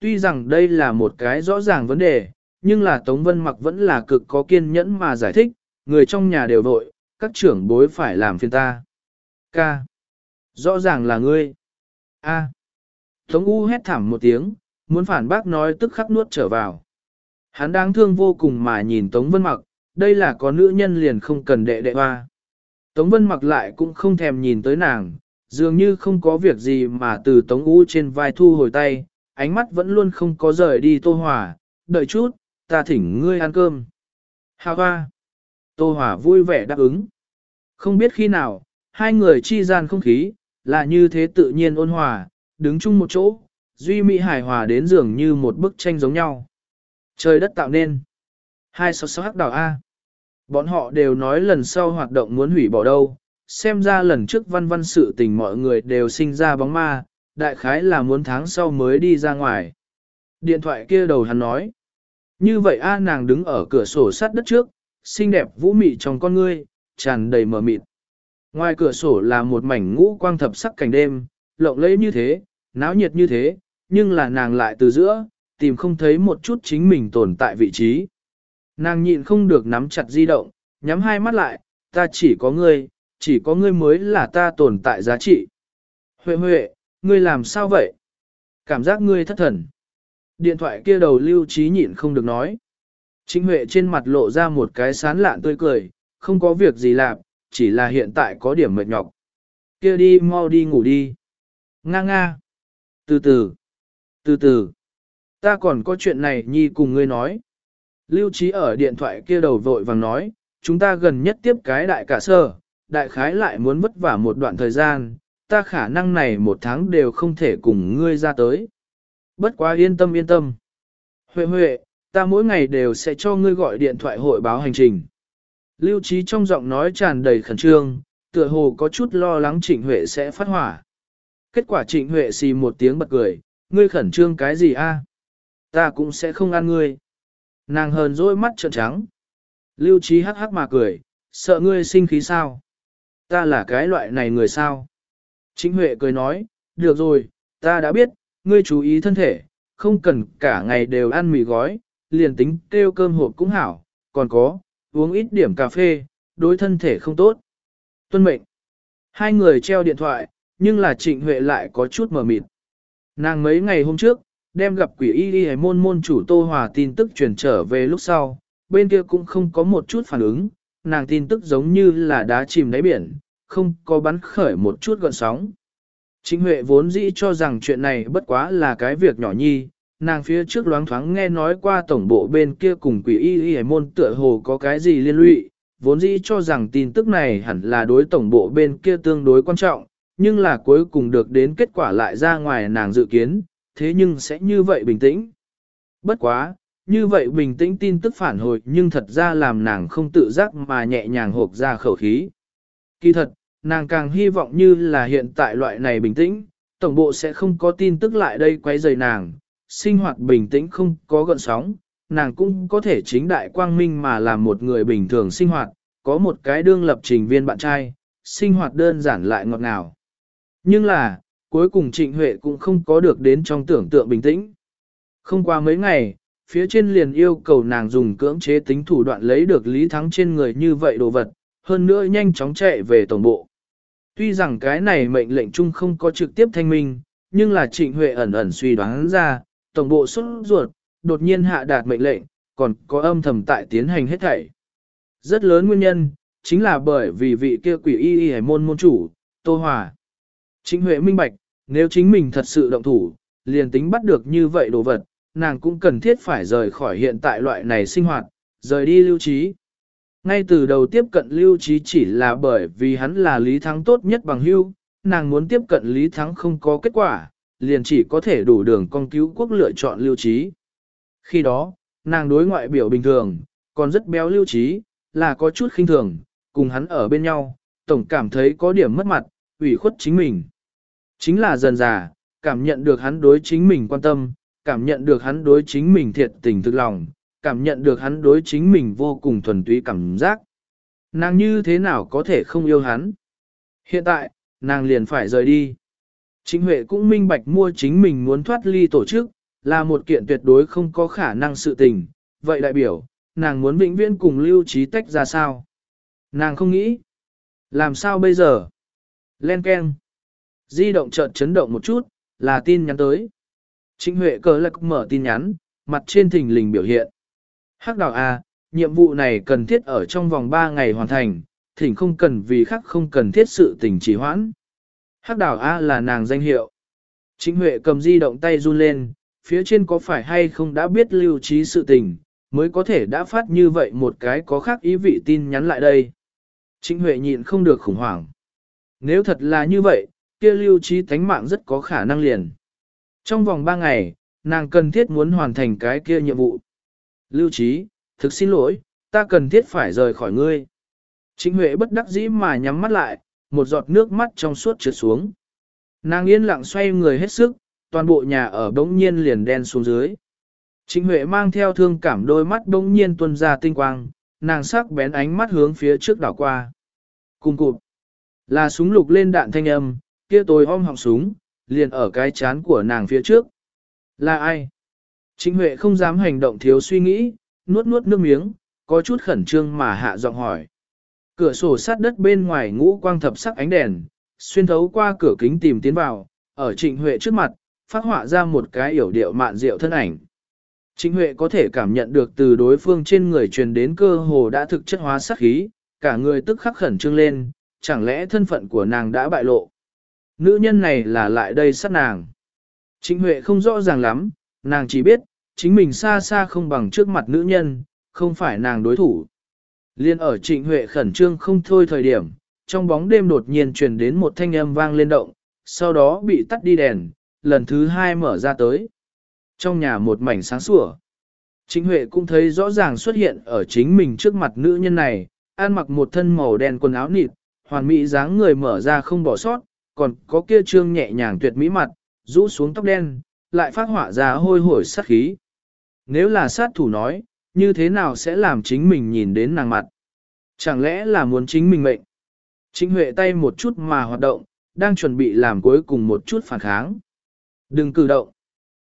tuy rằng đây là một cái rõ ràng vấn đề, nhưng là Tống Vân Mặc vẫn là cực có kiên nhẫn mà giải thích, người trong nhà đều vội, các trưởng bối phải làm phiền ta. Ca. Rõ ràng là ngươi. A. Tống U hét thảm một tiếng, muốn phản bác nói tức khắc nuốt trở vào. Hắn đáng thương vô cùng mà nhìn Tống Vân Mặc, đây là có nữ nhân liền không cần đệ đệ hoa. Tống Vân Mặc lại cũng không thèm nhìn tới nàng, dường như không có việc gì mà từ Tống U trên vai thu hồi tay, ánh mắt vẫn luôn không có rời đi Tô Hòa, đợi chút, ta thỉnh ngươi ăn cơm. Hà hoa. Tô Hòa vui vẻ đáp ứng. Không biết khi nào, hai người chi gian không khí, là như thế tự nhiên ôn hòa, đứng chung một chỗ, duy mỹ hài hòa đến dường như một bức tranh giống nhau. Trời đất tạo nên. Hai sáu sáu hắc đảo A. Bọn họ đều nói lần sau hoạt động muốn hủy bỏ đâu, xem ra lần trước văn văn sự tình mọi người đều sinh ra bóng ma, đại khái là muốn tháng sau mới đi ra ngoài. Điện thoại kia đầu hắn nói. Như vậy A nàng đứng ở cửa sổ sắt đất trước, xinh đẹp vũ mị trong con ngươi, tràn đầy mờ mịt. Ngoài cửa sổ là một mảnh ngũ quang thập sắc cảnh đêm, lộng lẫy như thế, náo nhiệt như thế, nhưng là nàng lại từ giữa, tìm không thấy một chút chính mình tồn tại vị trí. Nàng nhịn không được nắm chặt di động, nhắm hai mắt lại, ta chỉ có ngươi, chỉ có ngươi mới là ta tồn tại giá trị. Huệ Huệ, ngươi làm sao vậy? Cảm giác ngươi thất thần. Điện thoại kia đầu lưu trí nhịn không được nói. Trịnh Huệ trên mặt lộ ra một cái sán lạn tươi cười, không có việc gì làm, chỉ là hiện tại có điểm mệt nhọc. Kia đi mau đi ngủ đi. Nga nga. Từ từ. Từ từ. Ta còn có chuyện này nhi cùng ngươi nói. Lưu trí ở điện thoại kia đầu vội vàng nói, chúng ta gần nhất tiếp cái đại cả sơ, đại khái lại muốn vất vả một đoạn thời gian, ta khả năng này một tháng đều không thể cùng ngươi ra tới. Bất quá yên tâm yên tâm. Huệ Huệ, ta mỗi ngày đều sẽ cho ngươi gọi điện thoại hội báo hành trình. Lưu trí trong giọng nói tràn đầy khẩn trương, tựa hồ có chút lo lắng Trịnh Huệ sẽ phát hỏa. Kết quả Trịnh Huệ xì một tiếng bật cười, ngươi khẩn trương cái gì a? Ta cũng sẽ không ăn ngươi. Nàng hờn dỗi mắt trợn trắng. Lưu trí hắc hắc mà cười, sợ ngươi sinh khí sao? Ta là cái loại này người sao? Trịnh Huệ cười nói, được rồi, ta đã biết, ngươi chú ý thân thể, không cần cả ngày đều ăn mì gói, liền tính kêu cơm hộp cũng hảo, còn có, uống ít điểm cà phê, đối thân thể không tốt. Tuân mệnh. Hai người treo điện thoại, nhưng là trịnh huệ lại có chút mờ mịt. Nàng mấy ngày hôm trước, đem gặp quỷ y y môn môn chủ Tô Hòa tin tức truyền trở về lúc sau, bên kia cũng không có một chút phản ứng, nàng tin tức giống như là đá chìm đáy biển, không có bắn khởi một chút gọn sóng. Trịnh Huệ vốn dĩ cho rằng chuyện này bất quá là cái việc nhỏ nhi, nàng phía trước loáng thoáng nghe nói qua tổng bộ bên kia cùng quỷ y y môn tựa hồ có cái gì liên lụy, vốn dĩ cho rằng tin tức này hẳn là đối tổng bộ bên kia tương đối quan trọng, nhưng là cuối cùng được đến kết quả lại ra ngoài nàng dự kiến, thế nhưng sẽ như vậy bình tĩnh. Bất quá, như vậy bình tĩnh tin tức phản hồi nhưng thật ra làm nàng không tự giác mà nhẹ nhàng hộp ra khẩu khí. Kỳ thật, nàng càng hy vọng như là hiện tại loại này bình tĩnh, tổng bộ sẽ không có tin tức lại đây quấy rầy nàng, sinh hoạt bình tĩnh không có gợn sóng, nàng cũng có thể chính đại quang minh mà làm một người bình thường sinh hoạt, có một cái đương lập trình viên bạn trai, sinh hoạt đơn giản lại ngọt ngào. Nhưng là, cuối cùng Trịnh Huệ cũng không có được đến trong tưởng tượng bình tĩnh. Không qua mấy ngày, phía trên liền yêu cầu nàng dùng cưỡng chế tính thủ đoạn lấy được Lý Thắng trên người như vậy đồ vật, hơn nữa nhanh chóng chạy về tổng bộ. Tuy rằng cái này mệnh lệnh chung không có trực tiếp thanh minh, nhưng là Trịnh Huệ ẩn ẩn suy đoán ra, tổng bộ xuất ruột, đột nhiên hạ đạt mệnh lệnh, còn có âm thầm tại tiến hành hết thảy. Rất lớn nguyên nhân, chính là bởi vì vị kia quỷ y y hải môn môn chủ, Tô Hòa. Trịnh Huệ minh bạch, nếu chính mình thật sự động thủ, liền tính bắt được như vậy đồ vật, nàng cũng cần thiết phải rời khỏi hiện tại loại này sinh hoạt, rời đi lưu trí. Ngay từ đầu tiếp cận lưu trí chỉ là bởi vì hắn là Lý Thắng tốt nhất bằng hưu, nàng muốn tiếp cận Lý Thắng không có kết quả, liền chỉ có thể đủ đường con cứu quốc lựa chọn lưu trí. Khi đó, nàng đối ngoại biểu bình thường, còn rất béo lưu trí, là có chút khinh thường, cùng hắn ở bên nhau, tổng cảm thấy có điểm mất mặt, ủy khuất chính mình. Chính là dần già, cảm nhận được hắn đối chính mình quan tâm, cảm nhận được hắn đối chính mình thiệt tình thực lòng, cảm nhận được hắn đối chính mình vô cùng thuần túy cảm giác. Nàng như thế nào có thể không yêu hắn? Hiện tại, nàng liền phải rời đi. chính Huệ cũng minh bạch mua chính mình muốn thoát ly tổ chức, là một kiện tuyệt đối không có khả năng sự tình, vậy đại biểu, nàng muốn vĩnh viễn cùng lưu trí tách ra sao? Nàng không nghĩ. Làm sao bây giờ? Len keng. Di động chợt chấn động một chút, là tin nhắn tới. Trịnh Huệ cờ lạc mở tin nhắn, mặt trên thình lình biểu hiện. Hắc đào A, nhiệm vụ này cần thiết ở trong vòng 3 ngày hoàn thành, thỉnh không cần vì khác không cần thiết sự tình trì hoãn. Hắc đào A là nàng danh hiệu. Trịnh Huệ cầm di động tay run lên, phía trên có phải hay không đã biết lưu trí sự tình, mới có thể đã phát như vậy một cái có khác ý vị tin nhắn lại đây. Trịnh Huệ nhịn không được khủng hoảng. Nếu thật là như vậy, kia lưu trí thánh mạng rất có khả năng liền. Trong vòng 3 ngày, nàng cần thiết muốn hoàn thành cái kia nhiệm vụ. Lưu trí, thực xin lỗi, ta cần thiết phải rời khỏi ngươi. Trịnh Huệ bất đắc dĩ mà nhắm mắt lại, một giọt nước mắt trong suốt trượt xuống. Nàng yên lặng xoay người hết sức, toàn bộ nhà ở bỗng nhiên liền đen xuống dưới. Trịnh Huệ mang theo thương cảm đôi mắt bỗng nhiên tuôn ra tinh quang, nàng sắc bén ánh mắt hướng phía trước đảo qua. Cùng cụp, là súng lục lên đạn thanh âm, kia tôi ôm họng súng, liền ở cái chán của nàng phía trước. Là ai? Trịnh Huệ không dám hành động thiếu suy nghĩ, nuốt nuốt nước miếng, có chút khẩn trương mà hạ giọng hỏi. Cửa sổ sát đất bên ngoài ngũ quang thập sắc ánh đèn, xuyên thấu qua cửa kính tìm tiến vào, ở Trịnh Huệ trước mặt, phát họa ra một cái yểu điệu mạn diệu thân ảnh. Trịnh Huệ có thể cảm nhận được từ đối phương trên người truyền đến cơ hồ đã thực chất hóa sát khí, cả người tức khắc khẩn trương lên, chẳng lẽ thân phận của nàng đã bại lộ. Nữ nhân này là lại đây sát nàng. Trịnh Huệ không rõ ràng lắm, nàng chỉ biết, chính mình xa xa không bằng trước mặt nữ nhân, không phải nàng đối thủ. Liên ở Trịnh Huệ khẩn trương không thôi thời điểm, trong bóng đêm đột nhiên truyền đến một thanh âm vang lên động, sau đó bị tắt đi đèn, lần thứ hai mở ra tới. Trong nhà một mảnh sáng sủa. Trịnh Huệ cũng thấy rõ ràng xuất hiện ở chính mình trước mặt nữ nhân này, ăn mặc một thân màu đen quần áo nịt, hoàn mỹ dáng người mở ra không bỏ sót, còn có kia trương nhẹ nhàng tuyệt mỹ mặt, rũ xuống tóc đen, lại phát họa ra hôi hổi sát khí. Nếu là sát thủ nói, như thế nào sẽ làm chính mình nhìn đến nàng mặt? Chẳng lẽ là muốn chính mình mệnh? Trịnh Huệ tay một chút mà hoạt động, đang chuẩn bị làm cuối cùng một chút phản kháng. Đừng cử động.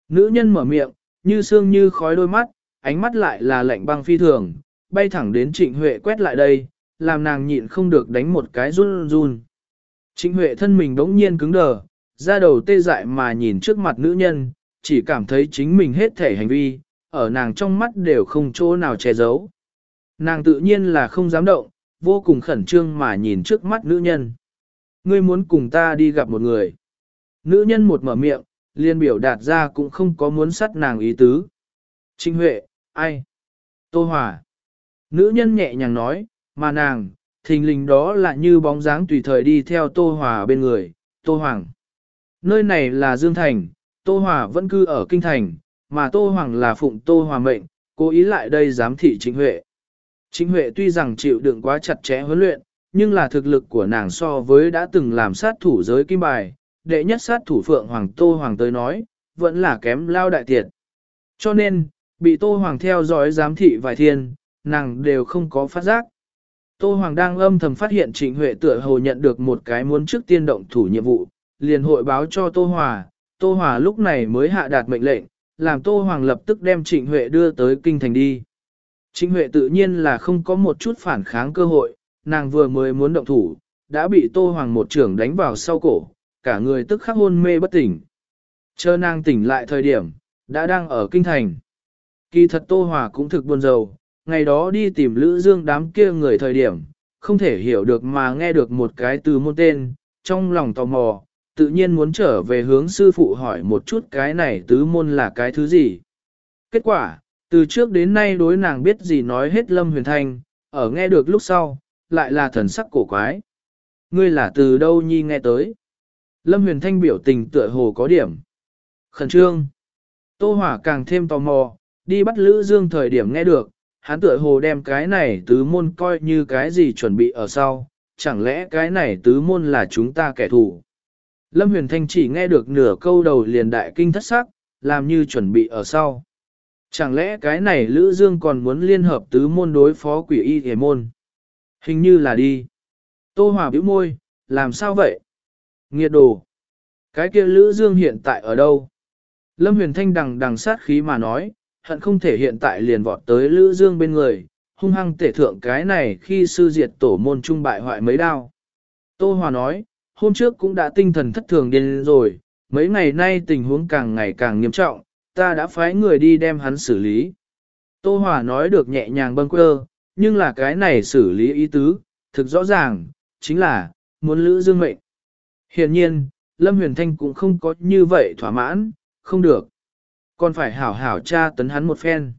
Nữ nhân mở miệng, như xương như khói đôi mắt, ánh mắt lại là lạnh băng phi thường, bay thẳng đến Trịnh Huệ quét lại đây, làm nàng nhịn không được đánh một cái run run. Trịnh Huệ thân mình đống nhiên cứng đờ, ra đầu tê dại mà nhìn trước mặt nữ nhân, chỉ cảm thấy chính mình hết thể hành vi, ở nàng trong mắt đều không chỗ nào che giấu. Nàng tự nhiên là không dám động, vô cùng khẩn trương mà nhìn trước mắt nữ nhân. Ngươi muốn cùng ta đi gặp một người. Nữ nhân một mở miệng, liên biểu đạt ra cũng không có muốn sát nàng ý tứ. Trinh Huệ, ai? Tô Hòa. Nữ nhân nhẹ nhàng nói, mà nàng, thình lình đó là như bóng dáng tùy thời đi theo Tô Hòa bên người, Tô Hoàng. Nơi này là Dương Thành, Tô Hòa vẫn cư ở Kinh Thành, mà Tô Hoàng là phụng Tô Hòa mệnh, cố ý lại đây giám thị Trịnh Huệ. Trịnh Huệ tuy rằng chịu đựng quá chặt chẽ huấn luyện, nhưng là thực lực của nàng so với đã từng làm sát thủ giới kim bài, đệ nhất sát thủ Phượng Hoàng Tô Hoàng tới nói, vẫn là kém lao đại tiệt. Cho nên, bị Tô Hoàng theo dõi giám thị vài thiên, nàng đều không có phát giác. Tô Hoàng đang âm thầm phát hiện Trịnh Huệ tựa hồ nhận được một cái muốn trước tiên động thủ nhiệm vụ, liền hội báo cho Tô Hòa, Tô Hòa lúc này mới hạ đạt mệnh lệnh, làm Tô Hoàng lập tức đem Trịnh Huệ đưa tới kinh thành đi. Trịnh Huệ tự nhiên là không có một chút phản kháng cơ hội, nàng vừa mới muốn động thủ, đã bị Tô Hoàng một trưởng đánh vào sau cổ, cả người tức khắc hôn mê bất tỉnh. Chờ nàng tỉnh lại thời điểm, đã đang ở kinh thành. Kỳ thật Tô Hòa cũng thực buồn rầu, ngày đó đi tìm Lữ Dương đám kia người thời điểm, không thể hiểu được mà nghe được một cái từ môn tên, trong lòng tò mò, tự nhiên muốn trở về hướng sư phụ hỏi một chút cái này tứ môn là cái thứ gì. Kết quả, từ trước đến nay đối nàng biết gì nói hết Lâm Huyền Thanh, ở nghe được lúc sau, lại là thần sắc cổ quái. Ngươi là từ đâu nhi nghe tới? Lâm Huyền Thanh biểu tình tựa hồ có điểm. Khẩn trương. Tô Hỏa càng thêm tò mò, đi bắt Lữ Dương thời điểm nghe được, hắn tựa hồ đem cái này tứ môn coi như cái gì chuẩn bị ở sau, chẳng lẽ cái này tứ môn là chúng ta kẻ thù. Lâm Huyền Thanh chỉ nghe được nửa câu đầu liền đại kinh thất sắc, làm như chuẩn bị ở sau. Chẳng lẽ cái này Lữ Dương còn muốn liên hợp tứ môn đối phó quỷ y hề môn? Hình như là đi. Tô Hòa bĩu môi, làm sao vậy? Nghiệt đồ. Cái kia Lữ Dương hiện tại ở đâu? Lâm Huyền Thanh đằng đằng sát khí mà nói, hận không thể hiện tại liền vọt tới Lữ Dương bên người, hung hăng tể thượng cái này khi sư diệt tổ môn trung bại hoại mấy đao. Tô Hòa nói, hôm trước cũng đã tinh thần thất thường điên rồi, mấy ngày nay tình huống càng ngày càng nghiêm trọng, ta đã phái người đi đem hắn xử lý. Tô Hòa nói được nhẹ nhàng bâng quơ, nhưng là cái này xử lý ý tứ, thực rõ ràng, chính là, muốn lữ dương mệnh. Hiện nhiên, Lâm Huyền Thanh cũng không có như vậy thỏa mãn, không được. Còn phải hảo hảo tra tấn hắn một phen.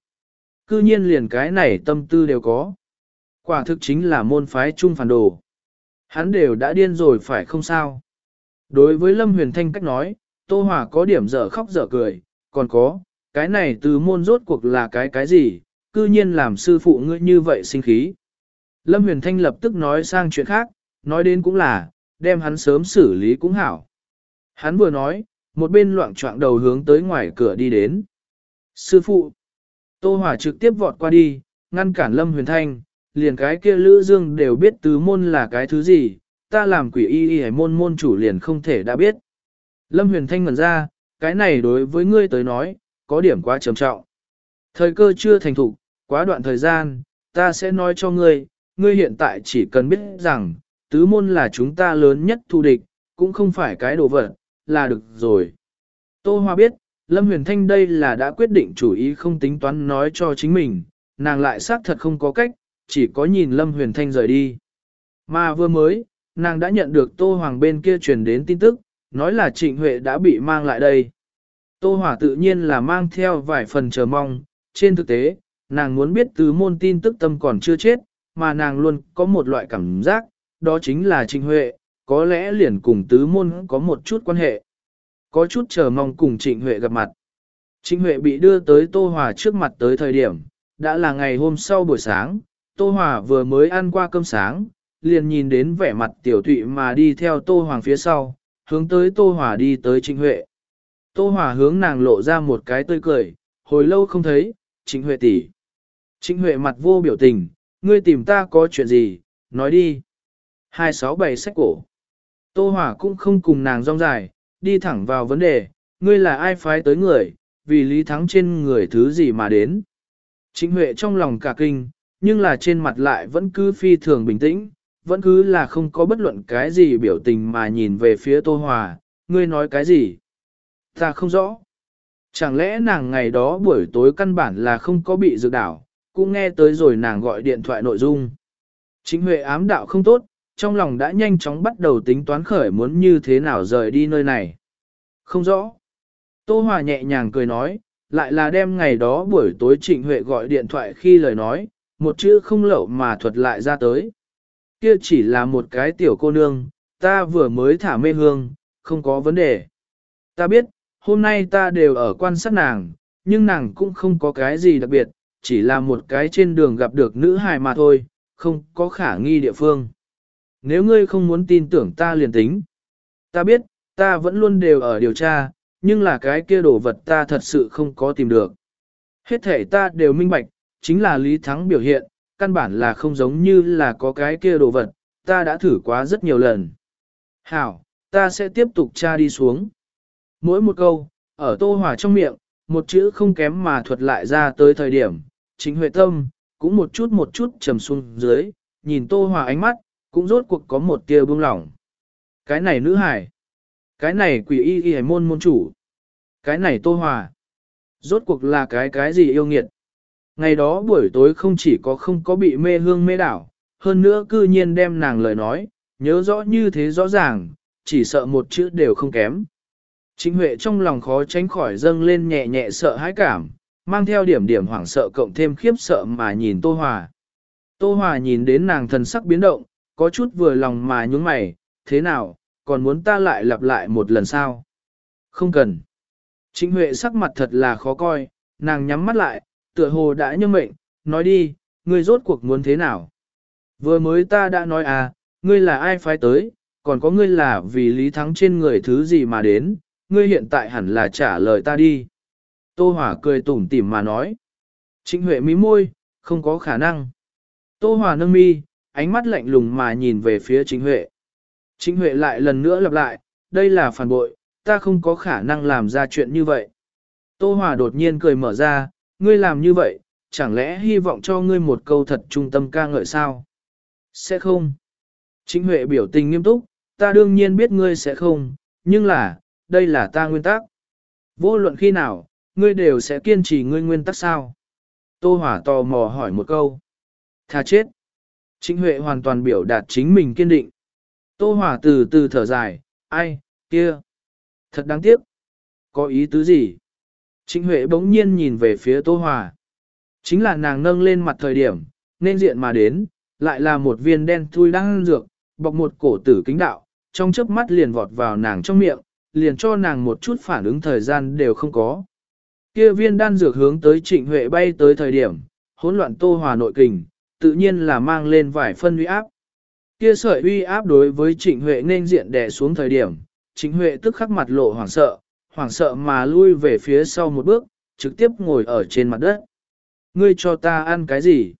Cư nhiên liền cái này tâm tư đều có. Quả thực chính là môn phái chung phản đồ. Hắn đều đã điên rồi phải không sao. Đối với Lâm Huyền Thanh cách nói, Tô Hòa có điểm dở khóc dở cười, còn có, cái này từ môn rốt cuộc là cái cái gì, cư nhiên làm sư phụ ngươi như vậy sinh khí. Lâm Huyền Thanh lập tức nói sang chuyện khác, nói đến cũng là, đem hắn sớm xử lý cũng hảo. Hắn vừa nói, một bên loạn trọng đầu hướng tới ngoài cửa đi đến. Sư phụ, Tô Hòa trực tiếp vọt qua đi, ngăn cản Lâm Huyền Thanh, liền cái kia Lữ Dương đều biết tứ môn là cái thứ gì, ta làm quỷ y y môn môn chủ liền không thể đã biết. Lâm Huyền Thanh ngẩn ra, cái này đối với ngươi tới nói, có điểm quá trầm trọng. Thời cơ chưa thành thục, quá đoạn thời gian, ta sẽ nói cho ngươi, ngươi hiện tại chỉ cần biết rằng, tứ môn là chúng ta lớn nhất thù địch, cũng không phải cái đồ vật, là được rồi. Tô Hoa biết, Lâm Huyền Thanh đây là đã quyết định chủ ý không tính toán nói cho chính mình, nàng lại xác thật không có cách, chỉ có nhìn Lâm Huyền Thanh rời đi. Mà vừa mới, nàng đã nhận được Tô Hoàng bên kia truyền đến tin tức, nói là Trịnh Huệ đã bị mang lại đây. Tô Hỏa tự nhiên là mang theo vài phần chờ mong, trên thực tế, nàng muốn biết tứ môn tin tức tâm còn chưa chết, mà nàng luôn có một loại cảm giác, đó chính là Trịnh Huệ, có lẽ liền cùng tứ môn có một chút quan hệ. Có chút chờ mong cùng Trịnh Huệ gặp mặt. Trịnh Huệ bị đưa tới Tô Hòa trước mặt tới thời điểm, đã là ngày hôm sau buổi sáng, Tô Hòa vừa mới ăn qua cơm sáng, liền nhìn đến vẻ mặt tiểu tụy mà đi theo Tô Hoàng phía sau, hướng tới Tô Hòa đi tới Trịnh Huệ. Tô Hòa hướng nàng lộ ra một cái tươi cười, hồi lâu không thấy, Trịnh Huệ tỷ. Trịnh Huệ mặt vô biểu tình, ngươi tìm ta có chuyện gì, nói đi. 267 sách cổ. Tô Hòa cũng không cùng nàng rong dài, đi thẳng vào vấn đề, ngươi là ai phái tới người, vì lý thắng trên người thứ gì mà đến. Trịnh Huệ trong lòng cả kinh, nhưng là trên mặt lại vẫn cứ phi thường bình tĩnh, vẫn cứ là không có bất luận cái gì biểu tình mà nhìn về phía Tô Hòa, ngươi nói cái gì? Ta không rõ. Chẳng lẽ nàng ngày đó buổi tối căn bản là không có bị dược đảo, cũng nghe tới rồi nàng gọi điện thoại nội dung. Chính Huệ ám đạo không tốt, trong lòng đã nhanh chóng bắt đầu tính toán khởi muốn như thế nào rời đi nơi này. Không rõ. Tô Hòa nhẹ nhàng cười nói, lại là đêm ngày đó buổi tối Trịnh Huệ gọi điện thoại khi lời nói, một chữ không lậu mà thuật lại ra tới. Kia chỉ là một cái tiểu cô nương, ta vừa mới thả mê hương, không có vấn đề. Ta biết, hôm nay ta đều ở quan sát nàng, nhưng nàng cũng không có cái gì đặc biệt, chỉ là một cái trên đường gặp được nữ hài mà thôi, không có khả nghi địa phương. Nếu ngươi không muốn tin tưởng ta liền tính. Ta biết, ta vẫn luôn đều ở điều tra, nhưng là cái kia đồ vật ta thật sự không có tìm được. Hết thể ta đều minh bạch, chính là Lý Thắng biểu hiện, căn bản là không giống như là có cái kia đồ vật, ta đã thử quá rất nhiều lần. Hảo, ta sẽ tiếp tục tra đi xuống. Mỗi một câu, ở tô hỏa trong miệng, một chữ không kém mà thuật lại ra tới thời điểm, chính huệ tâm, cũng một chút một chút trầm xuống dưới, nhìn tô hỏa ánh mắt, cũng rốt cuộc có một tia buông lỏng. Cái này nữ hải, cái này quỷ y y hải môn môn chủ, cái này tô hỏa, rốt cuộc là cái cái gì yêu nghiệt. Ngày đó buổi tối không chỉ có không có bị mê hương mê đảo, hơn nữa cư nhiên đem nàng lời nói, nhớ rõ như thế rõ ràng, chỉ sợ một chữ đều không kém. Chính Huệ trong lòng khó tránh khỏi dâng lên nhẹ nhẹ sợ hãi cảm, mang theo điểm điểm hoảng sợ cộng thêm khiếp sợ mà nhìn Tô Hòa. Tô Hòa nhìn đến nàng thần sắc biến động, có chút vừa lòng mà nhúng mày, thế nào, còn muốn ta lại lặp lại một lần sao? Không cần. Chính Huệ sắc mặt thật là khó coi, nàng nhắm mắt lại, tựa hồ đã như mệnh, nói đi, ngươi rốt cuộc muốn thế nào? Vừa mới ta đã nói à, ngươi là ai phái tới, còn có ngươi là vì lý thắng trên người thứ gì mà đến, ngươi hiện tại hẳn là trả lời ta đi. Tô Hỏa cười tủm tỉm mà nói. Trịnh Huệ mí môi, không có khả năng. Tô Hỏa nâng mi, ánh mắt lạnh lùng mà nhìn về phía Trịnh Huệ. Trịnh Huệ lại lần nữa lặp lại, đây là phản bội, ta không có khả năng làm ra chuyện như vậy. Tô Hỏa đột nhiên cười mở ra, ngươi làm như vậy, chẳng lẽ hy vọng cho ngươi một câu thật trung tâm ca ngợi sao? Sẽ không. Trịnh Huệ biểu tình nghiêm túc, ta đương nhiên biết ngươi sẽ không, nhưng là, đây là ta nguyên tắc. Vô luận khi nào, ngươi đều sẽ kiên trì ngươi nguyên tắc sao? Tô Hỏa tò mò hỏi một câu. Thà chết. Trịnh Huệ hoàn toàn biểu đạt chính mình kiên định. Tô Hỏa từ từ thở dài, ai, kia. Thật đáng tiếc. Có ý tứ gì? Trịnh Huệ bỗng nhiên nhìn về phía Tô Hòa. Chính là nàng nâng lên mặt thời điểm, nên diện mà đến, lại là một viên đen thui đang dược, bọc một cổ tử kính đạo, trong chớp mắt liền vọt vào nàng trong miệng, liền cho nàng một chút phản ứng thời gian đều không có. Kia viên đan dược hướng tới Trịnh Huệ bay tới thời điểm, hỗn loạn Tô Hòa nội kình, tự nhiên là mang lên vài phân uy áp. Kia sợi uy áp đối với Trịnh Huệ nên diện đè xuống thời điểm, Trịnh Huệ tức khắc mặt lộ hoảng sợ, hoảng sợ mà lui về phía sau một bước, trực tiếp ngồi ở trên mặt đất. Ngươi cho ta ăn cái gì?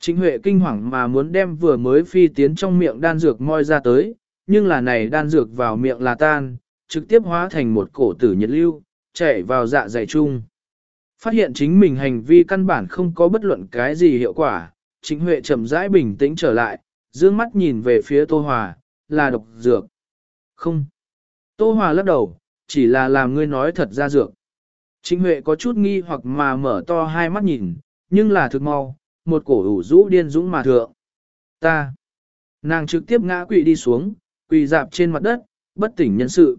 Trịnh Huệ kinh hoàng mà muốn đem vừa mới phi tiến trong miệng đan dược moi ra tới, nhưng là này đan dược vào miệng là tan, trực tiếp hóa thành một cổ tử nhiệt lưu, chạy vào dạ dày chung. Phát hiện chính mình hành vi căn bản không có bất luận cái gì hiệu quả, Trịnh Huệ chậm rãi bình tĩnh trở lại, dương mắt nhìn về phía Tô Hòa, là độc dược. Không. Tô Hòa lắc đầu, chỉ là làm ngươi nói thật ra dược. Trịnh Huệ có chút nghi hoặc mà mở to hai mắt nhìn, nhưng là thực mau, một cổ ủ rũ điên dũng mà thượng. Ta. Nàng trực tiếp ngã quỵ đi xuống, quỳ dạp trên mặt đất, bất tỉnh nhân sự.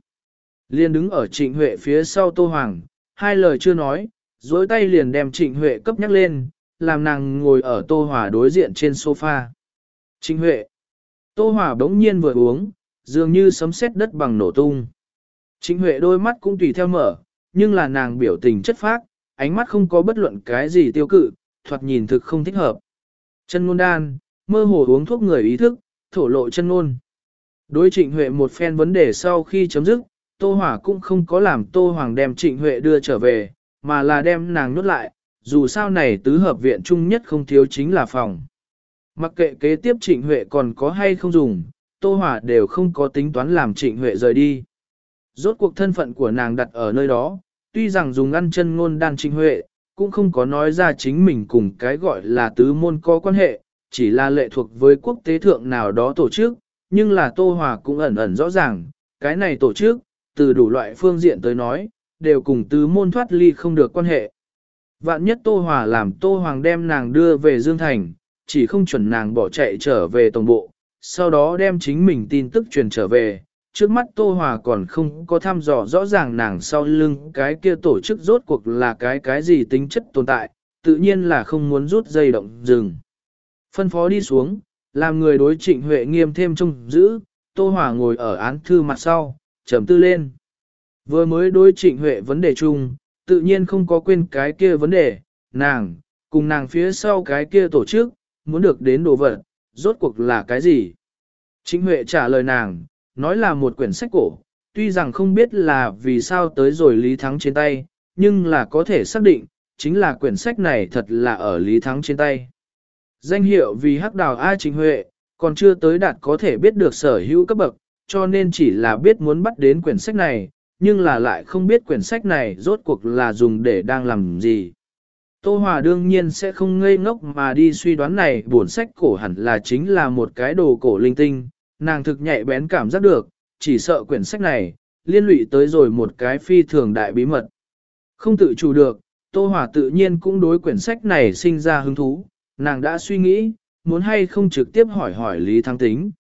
Liên đứng ở Trịnh Huệ phía sau Tô Hoàng, hai lời chưa nói, dối tay liền đem Trịnh Huệ cấp nhắc lên, làm nàng ngồi ở Tô Hòa đối diện trên sofa. Trịnh Huệ. Tô Hòa bỗng nhiên vừa uống, dường như sấm sét đất bằng nổ tung. Trịnh Huệ đôi mắt cũng tùy theo mở, nhưng là nàng biểu tình chất phác, ánh mắt không có bất luận cái gì tiêu cự, thoạt nhìn thực không thích hợp. Chân ngôn đan, mơ hồ uống thuốc người ý thức, thổ lộ chân ngôn. Đối trịnh Huệ một phen vấn đề sau khi chấm dứt, Tô Hỏa cũng không có làm Tô Hoàng đem trịnh Huệ đưa trở về, mà là đem nàng nuốt lại, dù sao này tứ hợp viện chung nhất không thiếu chính là phòng. Mặc kệ kế tiếp trịnh Huệ còn có hay không dùng, Tô Hỏa đều không có tính toán làm trịnh Huệ rời đi. Rốt cuộc thân phận của nàng đặt ở nơi đó, tuy rằng dùng ăn chân ngôn đan trinh Huệ, cũng không có nói ra chính mình cùng cái gọi là tứ môn có quan hệ, chỉ là lệ thuộc với quốc tế thượng nào đó tổ chức, nhưng là Tô Hòa cũng ẩn ẩn rõ ràng, cái này tổ chức, từ đủ loại phương diện tới nói, đều cùng tứ môn thoát ly không được quan hệ. Vạn nhất Tô Hòa làm Tô Hoàng đem nàng đưa về Dương Thành, chỉ không chuẩn nàng bỏ chạy trở về tổng bộ, sau đó đem chính mình tin tức truyền trở về. Trước mắt Tô Hòa còn không có thăm dò rõ ràng nàng sau lưng cái kia tổ chức rốt cuộc là cái cái gì tính chất tồn tại, tự nhiên là không muốn rút dây động dừng. Phân phó đi xuống, làm người đối trịnh Huệ nghiêm thêm trông giữ, Tô Hòa ngồi ở án thư mặt sau, trầm tư lên. Vừa mới đối trịnh Huệ vấn đề chung, tự nhiên không có quên cái kia vấn đề, nàng, cùng nàng phía sau cái kia tổ chức, muốn được đến đồ vật, rốt cuộc là cái gì? Trịnh Huệ trả lời nàng, nói là một quyển sách cổ, tuy rằng không biết là vì sao tới rồi Lý Thắng trên tay, nhưng là có thể xác định, chính là quyển sách này thật là ở Lý Thắng trên tay. Danh hiệu vì hắc đào A chính Huệ, còn chưa tới đạt có thể biết được sở hữu cấp bậc, cho nên chỉ là biết muốn bắt đến quyển sách này, nhưng là lại không biết quyển sách này rốt cuộc là dùng để đang làm gì. Tô Hòa đương nhiên sẽ không ngây ngốc mà đi suy đoán này buồn sách cổ hẳn là chính là một cái đồ cổ linh tinh, nàng thực nhạy bén cảm giác được, chỉ sợ quyển sách này, liên lụy tới rồi một cái phi thường đại bí mật. Không tự chủ được, Tô Hòa tự nhiên cũng đối quyển sách này sinh ra hứng thú, nàng đã suy nghĩ, muốn hay không trực tiếp hỏi hỏi Lý Thăng Tính.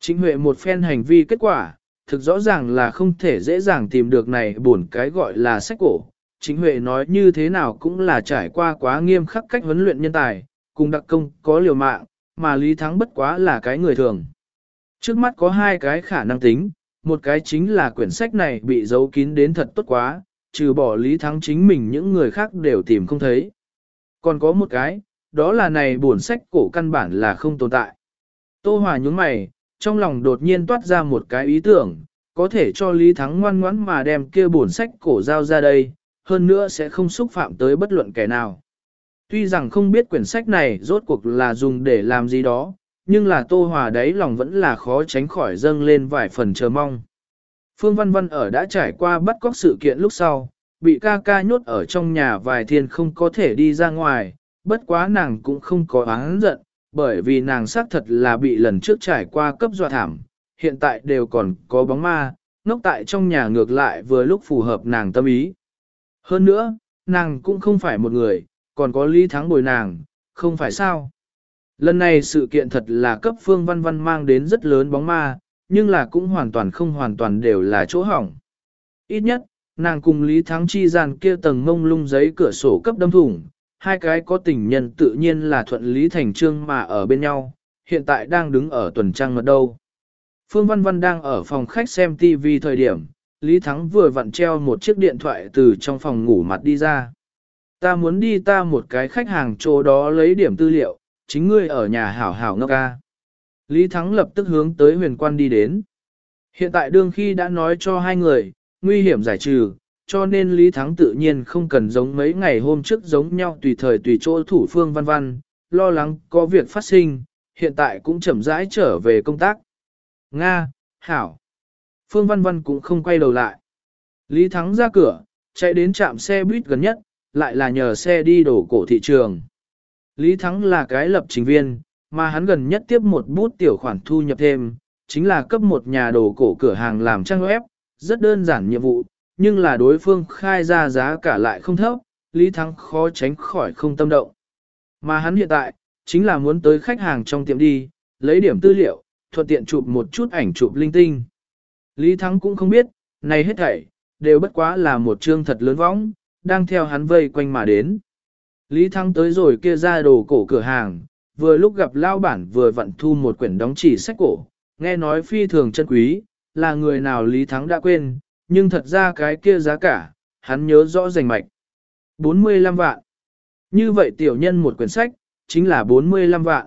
Chính Huệ một phen hành vi kết quả, thực rõ ràng là không thể dễ dàng tìm được này buồn cái gọi là sách cổ. Chính Huệ nói như thế nào cũng là trải qua quá nghiêm khắc cách huấn luyện nhân tài, cùng đặc công có liều mạng, mà Lý Thắng bất quá là cái người thường. Trước mắt có hai cái khả năng tính, một cái chính là quyển sách này bị giấu kín đến thật tốt quá, trừ bỏ Lý Thắng chính mình những người khác đều tìm không thấy. Còn có một cái, đó là này buồn sách cổ căn bản là không tồn tại. Tô Hòa nhúng mày, trong lòng đột nhiên toát ra một cái ý tưởng, có thể cho Lý Thắng ngoan ngoãn mà đem kia buồn sách cổ giao ra đây, hơn nữa sẽ không xúc phạm tới bất luận kẻ nào. Tuy rằng không biết quyển sách này rốt cuộc là dùng để làm gì đó, nhưng là Tô Hòa đấy lòng vẫn là khó tránh khỏi dâng lên vài phần chờ mong. Phương Văn Văn ở đã trải qua bắt cóc sự kiện lúc sau, bị ca ca nhốt ở trong nhà vài thiên không có thể đi ra ngoài, bất quá nàng cũng không có oán giận, bởi vì nàng xác thật là bị lần trước trải qua cấp dọa thảm, hiện tại đều còn có bóng ma, ngốc tại trong nhà ngược lại vừa lúc phù hợp nàng tâm ý. Hơn nữa, nàng cũng không phải một người, còn có Lý Thắng bồi nàng, không phải sao. Lần này sự kiện thật là cấp phương văn văn mang đến rất lớn bóng ma, nhưng là cũng hoàn toàn không hoàn toàn đều là chỗ hỏng. Ít nhất, nàng cùng Lý Thắng chi dàn kia tầng mông lung giấy cửa sổ cấp đâm thủng, hai cái có tình nhân tự nhiên là thuận lý thành trương mà ở bên nhau, hiện tại đang đứng ở tuần trăng mật đâu. Phương Văn Văn đang ở phòng khách xem TV thời điểm, Lý Thắng vừa vặn treo một chiếc điện thoại từ trong phòng ngủ mặt đi ra. Ta muốn đi ta một cái khách hàng chỗ đó lấy điểm tư liệu, chính ngươi ở nhà hảo hảo ngốc ca. Lý Thắng lập tức hướng tới huyền quan đi đến. Hiện tại đương khi đã nói cho hai người, nguy hiểm giải trừ, cho nên Lý Thắng tự nhiên không cần giống mấy ngày hôm trước giống nhau tùy thời tùy chỗ thủ phương văn văn, lo lắng có việc phát sinh, hiện tại cũng chậm rãi trở về công tác. Nga, Hảo. Phương Văn Văn cũng không quay đầu lại. Lý Thắng ra cửa, chạy đến trạm xe buýt gần nhất, lại là nhờ xe đi đổ cổ thị trường. Lý Thắng là cái lập trình viên, mà hắn gần nhất tiếp một bút tiểu khoản thu nhập thêm, chính là cấp một nhà đồ cổ cửa hàng làm trang web, rất đơn giản nhiệm vụ, nhưng là đối phương khai ra giá cả lại không thấp, Lý Thắng khó tránh khỏi không tâm động. Mà hắn hiện tại, chính là muốn tới khách hàng trong tiệm đi, lấy điểm tư liệu, thuận tiện chụp một chút ảnh chụp linh tinh. Lý Thắng cũng không biết, này hết thảy, đều bất quá là một chương thật lớn võng, đang theo hắn vây quanh mà đến. Lý Thắng tới rồi kia ra đồ cổ cửa hàng, vừa lúc gặp lao bản vừa vận thu một quyển đóng chỉ sách cổ, nghe nói phi thường chân quý, là người nào Lý Thắng đã quên, nhưng thật ra cái kia giá cả, hắn nhớ rõ rành mạch. 45 vạn. Như vậy tiểu nhân một quyển sách, chính là 45 vạn.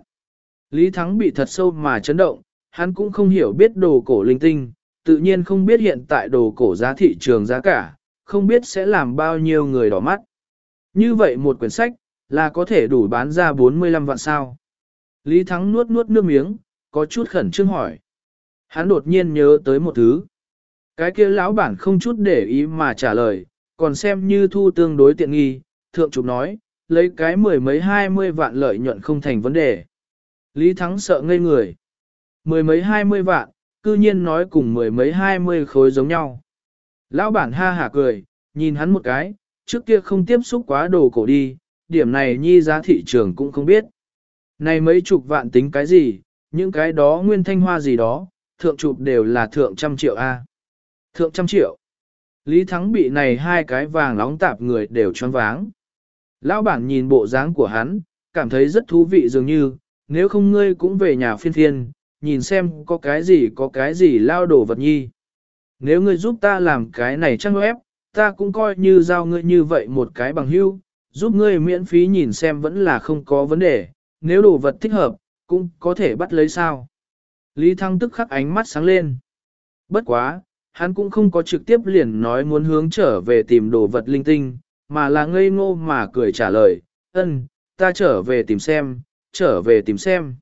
Lý Thắng bị thật sâu mà chấn động, hắn cũng không hiểu biết đồ cổ linh tinh, tự nhiên không biết hiện tại đồ cổ giá thị trường giá cả, không biết sẽ làm bao nhiêu người đỏ mắt. Như vậy một quyển sách, là có thể đủ bán ra 45 vạn sao. Lý Thắng nuốt nuốt nước miếng, có chút khẩn trương hỏi. Hắn đột nhiên nhớ tới một thứ. Cái kia lão bản không chút để ý mà trả lời, còn xem như thu tương đối tiện nghi, thượng chủ nói, lấy cái mười mấy hai mươi vạn lợi nhuận không thành vấn đề. Lý Thắng sợ ngây người. Mười mấy hai mươi vạn, cư nhiên nói cùng mười mấy hai mươi khối giống nhau. Lão bản ha hả cười, nhìn hắn một cái, trước kia không tiếp xúc quá đồ cổ đi, điểm này nhi giá thị trường cũng không biết. Này mấy chục vạn tính cái gì, những cái đó nguyên thanh hoa gì đó, thượng chụp đều là thượng trăm triệu A. Thượng trăm triệu. Lý Thắng bị này hai cái vàng nóng tạp người đều choáng váng. Lão bản nhìn bộ dáng của hắn, cảm thấy rất thú vị dường như, nếu không ngươi cũng về nhà phiên phiên, nhìn xem có cái gì có cái gì lao đổ vật nhi. Nếu ngươi giúp ta làm cái này trang web, ta cũng coi như giao ngươi như vậy một cái bằng hữu, giúp ngươi miễn phí nhìn xem vẫn là không có vấn đề, nếu đồ vật thích hợp, cũng có thể bắt lấy sao. Lý Thăng tức khắc ánh mắt sáng lên. Bất quá, hắn cũng không có trực tiếp liền nói muốn hướng trở về tìm đồ vật linh tinh, mà là ngây ngô mà cười trả lời, ân, ta trở về tìm xem, trở về tìm xem.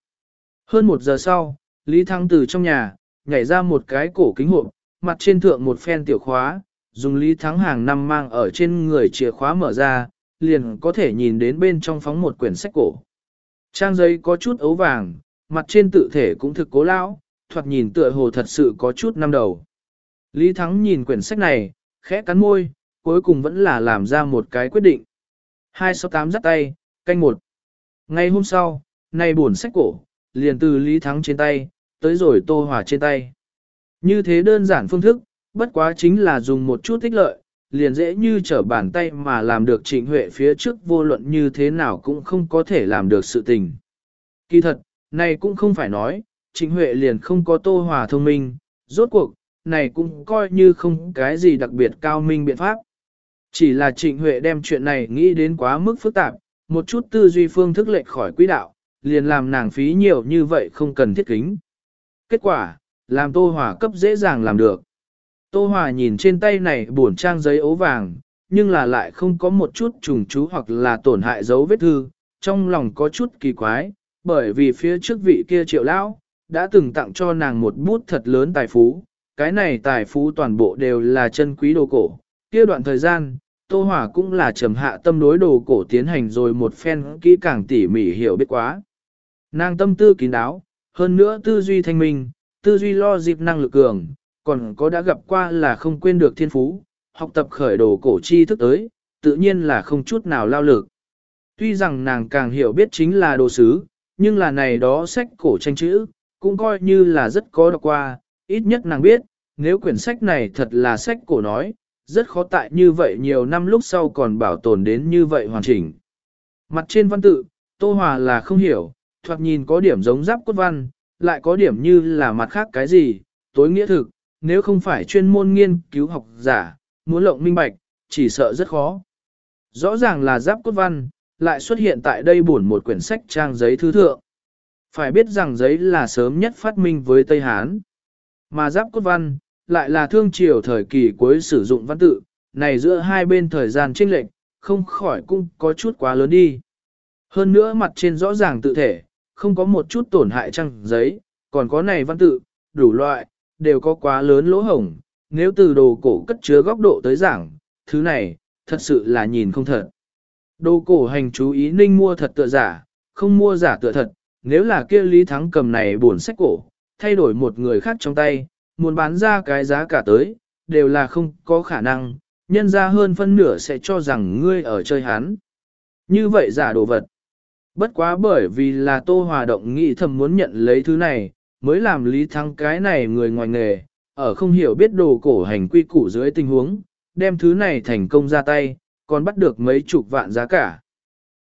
Hơn một giờ sau, Lý Thăng từ trong nhà, nhảy ra một cái cổ kính hộp, mặt trên thượng một phen tiểu khóa, dùng Lý Thắng hàng năm mang ở trên người chìa khóa mở ra, liền có thể nhìn đến bên trong phóng một quyển sách cổ. Trang giấy có chút ấu vàng, mặt trên tự thể cũng thực cố lão, thoạt nhìn tựa hồ thật sự có chút năm đầu. Lý Thắng nhìn quyển sách này, khẽ cắn môi, cuối cùng vẫn là làm ra một cái quyết định. 268 dắt tay, canh một. Ngày hôm sau, nay buồn sách cổ, liền từ Lý Thắng trên tay, tới rồi Tô Hòa trên tay. Như thế đơn giản phương thức, bất quá chính là dùng một chút tích lợi, liền dễ như trở bàn tay mà làm được trịnh huệ phía trước vô luận như thế nào cũng không có thể làm được sự tình. Kỳ thật, này cũng không phải nói, trịnh huệ liền không có tô hòa thông minh, rốt cuộc, này cũng coi như không cái gì đặc biệt cao minh biện pháp. Chỉ là trịnh huệ đem chuyện này nghĩ đến quá mức phức tạp, một chút tư duy phương thức lệch khỏi quỹ đạo, liền làm nàng phí nhiều như vậy không cần thiết kính. Kết quả, làm tô hòa cấp dễ dàng làm được. Tô Hòa nhìn trên tay này buồn trang giấy ố vàng, nhưng là lại không có một chút trùng chú hoặc là tổn hại dấu vết thư, trong lòng có chút kỳ quái, bởi vì phía trước vị kia triệu lão đã từng tặng cho nàng một bút thật lớn tài phú, cái này tài phú toàn bộ đều là chân quý đồ cổ, kia đoạn thời gian, Tô Hòa cũng là trầm hạ tâm đối đồ cổ tiến hành rồi một phen kỹ càng tỉ mỉ hiểu biết quá. Nàng tâm tư kín đáo, hơn nữa tư duy thanh minh, tư duy lo dịp năng lực cường, còn có đã gặp qua là không quên được thiên phú, học tập khởi đồ cổ chi thức tới, tự nhiên là không chút nào lao lực. Tuy rằng nàng càng hiểu biết chính là đồ sứ, nhưng là này đó sách cổ tranh chữ, cũng coi như là rất có đọc qua, ít nhất nàng biết, nếu quyển sách này thật là sách cổ nói, rất khó tại như vậy nhiều năm lúc sau còn bảo tồn đến như vậy hoàn chỉnh. Mặt trên văn tự, Tô Hòa là không hiểu, thoạt nhìn có điểm giống giáp cốt văn, lại có điểm như là mặt khác cái gì, tối nghĩa thực, nếu không phải chuyên môn nghiên cứu học giả, muốn lộng minh bạch, chỉ sợ rất khó. Rõ ràng là giáp cốt văn, lại xuất hiện tại đây buồn một quyển sách trang giấy thư thượng. Phải biết rằng giấy là sớm nhất phát minh với Tây Hán. Mà giáp cốt văn, lại là thương triều thời kỳ cuối sử dụng văn tự, này giữa hai bên thời gian chênh lệch, không khỏi cũng có chút quá lớn đi. Hơn nữa mặt trên rõ ràng tự thể, không có một chút tổn hại trang giấy, còn có này văn tự, đủ loại, đều có quá lớn lỗ hổng, nếu từ đồ cổ cất chứa góc độ tới giảng, thứ này, thật sự là nhìn không thật. Đồ cổ hành chú ý ninh mua thật tựa giả, không mua giả tựa thật, nếu là kia Lý Thắng cầm này buồn sách cổ, thay đổi một người khác trong tay, muốn bán ra cái giá cả tới, đều là không có khả năng, nhân ra hơn phân nửa sẽ cho rằng ngươi ở chơi hắn. Như vậy giả đồ vật. Bất quá bởi vì là Tô Hòa Động nghĩ thầm muốn nhận lấy thứ này, mới làm Lý Thắng cái này người ngoài nghề, ở không hiểu biết đồ cổ hành quy củ dưới tình huống, đem thứ này thành công ra tay, còn bắt được mấy chục vạn giá cả.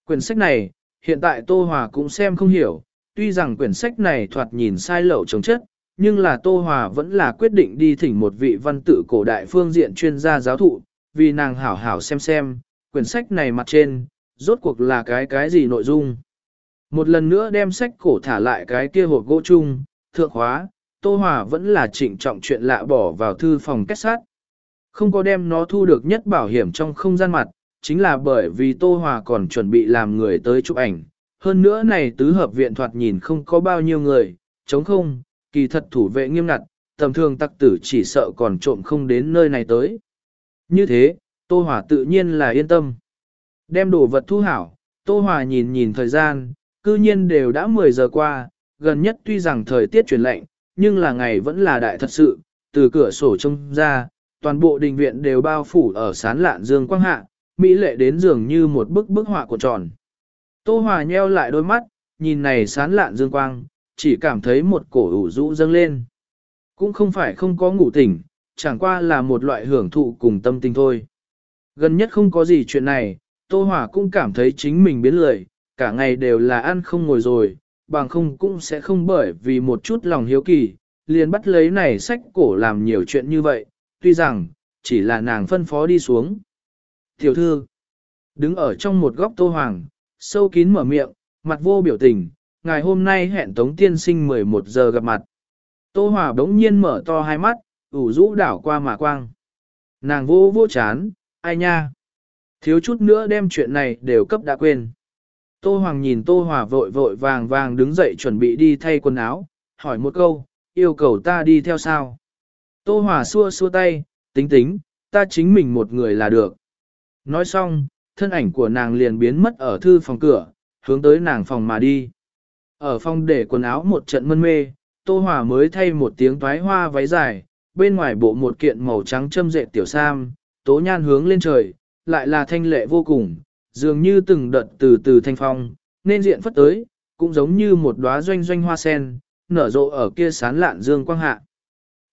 Quyển sách này, hiện tại Tô Hòa cũng xem không hiểu, tuy rằng quyển sách này thoạt nhìn sai lậu chống chất, nhưng là Tô Hòa vẫn là quyết định đi thỉnh một vị văn tự cổ đại phương diện chuyên gia giáo thụ, vì nàng hảo hảo xem xem, quyển sách này mặt trên, rốt cuộc là cái cái gì nội dung. Một lần nữa đem sách cổ thả lại cái kia hộp gỗ chung, thượng hóa, Tô Hòa vẫn là trịnh trọng chuyện lạ bỏ vào thư phòng kết sát. Không có đem nó thu được nhất bảo hiểm trong không gian mặt, chính là bởi vì Tô Hòa còn chuẩn bị làm người tới chụp ảnh. Hơn nữa này tứ hợp viện thoạt nhìn không có bao nhiêu người, chống không, kỳ thật thủ vệ nghiêm ngặt, tầm thường tặc tử chỉ sợ còn trộm không đến nơi này tới. Như thế, Tô Hòa tự nhiên là yên tâm. Đem đồ vật thu hảo, Tô Hòa nhìn nhìn thời gian, cư nhiên đều đã 10 giờ qua, gần nhất tuy rằng thời tiết chuyển lạnh, nhưng là ngày vẫn là đại thật sự, từ cửa sổ trông ra, toàn bộ đình viện đều bao phủ ở sán lạn dương quang hạ, mỹ lệ đến dường như một bức bức họa của tròn. Tô Hòa nheo lại đôi mắt, nhìn này sán lạn dương quang, chỉ cảm thấy một cổ ủ rũ dâng lên. Cũng không phải không có ngủ tỉnh, chẳng qua là một loại hưởng thụ cùng tâm tình thôi. Gần nhất không có gì chuyện này, Tô Hòa cũng cảm thấy chính mình biến lười, cả ngày đều là ăn không ngồi rồi, bằng không cũng sẽ không bởi vì một chút lòng hiếu kỳ, liền bắt lấy này sách cổ làm nhiều chuyện như vậy, tuy rằng, chỉ là nàng phân phó đi xuống. Tiểu thư, đứng ở trong một góc tô hoàng, sâu kín mở miệng, mặt vô biểu tình, ngày hôm nay hẹn Tống Tiên Sinh 11 giờ gặp mặt. Tô Hòa đống nhiên mở to hai mắt, ủ rũ đảo qua mà quang. Nàng vô vô chán, ai nha. Thiếu chút nữa đem chuyện này đều cấp đã quên. Tô Hoàng nhìn Tô Hòa vội vội vàng vàng đứng dậy chuẩn bị đi thay quần áo, hỏi một câu, yêu cầu ta đi theo sao? Tô Hòa xua xua tay, tính tính, ta chính mình một người là được. Nói xong, thân ảnh của nàng liền biến mất ở thư phòng cửa, hướng tới nàng phòng mà đi. Ở phòng để quần áo một trận mân mê, Tô Hòa mới thay một tiếng toái hoa váy dài, bên ngoài bộ một kiện màu trắng châm dệt tiểu sam, tố nhan hướng lên trời, lại là thanh lệ vô cùng, dường như từng đợt từ từ thanh phong, nên diện phất tới, cũng giống như một đóa doanh doanh hoa sen, nở rộ ở kia sán lạn dương quang hạ.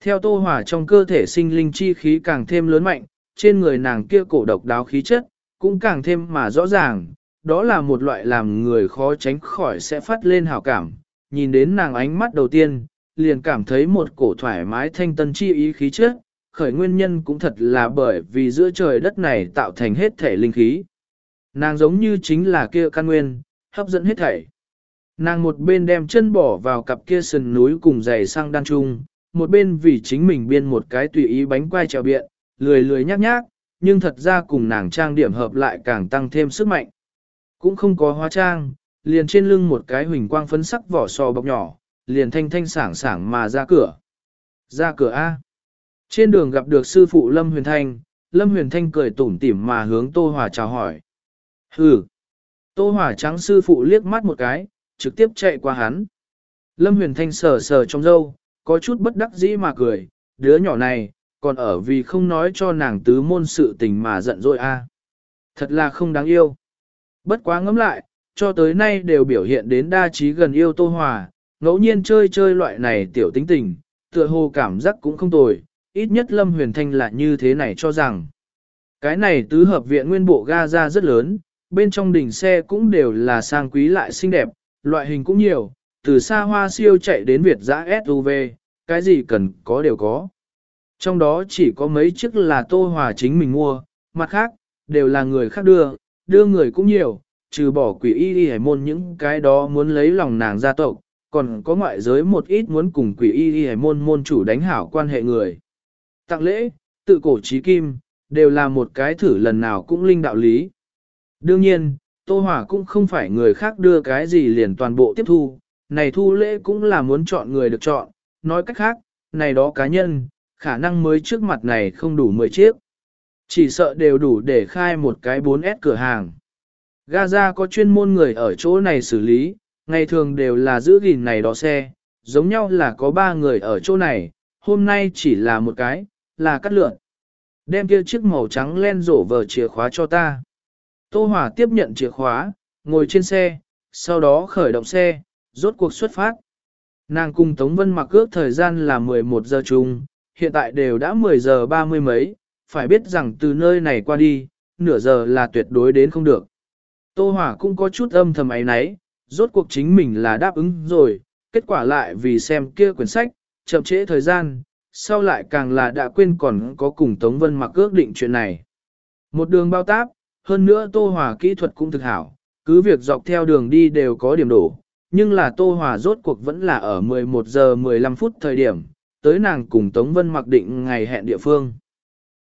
Theo tô hỏa trong cơ thể sinh linh chi khí càng thêm lớn mạnh, trên người nàng kia cổ độc đáo khí chất, cũng càng thêm mà rõ ràng, đó là một loại làm người khó tránh khỏi sẽ phát lên hào cảm. Nhìn đến nàng ánh mắt đầu tiên, liền cảm thấy một cổ thoải mái thanh tân chi ý khí chất, khởi nguyên nhân cũng thật là bởi vì giữa trời đất này tạo thành hết thể linh khí. Nàng giống như chính là kia căn nguyên, hấp dẫn hết thảy. Nàng một bên đem chân bỏ vào cặp kia sườn núi cùng giày sang đan trung, một bên vì chính mình biên một cái tùy ý bánh quai trèo biện, lười lười nhác nhác, nhưng thật ra cùng nàng trang điểm hợp lại càng tăng thêm sức mạnh. Cũng không có hóa trang, liền trên lưng một cái huỳnh quang phấn sắc vỏ sò bọc nhỏ, liền thanh thanh sảng sảng mà ra cửa. Ra cửa A. Trên đường gặp được sư phụ Lâm Huyền Thanh, Lâm Huyền Thanh cười tủm tỉm mà hướng Tô Hòa chào hỏi. Hừ. Tô hỏa trắng sư phụ liếc mắt một cái, trực tiếp chạy qua hắn. Lâm Huyền Thanh sờ sờ trong râu, có chút bất đắc dĩ mà cười, đứa nhỏ này, còn ở vì không nói cho nàng tứ môn sự tình mà giận dỗi a. Thật là không đáng yêu. Bất quá ngẫm lại, cho tới nay đều biểu hiện đến đa trí gần yêu Tô Hòa, ngẫu nhiên chơi chơi loại này tiểu tính tình, tựa hồ cảm giác cũng không tồi, ít nhất Lâm Huyền Thanh là như thế này cho rằng. Cái này tứ hợp viện nguyên bộ ga ra rất lớn, bên trong đỉnh xe cũng đều là sang quý lại xinh đẹp, loại hình cũng nhiều, từ xa hoa siêu chạy đến Việt giã SUV, cái gì cần có đều có. Trong đó chỉ có mấy chiếc là Tô Hòa chính mình mua, mặt khác, đều là người khác đưa, đưa người cũng nhiều, trừ bỏ quỷ y y hải môn những cái đó muốn lấy lòng nàng gia tộc, còn có ngoại giới một ít muốn cùng quỷ y y hải môn môn chủ đánh hảo quan hệ người. Tặng lễ, tự cổ trí kim, đều là một cái thử lần nào cũng linh đạo lý. Đương nhiên, Tô Hòa cũng không phải người khác đưa cái gì liền toàn bộ tiếp thu, này thu lễ cũng là muốn chọn người được chọn, nói cách khác, này đó cá nhân, khả năng mới trước mặt này không đủ 10 chiếc. Chỉ sợ đều đủ để khai một cái 4S cửa hàng. Gaza có chuyên môn người ở chỗ này xử lý, ngày thường đều là giữ gìn này đó xe, giống nhau là có 3 người ở chỗ này, hôm nay chỉ là một cái, là cắt lượn. Đem kia chiếc màu trắng len rổ vờ chìa khóa cho ta. Tô Hòa tiếp nhận chìa khóa, ngồi trên xe, sau đó khởi động xe, rốt cuộc xuất phát. Nàng cùng Tống Vân mặc ước thời gian là 11 giờ chung, hiện tại đều đã 10 giờ 30 mấy, phải biết rằng từ nơi này qua đi, nửa giờ là tuyệt đối đến không được. Tô Hòa cũng có chút âm thầm ấy nấy, rốt cuộc chính mình là đáp ứng rồi, kết quả lại vì xem kia quyển sách, chậm trễ thời gian, sau lại càng là đã quên còn có cùng Tống Vân mặc ước định chuyện này. Một đường bao táp, hơn nữa Tô Hòa kỹ thuật cũng thực hảo, cứ việc dọc theo đường đi đều có điểm đổ, nhưng là Tô Hòa rốt cuộc vẫn là ở 11 giờ 15 phút thời điểm, tới nàng cùng Tống Vân mặc định ngày hẹn địa phương.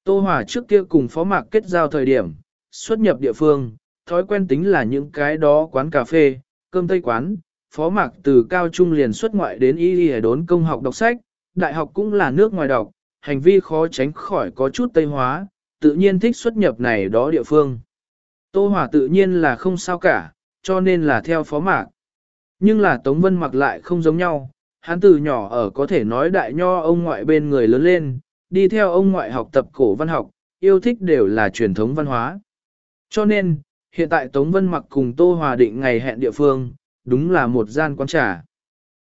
Tô Hòa trước kia cùng phó mạc kết giao thời điểm, xuất nhập địa phương, thói quen tính là những cái đó quán cà phê, cơm tây quán, phó mạc từ cao trung liền xuất ngoại đến y y đốn công học đọc sách, đại học cũng là nước ngoài đọc, hành vi khó tránh khỏi có chút tây hóa, tự nhiên thích xuất nhập này đó địa phương. Tô Hòa tự nhiên là không sao cả, cho nên là theo phó mạc. Nhưng là Tống Vân mặc lại không giống nhau, hắn từ nhỏ ở có thể nói đại nho ông ngoại bên người lớn lên, đi theo ông ngoại học tập cổ văn học, yêu thích đều là truyền thống văn hóa. Cho nên, hiện tại Tống Vân mặc cùng Tô Hòa định ngày hẹn địa phương, đúng là một gian quán trà.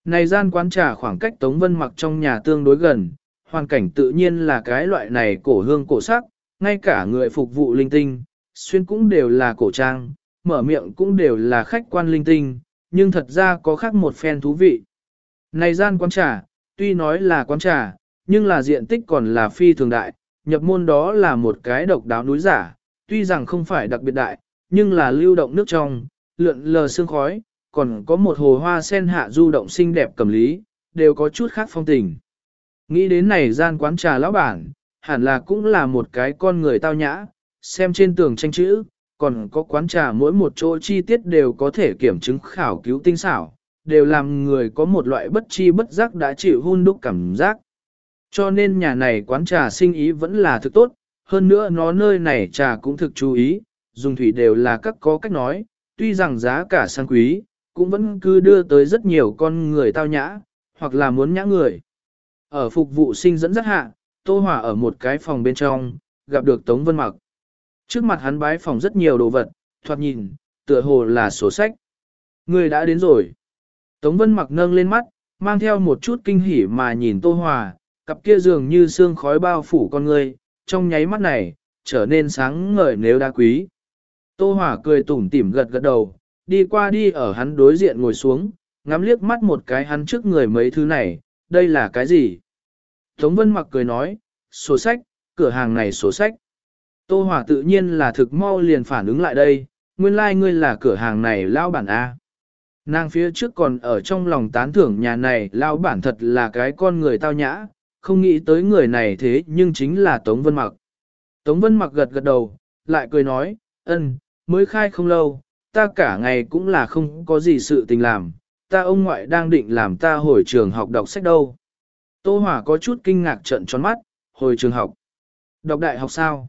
Này gian quán trà khoảng cách Tống Vân mặc trong nhà tương đối gần, hoàn cảnh tự nhiên là cái loại này cổ hương cổ sắc, ngay cả người phục vụ linh tinh, xuyên cũng đều là cổ trang, mở miệng cũng đều là khách quan linh tinh, nhưng thật ra có khác một phen thú vị. Này gian quán trà, tuy nói là quán trà, nhưng là diện tích còn là phi thường đại, nhập môn đó là một cái độc đáo núi giả, tuy rằng không phải đặc biệt đại, nhưng là lưu động nước trong, lượn lờ sương khói, còn có một hồ hoa sen hạ du động xinh đẹp cầm lý, đều có chút khác phong tình. Nghĩ đến này gian quán trà lão bản, hẳn là cũng là một cái con người tao nhã, xem trên tường tranh chữ, còn có quán trà mỗi một chỗ chi tiết đều có thể kiểm chứng khảo cứu tinh xảo, đều làm người có một loại bất chi bất giác đã chịu hun đúc cảm giác. Cho nên nhà này quán trà sinh ý vẫn là thực tốt, hơn nữa nó nơi này trà cũng thực chú ý, dùng thủy đều là các có cách nói, tuy rằng giá cả sang quý, cũng vẫn cứ đưa tới rất nhiều con người tao nhã, hoặc là muốn nhã người. Ở phục vụ sinh dẫn rất hạ, Tô Hòa ở một cái phòng bên trong, gặp được Tống Vân Mặc. Trước mặt hắn bái phòng rất nhiều đồ vật, thoạt nhìn, tựa hồ là sổ sách. Người đã đến rồi. Tống Vân Mặc nâng lên mắt, mang theo một chút kinh hỉ mà nhìn Tô Hòa, cặp kia dường như sương khói bao phủ con người, trong nháy mắt này, trở nên sáng ngời nếu đa quý. Tô Hòa cười tủm tỉm gật gật đầu, đi qua đi ở hắn đối diện ngồi xuống, ngắm liếc mắt một cái hắn trước người mấy thứ này, đây là cái gì? Tống Vân Mặc cười nói, sổ sách, cửa hàng này sổ sách. Tô Hòa tự nhiên là thực mau liền phản ứng lại đây, nguyên lai like ngươi là cửa hàng này lão bản A. Nàng phía trước còn ở trong lòng tán thưởng nhà này lão bản thật là cái con người tao nhã, không nghĩ tới người này thế nhưng chính là Tống Vân Mặc. Tống Vân Mặc gật gật đầu, lại cười nói, ân, mới khai không lâu, ta cả ngày cũng là không có gì sự tình làm, ta ông ngoại đang định làm ta hồi trường học đọc sách đâu. Tô Hòa có chút kinh ngạc trận tròn mắt, hồi trường học. Đọc đại học sao?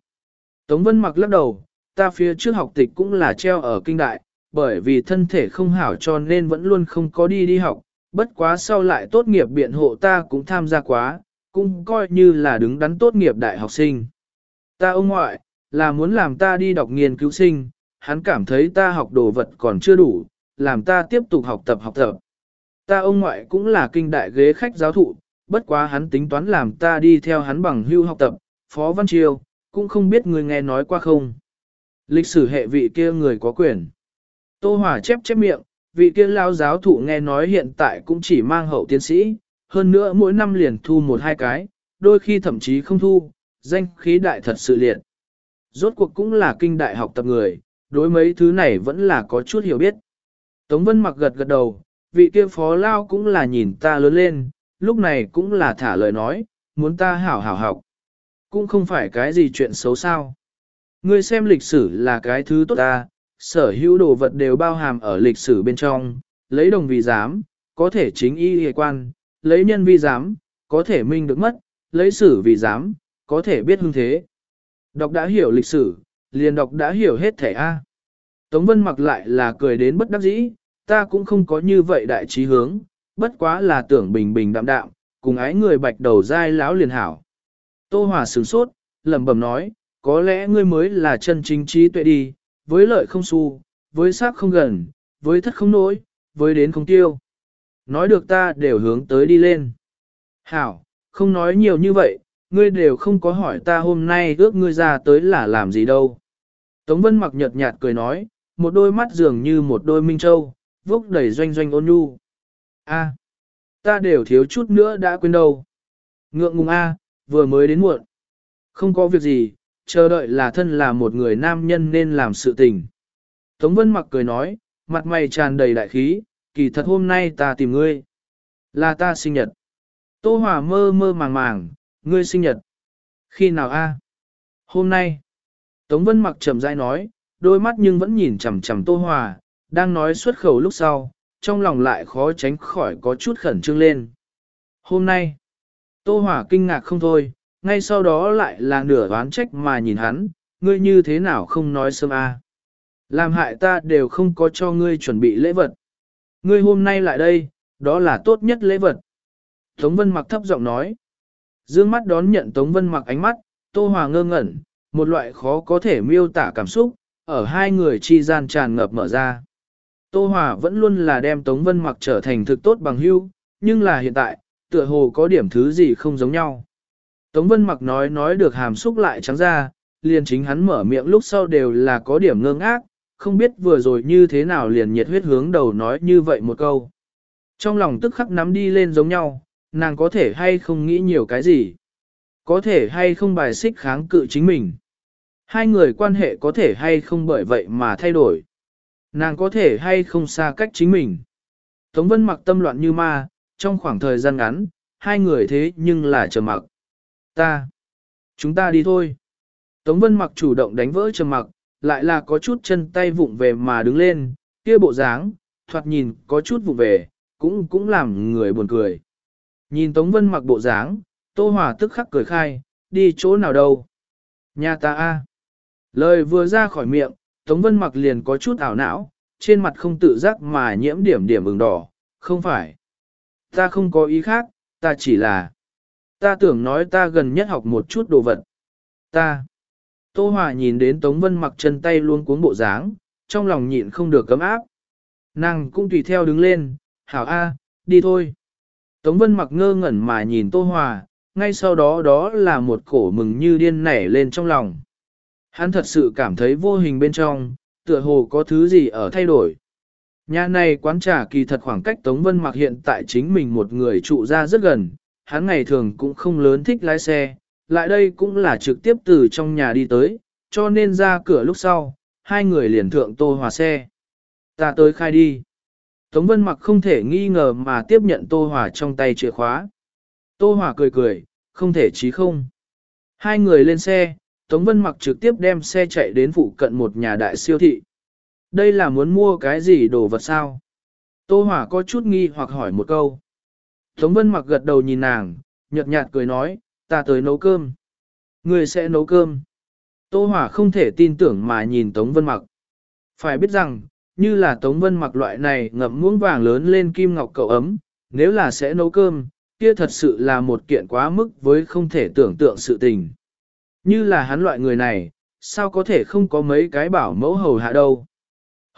Tống Vân mặc lắc đầu, ta phía trước học tịch cũng là treo ở kinh đại, bởi vì thân thể không hảo cho nên vẫn luôn không có đi đi học, bất quá sau lại tốt nghiệp biện hộ ta cũng tham gia quá, cũng coi như là đứng đắn tốt nghiệp đại học sinh. Ta ông ngoại, là muốn làm ta đi đọc nghiên cứu sinh, hắn cảm thấy ta học đồ vật còn chưa đủ, làm ta tiếp tục học tập học tập. Ta ông ngoại cũng là kinh đại ghế khách giáo thụ, bất quá hắn tính toán làm ta đi theo hắn bằng hưu học tập, Phó Văn Triều, cũng không biết người nghe nói qua không. Lịch sử hệ vị kia người có quyền. Tô Hòa chép chép miệng, vị kia lao giáo thụ nghe nói hiện tại cũng chỉ mang hậu tiến sĩ, hơn nữa mỗi năm liền thu một hai cái, đôi khi thậm chí không thu, danh khí đại thật sự liệt. Rốt cuộc cũng là kinh đại học tập người, đối mấy thứ này vẫn là có chút hiểu biết. Tống Vân mặc gật gật đầu, vị kia phó lao cũng là nhìn ta lớn lên, lúc này cũng là thả lời nói, muốn ta hảo hảo học. Cũng không phải cái gì chuyện xấu sao. Ngươi xem lịch sử là cái thứ tốt ta, sở hữu đồ vật đều bao hàm ở lịch sử bên trong, lấy đồng vì giám, có thể chính y hề quan, lấy nhân vi giám, có thể minh được mất, lấy sử vì giám, có thể biết hương thế. Đọc đã hiểu lịch sử, liền đọc đã hiểu hết thể A. Tống Vân mặc lại là cười đến bất đắc dĩ, ta cũng không có như vậy đại trí hướng, bất quá là tưởng bình bình đạm đạm, cùng ái người bạch đầu dai láo liền hảo. Tô Hòa sửng sốt, lẩm bẩm nói, có lẽ ngươi mới là chân chính trí tuệ đi, với lợi không xu, với sắc không gần, với thất không nỗi, với đến không tiêu. Nói được ta đều hướng tới đi lên. Hảo, không nói nhiều như vậy, ngươi đều không có hỏi ta hôm nay ước ngươi ra tới là làm gì đâu. Tống Vân mặc nhợt nhạt cười nói, một đôi mắt dường như một đôi minh châu, vốc đầy doanh doanh ôn nhu. A, ta đều thiếu chút nữa đã quên đâu. Ngượng ngùng A, vừa mới đến muộn. Không có việc gì, chờ đợi là thân là một người nam nhân nên làm sự tình. Tống Vân mặc cười nói, mặt mày tràn đầy đại khí, kỳ thật hôm nay ta tìm ngươi. Là ta sinh nhật. Tô Hòa mơ mơ màng màng, ngươi sinh nhật. Khi nào a? Hôm nay. Tống Vân mặc chậm rãi nói, đôi mắt nhưng vẫn nhìn chằm chằm Tô Hòa, đang nói xuất khẩu lúc sau, trong lòng lại khó tránh khỏi có chút khẩn trương lên. Hôm nay, Tô Hòa kinh ngạc không thôi, ngay sau đó lại là nửa đoán trách mà nhìn hắn, ngươi như thế nào không nói sớm a? Làm hại ta đều không có cho ngươi chuẩn bị lễ vật. Ngươi hôm nay lại đây, đó là tốt nhất lễ vật. Tống Vân mặc thấp giọng nói. Dương mắt đón nhận Tống Vân mặc ánh mắt, Tô Hòa ngơ ngẩn, một loại khó có thể miêu tả cảm xúc, ở hai người chi gian tràn ngập mở ra. Tô Hòa vẫn luôn là đem Tống Vân mặc trở thành thực tốt bằng hữu, nhưng là hiện tại, tựa hồ có điểm thứ gì không giống nhau. Tống Vân mặc nói nói được hàm xúc lại trắng ra, liền chính hắn mở miệng lúc sau đều là có điểm ngơ ngác, không biết vừa rồi như thế nào liền nhiệt huyết hướng đầu nói như vậy một câu. Trong lòng tức khắc nắm đi lên giống nhau, nàng có thể hay không nghĩ nhiều cái gì. Có thể hay không bài xích kháng cự chính mình. Hai người quan hệ có thể hay không bởi vậy mà thay đổi. Nàng có thể hay không xa cách chính mình. Tống Vân mặc tâm loạn như ma, trong khoảng thời gian ngắn, hai người thế nhưng là trầm mặc. Ta. Chúng ta đi thôi. Tống Vân mặc chủ động đánh vỡ trầm mặc, lại là có chút chân tay vụng về mà đứng lên, kia bộ dáng, thoạt nhìn có chút vụng về, cũng cũng làm người buồn cười. Nhìn Tống Vân mặc bộ dáng, Tô Hòa tức khắc cười khai, đi chỗ nào đâu. Nhà ta a. Lời vừa ra khỏi miệng, Tống Vân mặc liền có chút ảo não, trên mặt không tự giác mà nhiễm điểm điểm ửng đỏ, không phải. Ta không có ý khác, ta chỉ là... Ta tưởng nói ta gần nhất học một chút đồ vật. Ta. Tô Hòa nhìn đến Tống Vân mặc chân tay luôn cuống bộ dáng, trong lòng nhịn không được cấm áp. Nàng cũng tùy theo đứng lên, hảo A, đi thôi. Tống Vân mặc ngơ ngẩn mà nhìn Tô Hòa, ngay sau đó đó là một cổ mừng như điên nảy lên trong lòng. Hắn thật sự cảm thấy vô hình bên trong, tựa hồ có thứ gì ở thay đổi. Nhà này quán trà kỳ thật khoảng cách Tống Vân mặc hiện tại chính mình một người trụ ra rất gần, hắn ngày thường cũng không lớn thích lái xe, lại đây cũng là trực tiếp từ trong nhà đi tới, cho nên ra cửa lúc sau, hai người liền thượng Tô Hòa xe. Ta tới khai đi. Tống Vân mặc không thể nghi ngờ mà tiếp nhận Tô Hòa trong tay chìa khóa. Tô Hòa cười cười, không thể chí không. Hai người lên xe, Tống Vân mặc trực tiếp đem xe chạy đến phụ cận một nhà đại siêu thị. Đây là muốn mua cái gì đồ vật sao? Tô Hỏa có chút nghi hoặc hỏi một câu. Tống Vân mặc gật đầu nhìn nàng, nhợt nhạt cười nói, ta tới nấu cơm. Người sẽ nấu cơm. Tô Hỏa không thể tin tưởng mà nhìn Tống Vân Mặc. Phải biết rằng, như là Tống Vân Mặc loại này ngậm muỗng vàng lớn lên kim ngọc cậu ấm, nếu là sẽ nấu cơm, kia thật sự là một kiện quá mức với không thể tưởng tượng sự tình. Như là hắn loại người này, sao có thể không có mấy cái bảo mẫu hầu hạ đâu.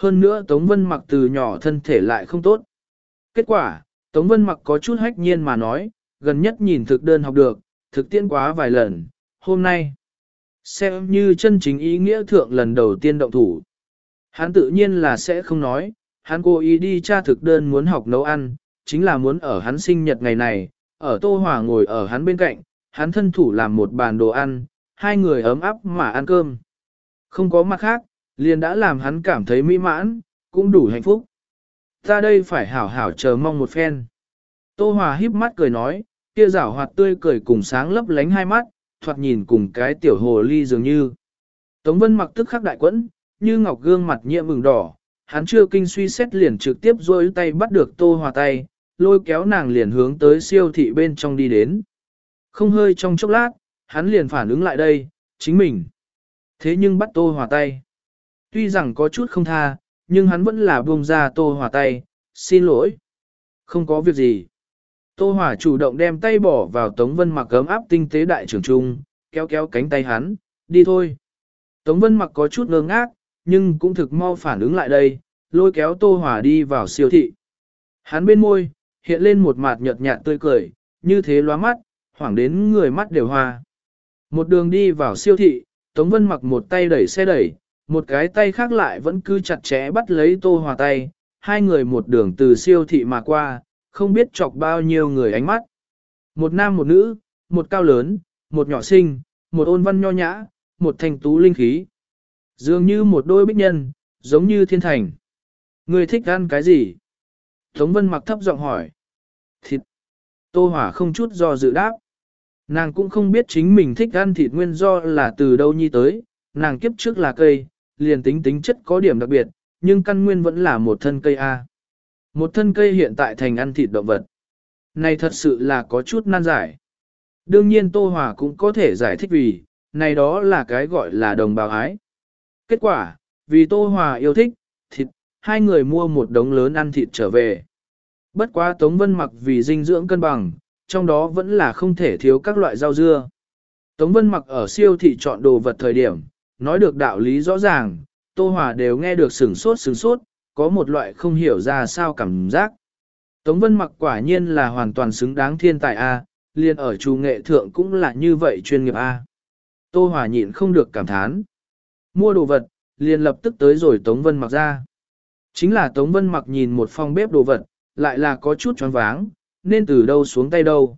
Hơn nữa Tống Vân Mặc từ nhỏ thân thể lại không tốt. Kết quả, Tống Vân Mặc có chút hách nhiên mà nói, gần nhất nhìn thực đơn học được, thực tiễn quá vài lần, hôm nay. Xem như chân chính ý nghĩa thượng lần đầu tiên động thủ. Hắn tự nhiên là sẽ không nói, hắn cố ý đi tra thực đơn muốn học nấu ăn, chính là muốn ở hắn sinh nhật ngày này, ở Tô Hòa ngồi ở hắn bên cạnh, hắn thân thủ làm một bàn đồ ăn, hai người ấm áp mà ăn cơm. Không có mặt khác, liền đã làm hắn cảm thấy mỹ mãn, cũng đủ hạnh phúc. Ta đây phải hảo hảo chờ mong một phen. Tô Hòa híp mắt cười nói, kia rảo hoạt tươi cười cùng sáng lấp lánh hai mắt, thoạt nhìn cùng cái tiểu hồ ly dường như. Tống Vân mặc tức khắc đại quẫn, như ngọc gương mặt nhiệm mừng đỏ, hắn chưa kinh suy xét liền trực tiếp rôi tay bắt được Tô Hòa tay, lôi kéo nàng liền hướng tới siêu thị bên trong đi đến. Không hơi trong chốc lát, hắn liền phản ứng lại đây, chính mình. Thế nhưng bắt Tô Hòa tay. Tuy rằng có chút không tha, nhưng hắn vẫn là buông ra Tô Hòa tay, xin lỗi. Không có việc gì. Tô Hòa chủ động đem tay bỏ vào Tống Vân mặc gấm áp tinh tế đại trưởng trung, kéo kéo cánh tay hắn, đi thôi. Tống Vân mặc có chút ngơ ngác, nhưng cũng thực mau phản ứng lại đây, lôi kéo Tô Hòa đi vào siêu thị. Hắn bên môi, hiện lên một mặt nhợt nhạt tươi cười, như thế lóa mắt, hoảng đến người mắt đều hoa. Một đường đi vào siêu thị, Tống Vân mặc một tay đẩy xe đẩy, một cái tay khác lại vẫn cứ chặt chẽ bắt lấy Tô Hòa tay, hai người một đường từ siêu thị mà qua, không biết chọc bao nhiêu người ánh mắt. Một nam một nữ, một cao lớn, một nhỏ xinh, một ôn văn nho nhã, một thành tú linh khí. Dường như một đôi bích nhân, giống như thiên thành. Người thích ăn cái gì? Tống Vân mặc thấp giọng hỏi. Thịt. Tô Hỏa không chút do dự đáp. Nàng cũng không biết chính mình thích ăn thịt nguyên do là từ đâu nhi tới, nàng kiếp trước là cây, liền tính tính chất có điểm đặc biệt, nhưng căn nguyên vẫn là một thân cây A. Một thân cây hiện tại thành ăn thịt động vật. Này thật sự là có chút nan giải. Đương nhiên Tô Hòa cũng có thể giải thích vì, này đó là cái gọi là đồng bào ái. Kết quả, vì Tô Hòa yêu thích, thịt, hai người mua một đống lớn ăn thịt trở về. Bất quá Tống Vân mặc vì dinh dưỡng cân bằng, trong đó vẫn là không thể thiếu các loại rau dưa. Tống Vân mặc ở siêu thị chọn đồ vật thời điểm, nói được đạo lý rõ ràng, Tô Hòa đều nghe được sửng sốt sửng sốt, có một loại không hiểu ra sao cảm giác. Tống Vân mặc quả nhiên là hoàn toàn xứng đáng thiên tài A, liền ở trù nghệ thượng cũng là như vậy chuyên nghiệp A. Tô Hòa nhịn không được cảm thán. Mua đồ vật, liền lập tức tới rồi Tống Vân mặc ra. Chính là Tống Vân mặc nhìn một phòng bếp đồ vật, lại là có chút choáng váng, nên từ đâu xuống tay đâu.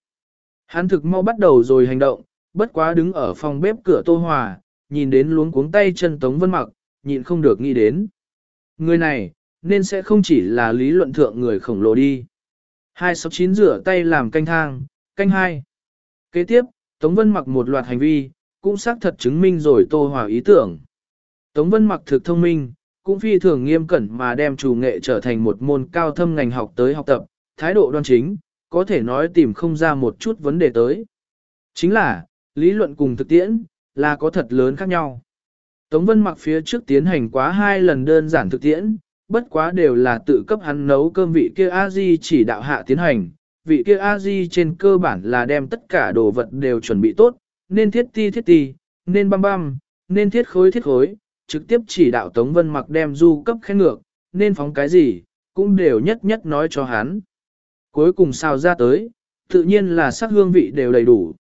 Hắn thực mau bắt đầu rồi hành động, bất quá đứng ở phòng bếp cửa Tô Hòa, nhìn đến luống cuống tay chân Tống Vân mặc, nhịn không được nghĩ đến. Người này, nên sẽ không chỉ là lý luận thượng người khổng lồ đi. Hai sáu chín rửa tay làm canh thang, canh hai. Kế tiếp, Tống Vân mặc một loạt hành vi, cũng xác thật chứng minh rồi Tô Hòa ý tưởng. Tống Vân mặc thực thông minh, cũng phi thường nghiêm cẩn mà đem chủ nghệ trở thành một môn cao thâm ngành học tới học tập, thái độ đoan chính, có thể nói tìm không ra một chút vấn đề tới. Chính là, lý luận cùng thực tiễn, là có thật lớn khác nhau. Tống Vân mặc phía trước tiến hành quá hai lần đơn giản thực tiễn, bất quá đều là tự cấp hắn nấu cơm vị kia A-di chỉ đạo hạ tiến hành, vị kia A-di trên cơ bản là đem tất cả đồ vật đều chuẩn bị tốt, nên thiết ti thiết ti, nên băm băm, nên thiết khối thiết khối, trực tiếp chỉ đạo Tống Vân mặc đem du cấp khen ngược, nên phóng cái gì, cũng đều nhất nhất nói cho hắn. Cuối cùng sao ra tới, tự nhiên là sắc hương vị đều đầy đủ.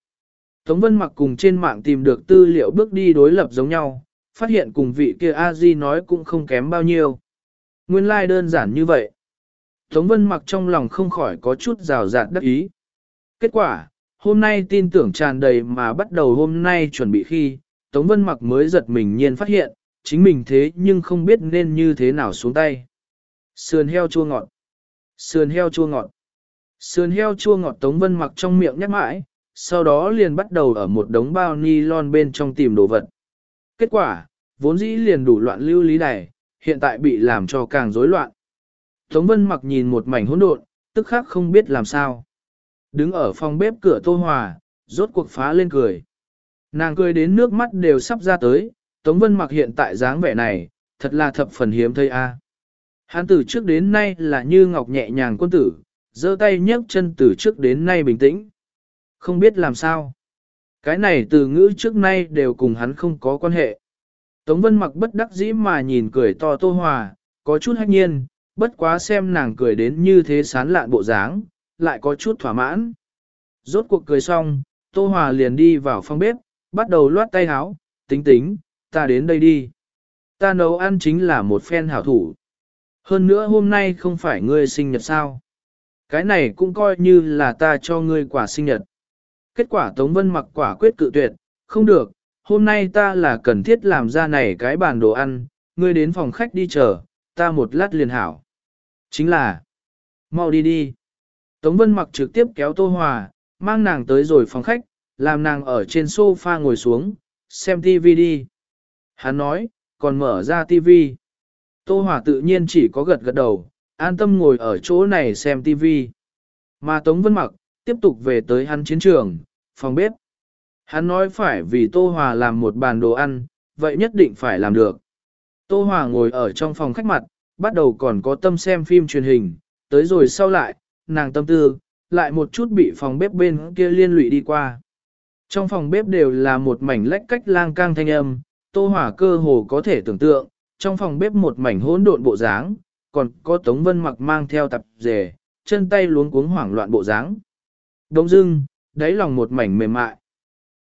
Tống Vân mặc cùng trên mạng tìm được tư liệu bước đi đối lập giống nhau, phát hiện cùng vị kia A-di nói cũng không kém bao nhiêu. Nguyên lai like đơn giản như vậy. Tống Vân mặc trong lòng không khỏi có chút rào rạt đắc ý. Kết quả, hôm nay tin tưởng tràn đầy mà bắt đầu hôm nay chuẩn bị khi, Tống Vân mặc mới giật mình nhiên phát hiện, chính mình thế nhưng không biết nên như thế nào xuống tay. Sườn heo chua ngọt. Sườn heo chua ngọt. Sườn heo chua ngọt Tống Vân mặc trong miệng nhắc mãi, sau đó liền bắt đầu ở một đống bao ni lon bên trong tìm đồ vật. Kết quả, vốn dĩ liền đủ loạn lưu lý này, hiện tại bị làm cho càng rối loạn. Tống Vân mặc nhìn một mảnh hỗn độn, tức khắc không biết làm sao. Đứng ở phòng bếp cửa Tô Hòa, rốt cuộc phá lên cười. Nàng cười đến nước mắt đều sắp ra tới, Tống Vân mặc hiện tại dáng vẻ này, thật là thập phần hiếm thấy a. Hắn từ trước đến nay là như ngọc nhẹ nhàng quân tử, giơ tay nhấc chân từ trước đến nay bình tĩnh. Không biết làm sao. Cái này từ ngữ trước nay đều cùng hắn không có quan hệ. Tống Vân mặc bất đắc dĩ mà nhìn cười to Tô Hòa, có chút hách nhiên, bất quá xem nàng cười đến như thế sán lạn bộ dáng, lại có chút thỏa mãn. Rốt cuộc cười xong, Tô Hòa liền đi vào phòng bếp, bắt đầu loát tay háo, tính tính, ta đến đây đi. Ta nấu ăn chính là một phen hảo thủ. Hơn nữa hôm nay không phải ngươi sinh nhật sao. Cái này cũng coi như là ta cho ngươi quả sinh nhật. Kết quả Tống Vân mặc quả quyết cự tuyệt, không được, hôm nay ta là cần thiết làm ra này cái bàn đồ ăn, ngươi đến phòng khách đi chờ, ta một lát liền hảo. Chính là, mau đi đi. Tống Vân mặc trực tiếp kéo Tô Hòa, mang nàng tới rồi phòng khách, làm nàng ở trên sofa ngồi xuống, xem TV đi. Hắn nói, còn mở ra TV. Tô Hòa tự nhiên chỉ có gật gật đầu, an tâm ngồi ở chỗ này xem TV. Mà Tống Vân mặc, tiếp tục về tới hắn chiến trường, phòng bếp. Hắn nói phải vì Tô Hòa làm một bàn đồ ăn, vậy nhất định phải làm được. Tô Hòa ngồi ở trong phòng khách mặt, bắt đầu còn có tâm xem phim truyền hình, tới rồi sau lại, nàng tâm tư, lại một chút bị phòng bếp bên kia liên lụy đi qua. Trong phòng bếp đều là một mảnh lách cách lang cang thanh âm, Tô Hòa cơ hồ có thể tưởng tượng, trong phòng bếp một mảnh hỗn độn bộ dáng, còn có Tống Vân mặc mang theo tập rể, chân tay luống cuống hoảng loạn bộ dáng. Đông dưng, đáy lòng một mảnh mềm mại.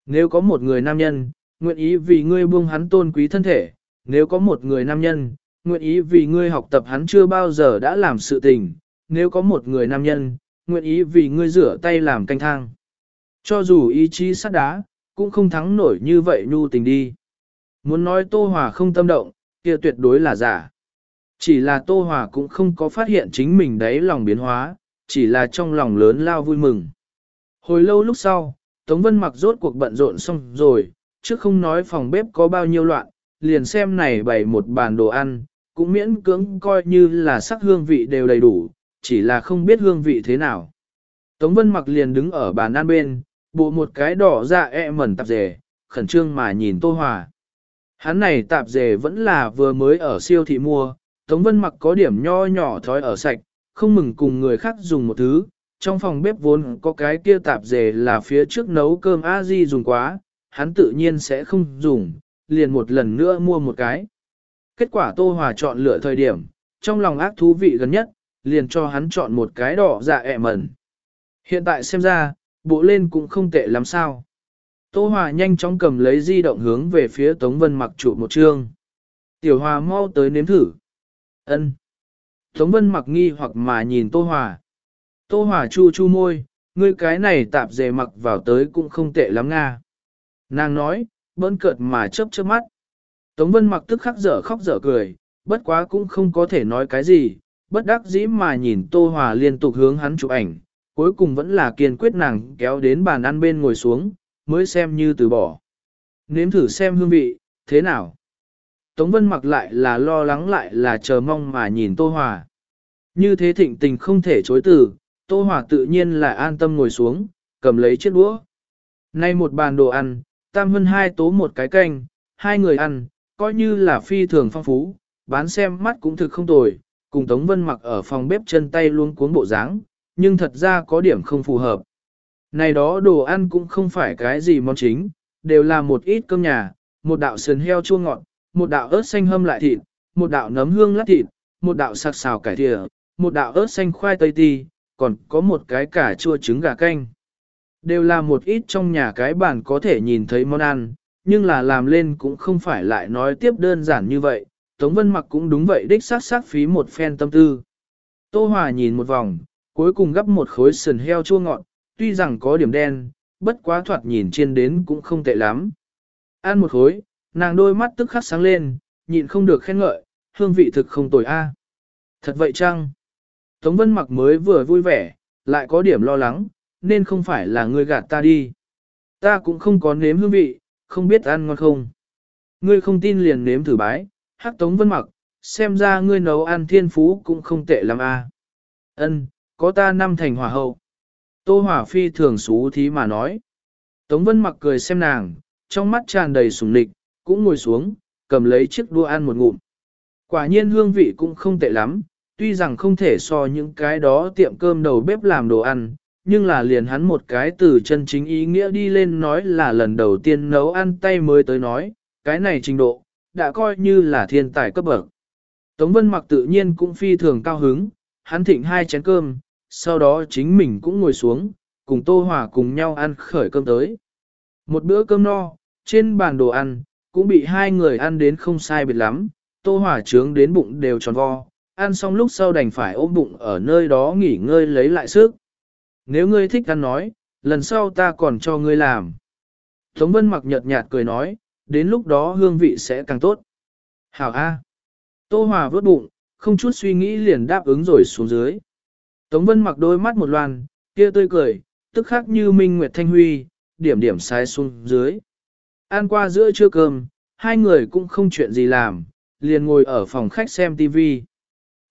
Nếu có một người nam nhân, nguyện ý vì ngươi buông hắn tôn quý thân thể, nếu có một người nam nhân, nguyện ý vì ngươi học tập hắn chưa bao giờ đã làm sự tình, nếu có một người nam nhân, nguyện ý vì ngươi rửa tay làm canh thang. Cho dù ý chí sắt đá, cũng không thắng nổi như vậy nhu tình đi. Muốn nói Tô Hòa không tâm động, kia tuyệt đối là giả. Chỉ là Tô Hòa cũng không có phát hiện chính mình đấy lòng biến hóa, chỉ là trong lòng lớn lao vui mừng. Hồi lâu lúc sau, Tống Vân mặc rốt cuộc bận rộn xong rồi, trước không nói phòng bếp có bao nhiêu loạn, liền xem này bày một bàn đồ ăn, cũng miễn cưỡng coi như là sắc hương vị đều đầy đủ, chỉ là không biết hương vị thế nào. Tống Vân mặc liền đứng ở bàn ăn bên, bộ một cái đỏ dạ e mẩn tạp dề, khẩn trương mà nhìn Tô Hòa. Hắn này tạp dề vẫn là vừa mới ở siêu thị mua, Tống Vân mặc có điểm nho nhỏ thói ở sạch, không mừng cùng người khác dùng một thứ. Trong phòng bếp vốn có cái kia tạp dề là phía trước nấu cơm a di dùng quá, hắn tự nhiên sẽ không dùng, liền một lần nữa mua một cái. Kết quả Tô Hòa chọn lựa thời điểm, trong lòng ác thú vị gần nhất, liền cho hắn chọn một cái đỏ dạ ẹ mẩn. Hiện tại xem ra, bộ lên cũng không tệ lắm sao. Tô Hòa nhanh chóng cầm lấy di động hướng về phía Tống Vân mặc trụ một chương. Tiểu Hòa mau tới nếm thử. Ân. Tống Vân mặc nghi hoặc mà nhìn Tô Hòa. Tô Hòa chu chu môi, ngươi cái này tạp dề mặc vào tới cũng không tệ lắm nga. Nàng nói, bỡn cợt mà chớp chớp mắt. Tống Vân mặc tức khắc dở khóc dở cười, bất quá cũng không có thể nói cái gì, bất đắc dĩ mà nhìn Tô Hòa liên tục hướng hắn chụp ảnh, cuối cùng vẫn là kiên quyết nàng kéo đến bàn ăn bên ngồi xuống, mới xem như từ bỏ. Nếm thử xem hương vị, thế nào? Tống Vân mặc lại là lo lắng lại là chờ mong mà nhìn Tô Hòa. Như thế thịnh tình không thể chối từ, Tô Hòa tự nhiên là an tâm ngồi xuống, cầm lấy chiếc đũa. Nay một bàn đồ ăn, tam hơn hai tố một cái canh, hai người ăn, coi như là phi thường phong phú, bán xem mắt cũng thực không tồi, cùng Tống Vân mặc ở phòng bếp chân tay luôn cuốn bộ dáng, nhưng thật ra có điểm không phù hợp. Này đó đồ ăn cũng không phải cái gì món chính, đều là một ít cơm nhà, một đạo sườn heo chua ngọt, một đạo ớt xanh hâm lại thịt, một đạo nấm hương lát thịt, một đạo sạc xào cải thịa, một đạo ớt xanh khoai tây ti, còn có một cái cả chua trứng gà canh. Đều là một ít trong nhà cái bàn có thể nhìn thấy món ăn, nhưng là làm lên cũng không phải lại nói tiếp đơn giản như vậy, Tống Vân Mặc cũng đúng vậy đích sát sát phí một phen tâm tư. Tô Hòa nhìn một vòng, cuối cùng gấp một khối sườn heo chua ngọt, tuy rằng có điểm đen, bất quá thoạt nhìn trên đến cũng không tệ lắm. Ăn một khối, nàng đôi mắt tức khắc sáng lên, nhịn không được khen ngợi, hương vị thực không tồi a. Thật vậy chăng? Tống Vân Mặc mới vừa vui vẻ, lại có điểm lo lắng, nên không phải là ngươi gạt ta đi. Ta cũng không có nếm hương vị, không biết ăn ngon không. Ngươi không tin liền nếm thử bái, hắc Tống Vân Mặc, xem ra ngươi nấu ăn thiên phú cũng không tệ lắm a. Ân, có ta năm thành hỏa hậu. Tô Hỏa Phi thường xú thí mà nói. Tống Vân Mặc cười xem nàng, trong mắt tràn đầy sùng lịch, cũng ngồi xuống, cầm lấy chiếc đũa ăn một ngụm. Quả nhiên hương vị cũng không tệ lắm, tuy rằng không thể so những cái đó tiệm cơm đầu bếp làm đồ ăn, nhưng là liền hắn một cái từ chân chính ý nghĩa đi lên nói là lần đầu tiên nấu ăn tay mới tới nói, cái này trình độ, đã coi như là thiên tài cấp bậc. Tống Vân mặc tự nhiên cũng phi thường cao hứng, hắn thịnh hai chén cơm, sau đó chính mình cũng ngồi xuống, cùng Tô Hòa cùng nhau ăn khởi cơm tới. Một bữa cơm no, trên bàn đồ ăn, cũng bị hai người ăn đến không sai biệt lắm, Tô Hòa trướng đến bụng đều tròn vo, ăn xong lúc sau đành phải ôm bụng ở nơi đó nghỉ ngơi lấy lại sức. Nếu ngươi thích ăn nói, lần sau ta còn cho ngươi làm. Tống Vân mặc nhợt nhạt cười nói, đến lúc đó hương vị sẽ càng tốt. Hảo A. Tô Hòa vớt bụng, không chút suy nghĩ liền đáp ứng rồi xuống dưới. Tống Vân mặc đôi mắt một loan, kia tươi cười, tức khắc như minh nguyệt thanh huy, điểm điểm sai xuống dưới. Ăn qua giữa trưa cơm, hai người cũng không chuyện gì làm, liền ngồi ở phòng khách xem TV.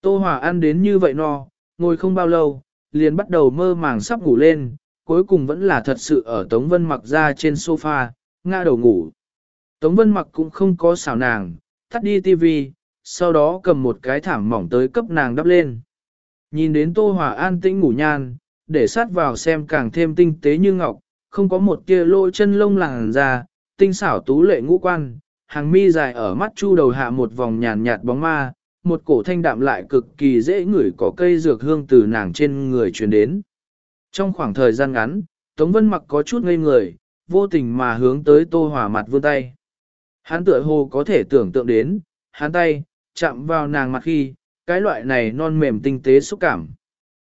Tô Hòa ăn đến như vậy no, ngồi không bao lâu, liền bắt đầu mơ màng sắp ngủ lên, cuối cùng vẫn là thật sự ở Tống Vân mặc ra trên sofa, ngã đầu ngủ. Tống Vân mặc cũng không có xảo nàng, tắt đi TV, sau đó cầm một cái thảm mỏng tới cấp nàng đắp lên. Nhìn đến Tô Hòa an tĩnh ngủ nhan, để sát vào xem càng thêm tinh tế như ngọc, không có một tia lỗ chân lông làng ra, tinh xảo tú lệ ngũ quan, hàng mi dài ở mắt chu đầu hạ một vòng nhàn nhạt bóng ma, một cổ thanh đạm lại cực kỳ dễ ngửi có cây dược hương từ nàng trên người truyền đến. Trong khoảng thời gian ngắn, Tống Vân mặc có chút ngây người, vô tình mà hướng tới Tô Hòa mặt vươn tay. Hắn tựa hồ có thể tưởng tượng đến, hắn tay, chạm vào nàng mặt khi, cái loại này non mềm tinh tế xúc cảm.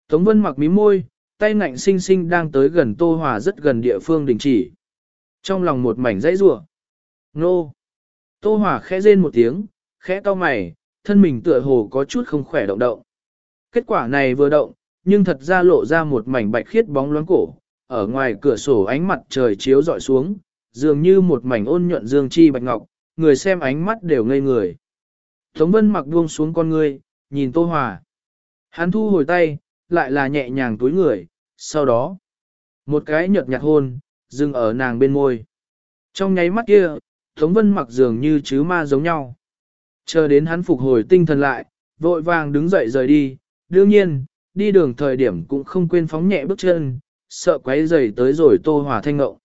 Tống Vân mặc mí môi, tay ngạnh sinh sinh đang tới gần Tô Hòa rất gần địa phương đình chỉ. Trong lòng một mảnh dãy rủa. Nô! Tô Hòa khẽ rên một tiếng, khẽ cau mày, thân mình tựa hồ có chút không khỏe động động. Kết quả này vừa động, nhưng thật ra lộ ra một mảnh bạch khiết bóng loáng cổ, ở ngoài cửa sổ ánh mặt trời chiếu dọi xuống, dường như một mảnh ôn nhuận dương chi bạch ngọc, người xem ánh mắt đều ngây người. Tống Vân mặc buông xuống con người, nhìn Tô Hòa. Hắn thu hồi tay, lại là nhẹ nhàng túi người, sau đó, một cái nhợt nhạt hôn, dừng ở nàng bên môi. Trong nháy mắt kia, Tống Vân mặc dường như chứ ma giống nhau. Chờ đến hắn phục hồi tinh thần lại, vội vàng đứng dậy rời đi, đương nhiên, đi đường thời điểm cũng không quên phóng nhẹ bước chân, sợ quấy rầy tới rồi Tô Hòa thanh ngậu.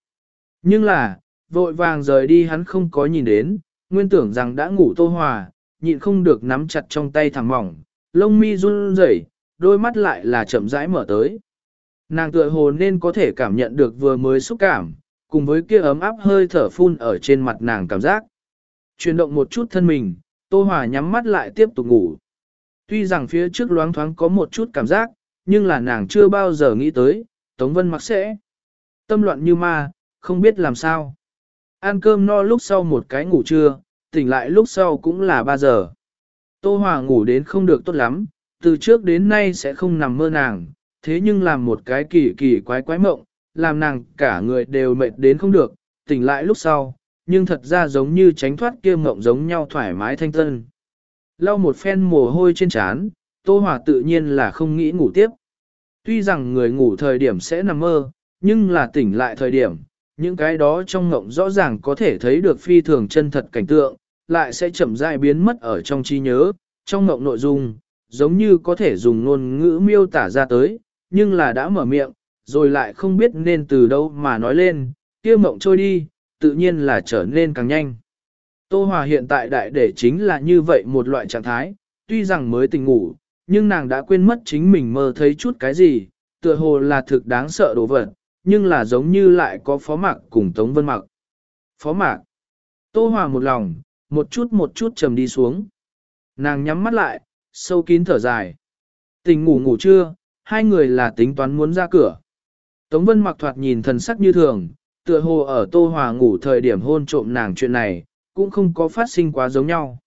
Nhưng là, vội vàng rời đi hắn không có nhìn đến, nguyên tưởng rằng đã ngủ Tô Hòa, nhịn không được nắm chặt trong tay thẳng mỏng, lông mi run rẩy, đôi mắt lại là chậm rãi mở tới. Nàng tựa hồ nên có thể cảm nhận được vừa mới xúc cảm, cùng với kia ấm áp hơi thở phun ở trên mặt nàng cảm giác. Chuyển động một chút thân mình, Tô Hòa nhắm mắt lại tiếp tục ngủ. Tuy rằng phía trước loáng thoáng có một chút cảm giác, nhưng là nàng chưa bao giờ nghĩ tới, Tống Vân mặc sẽ. Tâm loạn như ma, không biết làm sao. Ăn cơm no lúc sau một cái ngủ trưa, tỉnh lại lúc sau cũng là 3 giờ. Tô Hòa ngủ đến không được tốt lắm, từ trước đến nay sẽ không nằm mơ nàng, thế nhưng làm một cái kỳ kỳ quái quái mộng, làm nàng cả người đều mệt đến không được, tỉnh lại lúc sau, nhưng thật ra giống như tránh thoát kia mộng giống nhau thoải mái thanh tân. Lau một phen mồ hôi trên trán, Tô Hòa tự nhiên là không nghĩ ngủ tiếp. Tuy rằng người ngủ thời điểm sẽ nằm mơ, nhưng là tỉnh lại thời điểm, những cái đó trong ngộng rõ ràng có thể thấy được phi thường chân thật cảnh tượng, lại sẽ chậm rãi biến mất ở trong trí nhớ, trong ngộng nội dung, giống như có thể dùng ngôn ngữ miêu tả ra tới, nhưng là đã mở miệng, rồi lại không biết nên từ đâu mà nói lên, kia mộng trôi đi, tự nhiên là trở nên càng nhanh. Tô Hòa hiện tại đại để chính là như vậy một loại trạng thái, tuy rằng mới tỉnh ngủ, nhưng nàng đã quên mất chính mình mơ thấy chút cái gì, tựa hồ là thực đáng sợ đồ vật, nhưng là giống như lại có phó mạc cùng Tống Vân Mặc. Phó mạc. Tô Hòa một lòng, một chút một chút trầm đi xuống. Nàng nhắm mắt lại, sâu kín thở dài. Tình ngủ ngủ trưa, hai người là tính toán muốn ra cửa. Tống Vân Mặc thoạt nhìn thần sắc như thường, tựa hồ ở Tô Hòa ngủ thời điểm hôn trộm nàng chuyện này, cũng không có phát sinh quá giống nhau.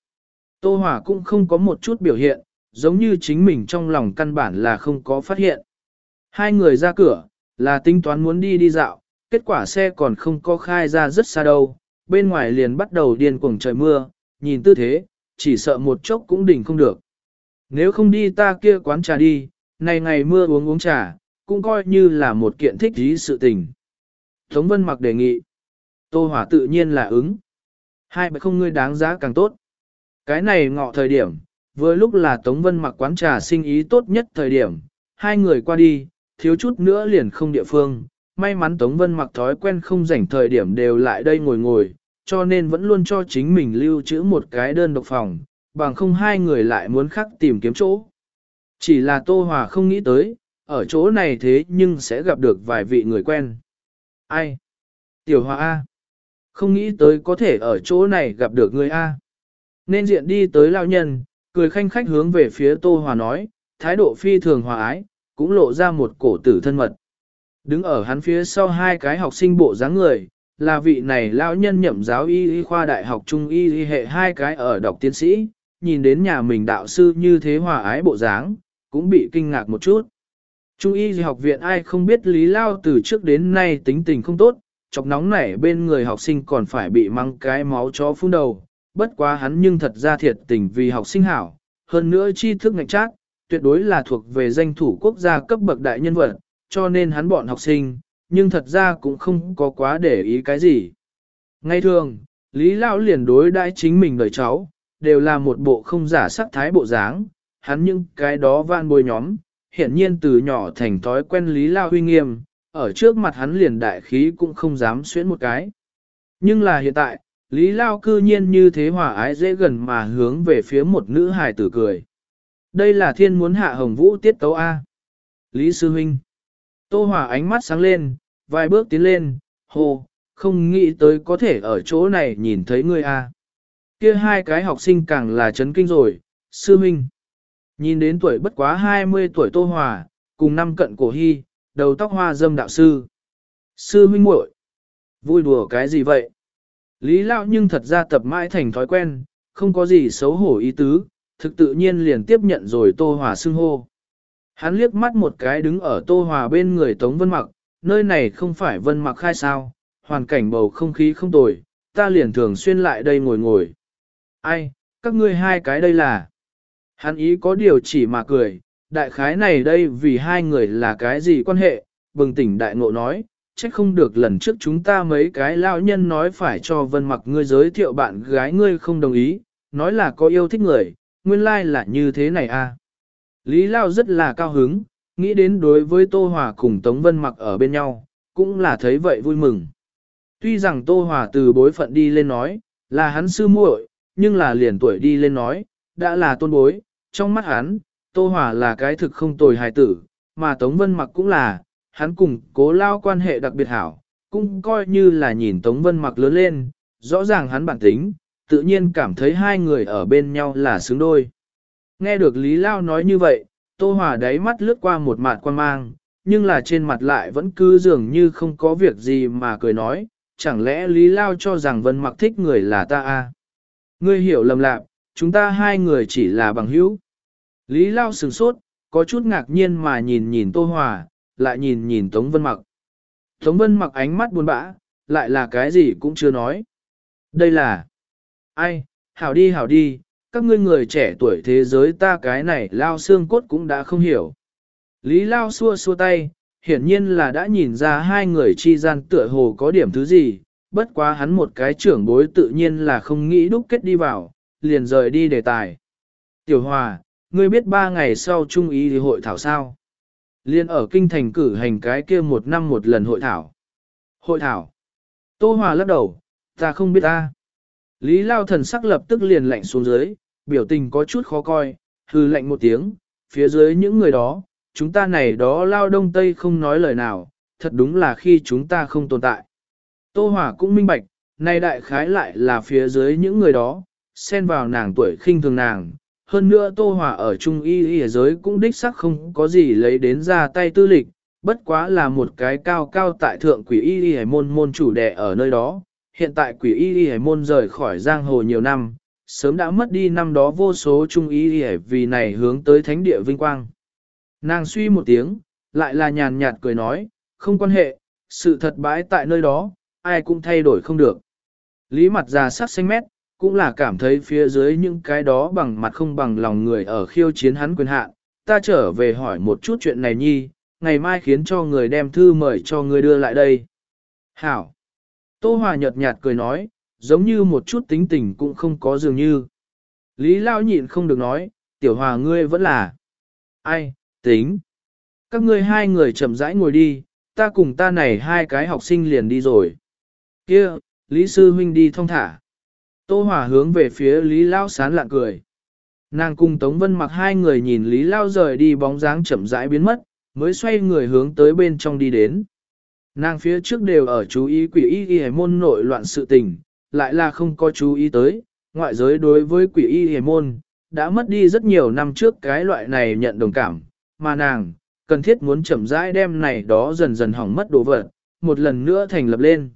Tô Hòa cũng không có một chút biểu hiện, giống như chính mình trong lòng căn bản là không có phát hiện. Hai người ra cửa, là tính toán muốn đi đi dạo, kết quả xe còn không có khai ra rất xa đâu, bên ngoài liền bắt đầu điên cuồng trời mưa, nhìn tư thế, chỉ sợ một chốc cũng đỉnh không được. Nếu không đi ta kia quán trà đi, này ngày mưa uống uống trà, cũng coi như là một kiện thích ý sự tình. Tống Vân mặc đề nghị. Tô Hỏa tự nhiên là ứng. Hai bạch không ngươi đáng giá càng tốt. Cái này ngọ thời điểm, vừa lúc là Tống Vân mặc quán trà sinh ý tốt nhất thời điểm, hai người qua đi, thiếu chút nữa liền không địa phương. May mắn Tống Vân mặc thói quen không rảnh thời điểm đều lại đây ngồi ngồi, cho nên vẫn luôn cho chính mình lưu trữ một cái đơn độc phòng, bằng không hai người lại muốn khắc tìm kiếm chỗ. Chỉ là Tô Hòa không nghĩ tới, ở chỗ này thế nhưng sẽ gặp được vài vị người quen. Ai? Tiểu Hòa A. Không nghĩ tới có thể ở chỗ này gặp được người A. Nên diện đi tới lao nhân, cười khanh khách hướng về phía Tô Hòa nói, thái độ phi thường hòa ái, cũng lộ ra một cổ tử thân mật. Đứng ở hắn phía sau hai cái học sinh bộ dáng người, là vị này lão nhân nhậm giáo y y khoa đại học trung y y hệ hai cái ở đọc tiến sĩ, nhìn đến nhà mình đạo sư như thế hòa ái bộ dáng, cũng bị kinh ngạc một chút. Trung y học viện ai không biết Lý Lao từ trước đến nay tính tình không tốt, chọc nóng nảy bên người học sinh còn phải bị mang cái máu chó phun đầu, bất quá hắn nhưng thật ra thiệt tình vì học sinh hảo, hơn nữa tri thức ngạch trác, tuyệt đối là thuộc về danh thủ quốc gia cấp bậc đại nhân vật, cho nên hắn bọn học sinh, nhưng thật ra cũng không có quá để ý cái gì. Ngay thường, Lý Lão liền đối đãi chính mình đời cháu, đều là một bộ không giả sắc thái bộ dáng, hắn những cái đó van bồi nhóm, hiển nhiên từ nhỏ thành thói quen Lý Lão huy nghiêm, ở trước mặt hắn liền đại khí cũng không dám xuyến một cái. Nhưng là hiện tại, Lý Lao cư nhiên như thế hòa ái dễ gần mà hướng về phía một nữ hài tử cười. Đây là thiên muốn hạ hồng vũ tiết tấu A. Lý Sư Huynh. Tô Hòa ánh mắt sáng lên, vài bước tiến lên, hồ, không nghĩ tới có thể ở chỗ này nhìn thấy ngươi A. Kia hai cái học sinh càng là chấn kinh rồi, Sư Huynh. Nhìn đến tuổi bất quá 20 tuổi Tô Hòa, cùng năm cận cổ hy, đầu tóc hoa dâm đạo sư. Sư Huynh muội Vui đùa cái gì vậy? Lý Lão nhưng thật ra tập mãi thành thói quen, không có gì xấu hổ ý tứ, thực tự nhiên liền tiếp nhận rồi Tô Hòa xưng hô. Hắn liếc mắt một cái đứng ở Tô Hòa bên người Tống Vân Mặc, nơi này không phải Vân Mặc khai sao, hoàn cảnh bầu không khí không tồi, ta liền thường xuyên lại đây ngồi ngồi. Ai, các ngươi hai cái đây là... Hắn ý có điều chỉ mà cười, đại khái này đây vì hai người là cái gì quan hệ, bừng tỉnh đại ngộ nói, trách không được lần trước chúng ta mấy cái lao nhân nói phải cho vân mặc ngươi giới thiệu bạn gái ngươi không đồng ý, nói là có yêu thích người, nguyên lai like là như thế này à. Lý Lao rất là cao hứng, nghĩ đến đối với Tô Hòa cùng Tống Vân mặc ở bên nhau, cũng là thấy vậy vui mừng. Tuy rằng Tô Hòa từ bối phận đi lên nói, là hắn sư muội, nhưng là liền tuổi đi lên nói, đã là tôn bối, trong mắt hắn, Tô Hòa là cái thực không tồi hài tử, mà Tống Vân mặc cũng là, hắn cùng cố lao quan hệ đặc biệt hảo, cũng coi như là nhìn Tống Vân mặc lớn lên, rõ ràng hắn bản tính, tự nhiên cảm thấy hai người ở bên nhau là xứng đôi. Nghe được Lý Lao nói như vậy, Tô Hòa đáy mắt lướt qua một mạt quan mang, nhưng là trên mặt lại vẫn cứ dường như không có việc gì mà cười nói, chẳng lẽ Lý Lao cho rằng Vân mặc thích người là ta a? À? Ngươi hiểu lầm lạc, chúng ta hai người chỉ là bằng hữu. Lý Lao sửng sốt, có chút ngạc nhiên mà nhìn nhìn Tô Hòa, lại nhìn nhìn Tống Vân Mặc. Tống Vân Mặc ánh mắt buồn bã, lại là cái gì cũng chưa nói. Đây là... Ai, hảo đi hảo đi, các ngươi người trẻ tuổi thế giới ta cái này lao xương cốt cũng đã không hiểu. Lý Lao xua xua tay, hiển nhiên là đã nhìn ra hai người chi gian tựa hồ có điểm thứ gì, bất quá hắn một cái trưởng bối tự nhiên là không nghĩ đúc kết đi vào, liền rời đi đề tài. Tiểu Hòa, ngươi biết ba ngày sau trung ý thì hội thảo sao? Liên ở kinh thành cử hành cái kia một năm một lần hội thảo. Hội thảo. Tô Hòa lắc đầu, ta không biết ta. Lý Lao thần sắc lập tức liền lạnh xuống dưới, biểu tình có chút khó coi, hư lạnh một tiếng, phía dưới những người đó, chúng ta này đó Lao Đông Tây không nói lời nào, thật đúng là khi chúng ta không tồn tại. Tô Hòa cũng minh bạch, nay đại khái lại là phía dưới những người đó, xen vào nàng tuổi khinh thường nàng, hơn nữa Tô Hòa ở Trung Y Y giới cũng đích sắc không có gì lấy đến ra tay tư lịch, bất quá là một cái cao cao tại thượng quỷ Y Y môn môn chủ đệ ở nơi đó. Hiện tại quỷ Y Y môn rời khỏi giang hồ nhiều năm, sớm đã mất đi năm đó vô số Trung Y Y vì này hướng tới thánh địa vinh quang. Nàng suy một tiếng, lại là nhàn nhạt cười nói, không quan hệ, sự thật bãi tại nơi đó, ai cũng thay đổi không được. Lý mặt già sắc xanh mét, cũng là cảm thấy phía dưới những cái đó bằng mặt không bằng lòng người ở khiêu chiến hắn quyền hạn. Ta trở về hỏi một chút chuyện này nhi, ngày mai khiến cho người đem thư mời cho người đưa lại đây. Hảo! Tô Hòa nhợt nhạt cười nói, giống như một chút tính tình cũng không có dường như. Lý Lao nhịn không được nói, tiểu hòa ngươi vẫn là. Ai, tính. Các ngươi hai người chậm rãi ngồi đi, ta cùng ta này hai cái học sinh liền đi rồi. Kia, Lý Sư Huynh đi thông thả. Tô Hòa hướng về phía Lý Lao sán lạng cười. Nàng cùng Tống Vân mặc hai người nhìn Lý Lao rời đi bóng dáng chậm rãi biến mất, mới xoay người hướng tới bên trong đi đến. Nàng phía trước đều ở chú ý quỷ y y môn nội loạn sự tình, lại là không có chú ý tới, ngoại giới đối với quỷ y y môn, đã mất đi rất nhiều năm trước cái loại này nhận đồng cảm, mà nàng, cần thiết muốn chậm rãi đem này đó dần dần hỏng mất đồ vật, một lần nữa thành lập lên.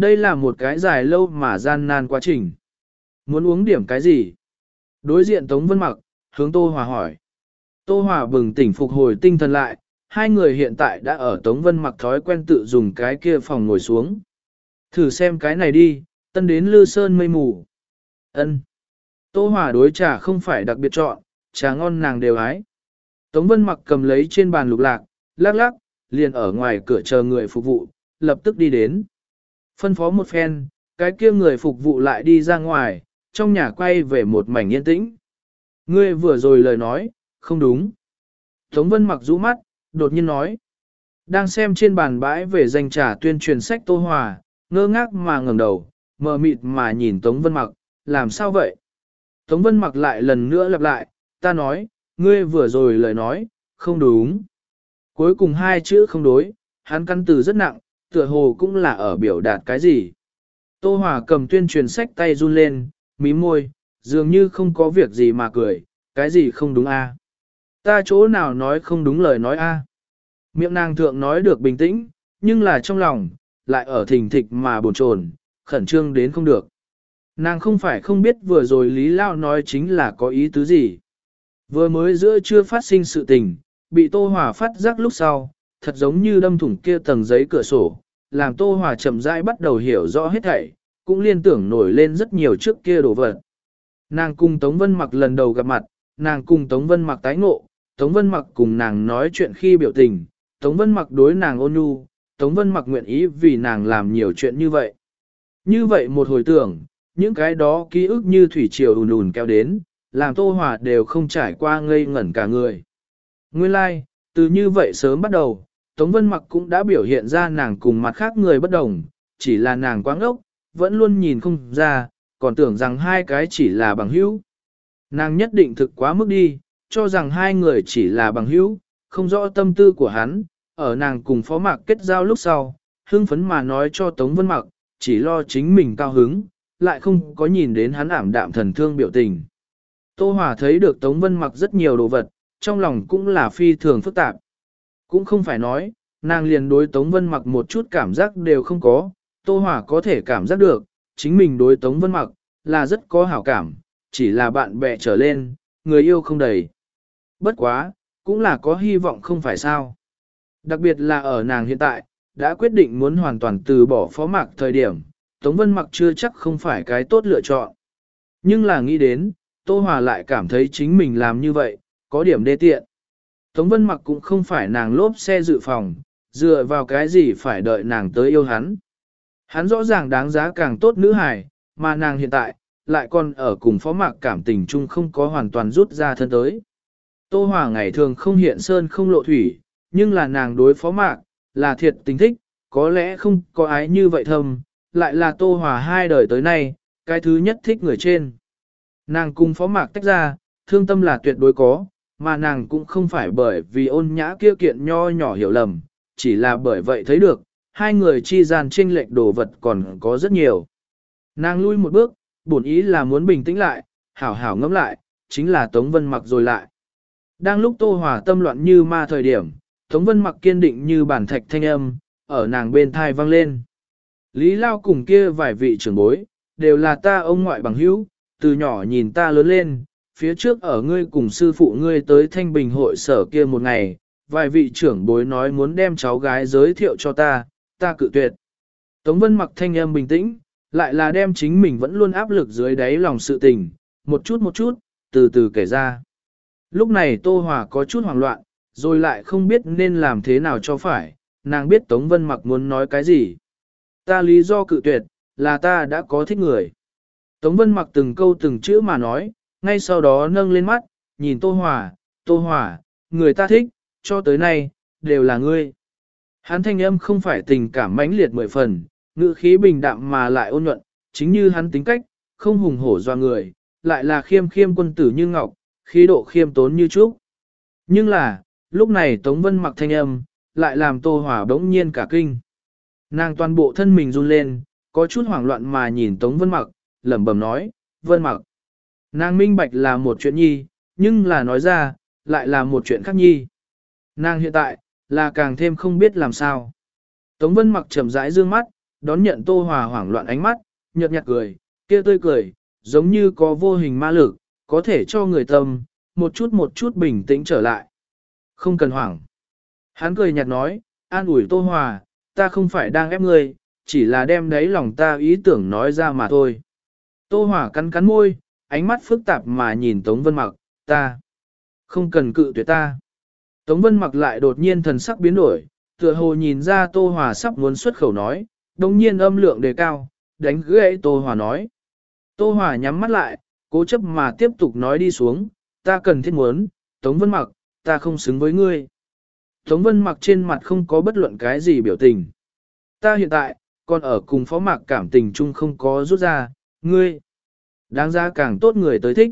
Đây là một cái dài lâu mà gian nan quá trình. Muốn uống điểm cái gì? Đối diện Tống Vân Mặc, hướng Tô Hòa hỏi. Tô Hòa bừng tỉnh phục hồi tinh thần lại, hai người hiện tại đã ở Tống Vân Mặc thói quen tự dùng cái kia phòng ngồi xuống. Thử xem cái này đi, tân đến lư sơn mây mù. ân Tô Hòa đối trà không phải đặc biệt chọn, trà ngon nàng đều ái. Tống Vân Mặc cầm lấy trên bàn lục lạc, lắc lắc, liền ở ngoài cửa chờ người phục vụ, lập tức đi đến. Phân phó một phen, cái kia người phục vụ lại đi ra ngoài, trong nhà quay về một mảnh yên tĩnh. Ngươi vừa rồi lời nói, không đúng. Tống Vân mặc rũ mắt, đột nhiên nói. Đang xem trên bàn bãi về danh trà tuyên truyền sách Tô Hòa, ngơ ngác mà ngẩng đầu, mờ mịt mà nhìn Tống Vân mặc, làm sao vậy? Tống Vân mặc lại lần nữa lặp lại, ta nói, ngươi vừa rồi lời nói, không đúng. Cuối cùng hai chữ không đối, hắn căn từ rất nặng, tựa hồ cũng là ở biểu đạt cái gì. Tô Hòa cầm tuyên truyền sách tay run lên, mí môi, dường như không có việc gì mà cười, cái gì không đúng a? Ta chỗ nào nói không đúng lời nói a? Miệng nàng thượng nói được bình tĩnh, nhưng là trong lòng, lại ở thình thịch mà bồn chồn, khẩn trương đến không được. Nàng không phải không biết vừa rồi Lý Lao nói chính là có ý tứ gì. Vừa mới giữa chưa phát sinh sự tình, bị Tô Hòa phát giác lúc sau, thật giống như đâm thủng kia tầng giấy cửa sổ, làm Tô Hòa chậm rãi bắt đầu hiểu rõ hết thảy, cũng liên tưởng nổi lên rất nhiều trước kia đồ vật. Nàng cùng Tống Vân Mặc lần đầu gặp mặt, nàng cùng Tống Vân Mặc tái ngộ, Tống Vân Mặc cùng nàng nói chuyện khi biểu tình, Tống Vân Mặc đối nàng ôn nhu, Tống Vân Mặc nguyện ý vì nàng làm nhiều chuyện như vậy. Như vậy một hồi tưởng, những cái đó ký ức như thủy triều ùn ùn kéo đến, làm Tô Hòa đều không trải qua ngây ngẩn cả người. Nguyên lai, like, từ như vậy sớm bắt đầu, Tống Vân Mặc cũng đã biểu hiện ra nàng cùng mặt khác người bất đồng, chỉ là nàng quá ngốc, vẫn luôn nhìn không ra, còn tưởng rằng hai cái chỉ là bằng hữu. Nàng nhất định thực quá mức đi, cho rằng hai người chỉ là bằng hữu, không rõ tâm tư của hắn, ở nàng cùng phó mạc kết giao lúc sau, hưng phấn mà nói cho Tống Vân Mặc, chỉ lo chính mình cao hứng, lại không có nhìn đến hắn ảm đạm thần thương biểu tình. Tô Hòa thấy được Tống Vân Mặc rất nhiều đồ vật, trong lòng cũng là phi thường phức tạp. Cũng không phải nói, nàng liền đối Tống Vân Mặc một chút cảm giác đều không có, Tô Hòa có thể cảm giác được, chính mình đối Tống Vân Mặc, là rất có hảo cảm, chỉ là bạn bè trở lên, người yêu không đầy. Bất quá, cũng là có hy vọng không phải sao. Đặc biệt là ở nàng hiện tại, đã quyết định muốn hoàn toàn từ bỏ phó mạc thời điểm, Tống Vân Mặc chưa chắc không phải cái tốt lựa chọn. Nhưng là nghĩ đến, Tô Hòa lại cảm thấy chính mình làm như vậy, có điểm đê tiện. Tống Vân Mặc cũng không phải nàng lốp xe dự phòng, dựa vào cái gì phải đợi nàng tới yêu hắn. Hắn rõ ràng đáng giá càng tốt nữ hài, mà nàng hiện tại, lại còn ở cùng phó mạc cảm tình chung không có hoàn toàn rút ra thân tới. Tô Hòa ngày thường không hiện sơn không lộ thủy, nhưng là nàng đối phó mạc, là thiệt tình thích, có lẽ không có ái như vậy thầm, lại là Tô Hòa hai đời tới nay, cái thứ nhất thích người trên. Nàng cùng phó mạc tách ra, thương tâm là tuyệt đối có, mà nàng cũng không phải bởi vì ôn nhã kia kiện nho nhỏ hiểu lầm, chỉ là bởi vậy thấy được, hai người chi gian tranh lệch đồ vật còn có rất nhiều. Nàng lui một bước, bổn ý là muốn bình tĩnh lại, hảo hảo ngẫm lại, chính là Tống Vân mặc rồi lại. Đang lúc Tô Hòa tâm loạn như ma thời điểm, Tống Vân mặc kiên định như bản thạch thanh âm, ở nàng bên thai vang lên. Lý Lao cùng kia vài vị trưởng bối, đều là ta ông ngoại bằng hữu, từ nhỏ nhìn ta lớn lên, phía trước ở ngươi cùng sư phụ ngươi tới thanh bình hội sở kia một ngày, vài vị trưởng bối nói muốn đem cháu gái giới thiệu cho ta, ta cự tuyệt. Tống Vân mặc thanh âm bình tĩnh, lại là đem chính mình vẫn luôn áp lực dưới đáy lòng sự tình, một chút một chút, từ từ kể ra. Lúc này Tô Hòa có chút hoảng loạn, rồi lại không biết nên làm thế nào cho phải, nàng biết Tống Vân mặc muốn nói cái gì. Ta lý do cự tuyệt, là ta đã có thích người. Tống Vân mặc từng câu từng chữ mà nói, ngay sau đó nâng lên mắt, nhìn Tô Hòa, Tô Hòa, người ta thích, cho tới nay, đều là ngươi. Hắn thanh âm không phải tình cảm mãnh liệt mười phần, ngữ khí bình đạm mà lại ôn nhuận, chính như hắn tính cách, không hùng hổ doa người, lại là khiêm khiêm quân tử như ngọc, khí độ khiêm tốn như trúc. Nhưng là, lúc này Tống Vân mặc thanh âm, lại làm Tô Hòa bỗng nhiên cả kinh. Nàng toàn bộ thân mình run lên, có chút hoảng loạn mà nhìn Tống Vân mặc, lẩm bẩm nói, Vân mặc. Nàng minh bạch là một chuyện nhi, nhưng là nói ra, lại là một chuyện khác nhi. Nàng hiện tại, là càng thêm không biết làm sao. Tống Vân mặc trầm rãi dương mắt, đón nhận Tô Hòa hoảng loạn ánh mắt, nhợt nhạt cười, kia tươi cười, giống như có vô hình ma lực, có thể cho người tâm, một chút một chút bình tĩnh trở lại. Không cần hoảng. Hắn cười nhạt nói, an ủi Tô Hòa, ta không phải đang ép ngươi, chỉ là đem đấy lòng ta ý tưởng nói ra mà thôi. Tô Hòa cắn cắn môi, ánh mắt phức tạp mà nhìn Tống Vân Mặc, ta không cần cự tuyệt ta. Tống Vân Mặc lại đột nhiên thần sắc biến đổi, tựa hồ nhìn ra Tô Hòa sắp muốn xuất khẩu nói, đồng nhiên âm lượng đề cao, đánh gãy Tô Hòa nói. Tô Hòa nhắm mắt lại, cố chấp mà tiếp tục nói đi xuống, ta cần thiết muốn, Tống Vân Mặc, ta không xứng với ngươi. Tống Vân Mặc trên mặt không có bất luận cái gì biểu tình. Ta hiện tại, còn ở cùng phó mạc cảm tình chung không có rút ra, ngươi. Đáng ra càng tốt người tới thích.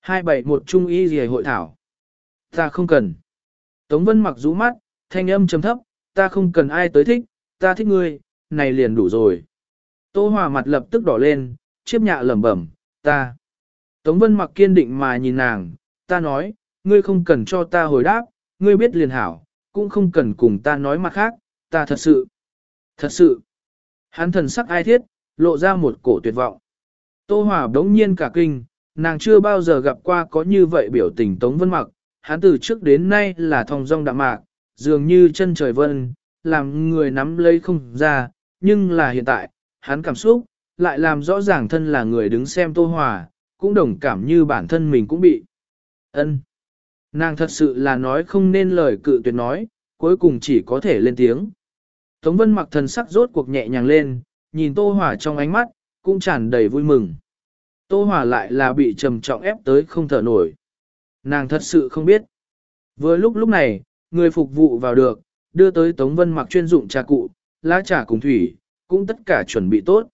Hai bảy một trung y gì hội thảo. Ta không cần. Tống Vân Mặc rũ mắt, thanh âm trầm thấp, ta không cần ai tới thích, ta thích ngươi, này liền đủ rồi. Tô Hòa mặt lập tức đỏ lên, chiếp nhạ lẩm bẩm, ta. Tống Vân mặc kiên định mà nhìn nàng, ta nói, ngươi không cần cho ta hồi đáp, ngươi biết liền hảo, cũng không cần cùng ta nói mặt khác, ta thật sự, thật sự. Hắn thần sắc ai thiết, lộ ra một cổ tuyệt vọng. Tô Hòa đống nhiên cả kinh, nàng chưa bao giờ gặp qua có như vậy biểu tình Tống Vân mặc, hắn từ trước đến nay là thong dong đạm mạc, dường như chân trời vân, làm người nắm lấy không ra, nhưng là hiện tại, hắn cảm xúc, lại làm rõ ràng thân là người đứng xem Tô Hòa, cũng đồng cảm như bản thân mình cũng bị. ân Nàng thật sự là nói không nên lời cự tuyệt nói, cuối cùng chỉ có thể lên tiếng. Tống Vân mặc thần sắc rốt cuộc nhẹ nhàng lên, nhìn Tô Hòa trong ánh mắt, cũng tràn đầy vui mừng. Tô Hòa lại là bị trầm trọng ép tới không thở nổi. Nàng thật sự không biết. Vừa lúc lúc này, người phục vụ vào được, đưa tới Tống Vân mặc chuyên dụng trà cụ, lá trà cùng thủy, cũng tất cả chuẩn bị tốt.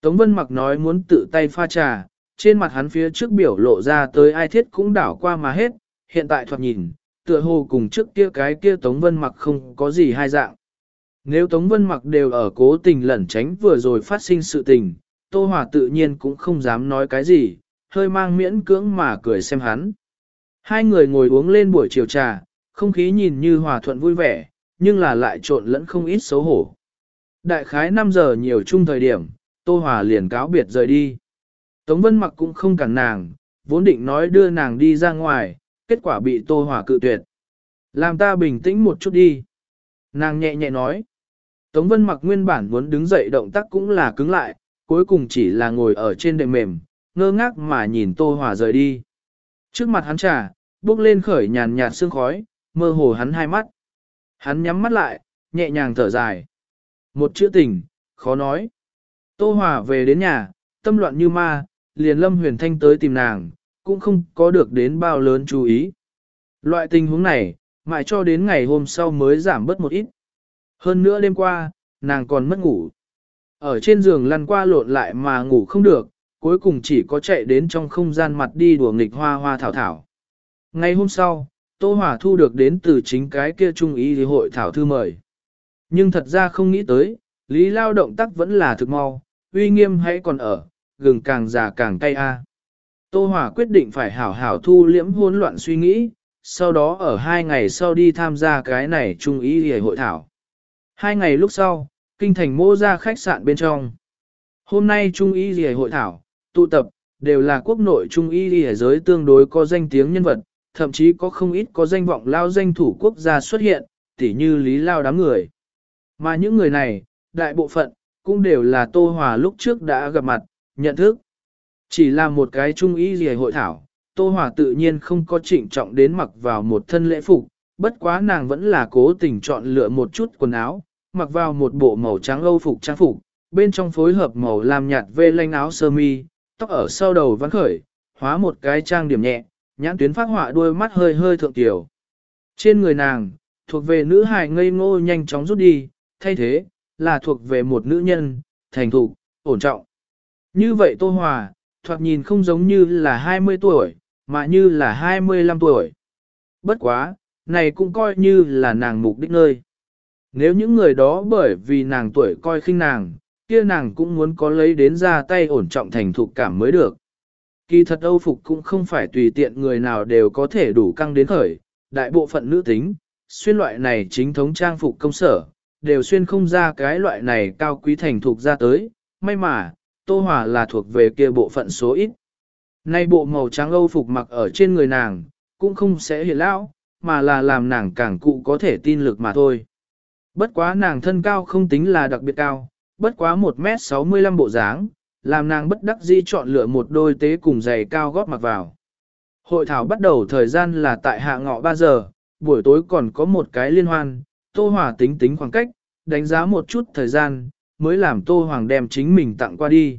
Tống Vân mặc nói muốn tự tay pha trà, trên mặt hắn phía trước biểu lộ ra tới ai thiết cũng đảo qua mà hết, hiện tại thoạt nhìn, tựa hồ cùng trước kia cái kia Tống Vân mặc không có gì hai dạng. Nếu Tống Vân mặc đều ở cố tình lẩn tránh vừa rồi phát sinh sự tình, Tô Hòa tự nhiên cũng không dám nói cái gì, hơi mang miễn cưỡng mà cười xem hắn. Hai người ngồi uống lên buổi chiều trà, không khí nhìn như hòa thuận vui vẻ, nhưng là lại trộn lẫn không ít xấu hổ. Đại khái 5 giờ nhiều chung thời điểm, Tô Hòa liền cáo biệt rời đi. Tống Vân Mặc cũng không cản nàng, vốn định nói đưa nàng đi ra ngoài, kết quả bị Tô Hòa cự tuyệt. Làm ta bình tĩnh một chút đi. Nàng nhẹ nhẹ nói. Tống Vân Mặc nguyên bản muốn đứng dậy động tác cũng là cứng lại, cuối cùng chỉ là ngồi ở trên đệm mềm, ngơ ngác mà nhìn Tô Hòa rời đi. Trước mặt hắn trà, bước lên khởi nhàn nhạt sương khói, mơ hồ hắn hai mắt. Hắn nhắm mắt lại, nhẹ nhàng thở dài. Một chữ tình, khó nói. Tô Hòa về đến nhà, tâm loạn như ma, liền Lâm Huyền Thanh tới tìm nàng, cũng không có được đến bao lớn chú ý. Loại tình huống này, mãi cho đến ngày hôm sau mới giảm bớt một ít. Hơn nữa đêm qua, nàng còn mất ngủ. Ở trên giường lăn qua lộn lại mà ngủ không được, cuối cùng chỉ có chạy đến trong không gian mặt đi đùa nghịch hoa hoa thảo thảo. Ngày hôm sau, Tô Hòa thu được đến từ chính cái kia trung ý hội thảo thư mời. Nhưng thật ra không nghĩ tới, Lý Lao động tác vẫn là thực mau, uy nghiêm hãy còn ở, gừng càng già càng cay a. Tô Hòa quyết định phải hảo hảo thu liễm hỗn loạn suy nghĩ, sau đó ở hai ngày sau đi tham gia cái này trung ý hội thảo. Hai ngày lúc sau, kinh thành mô ra khách sạn bên trong. Hôm nay trung Y Lì hội thảo, tụ tập, đều là quốc nội trung y Lì giới tương đối có danh tiếng nhân vật, thậm chí có không ít có danh vọng lao danh thủ quốc gia xuất hiện, tỉ như lý lao đám người. Mà những người này, đại bộ phận, cũng đều là Tô Hòa lúc trước đã gặp mặt, nhận thức. Chỉ là một cái trung ý gì hội thảo, Tô Hòa tự nhiên không có trịnh trọng đến mặc vào một thân lễ phục, bất quá nàng vẫn là cố tình chọn lựa một chút quần áo, mặc vào một bộ màu trắng âu phục trang phục, bên trong phối hợp màu lam nhạt vê lanh áo sơ mi, tóc ở sau đầu vắn khởi, hóa một cái trang điểm nhẹ, nhãn tuyến phát họa đôi mắt hơi hơi thượng tiểu. Trên người nàng, thuộc về nữ hài ngây ngô nhanh chóng rút đi, thay thế, là thuộc về một nữ nhân, thành thục, ổn trọng. Như vậy Tô Hòa, thoạt nhìn không giống như là 20 tuổi, mà như là 25 tuổi. Bất quá, này cũng coi như là nàng mục đích nơi. Nếu những người đó bởi vì nàng tuổi coi khinh nàng, kia nàng cũng muốn có lấy đến ra tay ổn trọng thành thục cảm mới được. Kỳ thật Âu Phục cũng không phải tùy tiện người nào đều có thể đủ căng đến khởi, đại bộ phận nữ tính, xuyên loại này chính thống trang phục công sở, đều xuyên không ra cái loại này cao quý thành thục ra tới, may mà, Tô Hòa là thuộc về kia bộ phận số ít. Nay bộ màu trắng Âu Phục mặc ở trên người nàng, cũng không sẽ hiện lão, mà là làm nàng càng cụ có thể tin lực mà thôi. Bất quá nàng thân cao không tính là đặc biệt cao, bất quá 1m65 bộ dáng, làm nàng bất đắc dĩ chọn lựa một đôi tế cùng giày cao gót mặc vào. Hội thảo bắt đầu thời gian là tại hạ ngọ 3 giờ, buổi tối còn có một cái liên hoan, Tô Hòa tính tính khoảng cách, đánh giá một chút thời gian, mới làm Tô Hoàng đem chính mình tặng qua đi.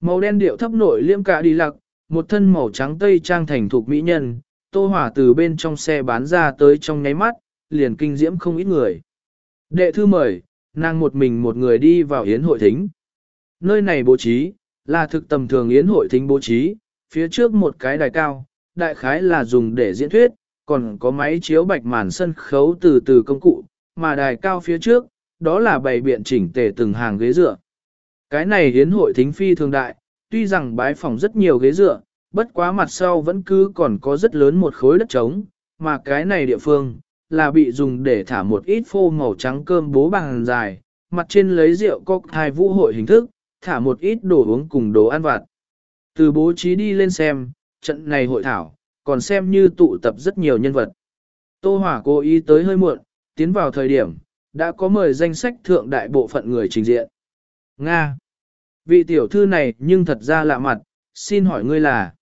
Màu đen điệu thấp nội liêm cả đi lạc, một thân màu trắng tây trang thành thuộc mỹ nhân, Tô Hòa từ bên trong xe bán ra tới trong nháy mắt, liền kinh diễm không ít người. Đệ thư mời, nàng một mình một người đi vào yến hội thính. Nơi này bố trí, là thực tầm thường yến hội thính bố trí, phía trước một cái đài cao, đại khái là dùng để diễn thuyết, còn có máy chiếu bạch màn sân khấu từ từ công cụ, mà đài cao phía trước, đó là bày biện chỉnh tề từng hàng ghế dựa. Cái này yến hội thính phi thường đại, tuy rằng bái phòng rất nhiều ghế dựa, bất quá mặt sau vẫn cứ còn có rất lớn một khối đất trống, mà cái này địa phương, là bị dùng để thả một ít phô màu trắng cơm bố bằng dài, mặt trên lấy rượu cốc hai vũ hội hình thức, thả một ít đồ uống cùng đồ ăn vặt. Từ bố trí đi lên xem, trận này hội thảo, còn xem như tụ tập rất nhiều nhân vật. Tô Hỏa cố ý tới hơi muộn, tiến vào thời điểm, đã có mời danh sách thượng đại bộ phận người trình diện. Nga. Vị tiểu thư này nhưng thật ra lạ mặt, xin hỏi ngươi là.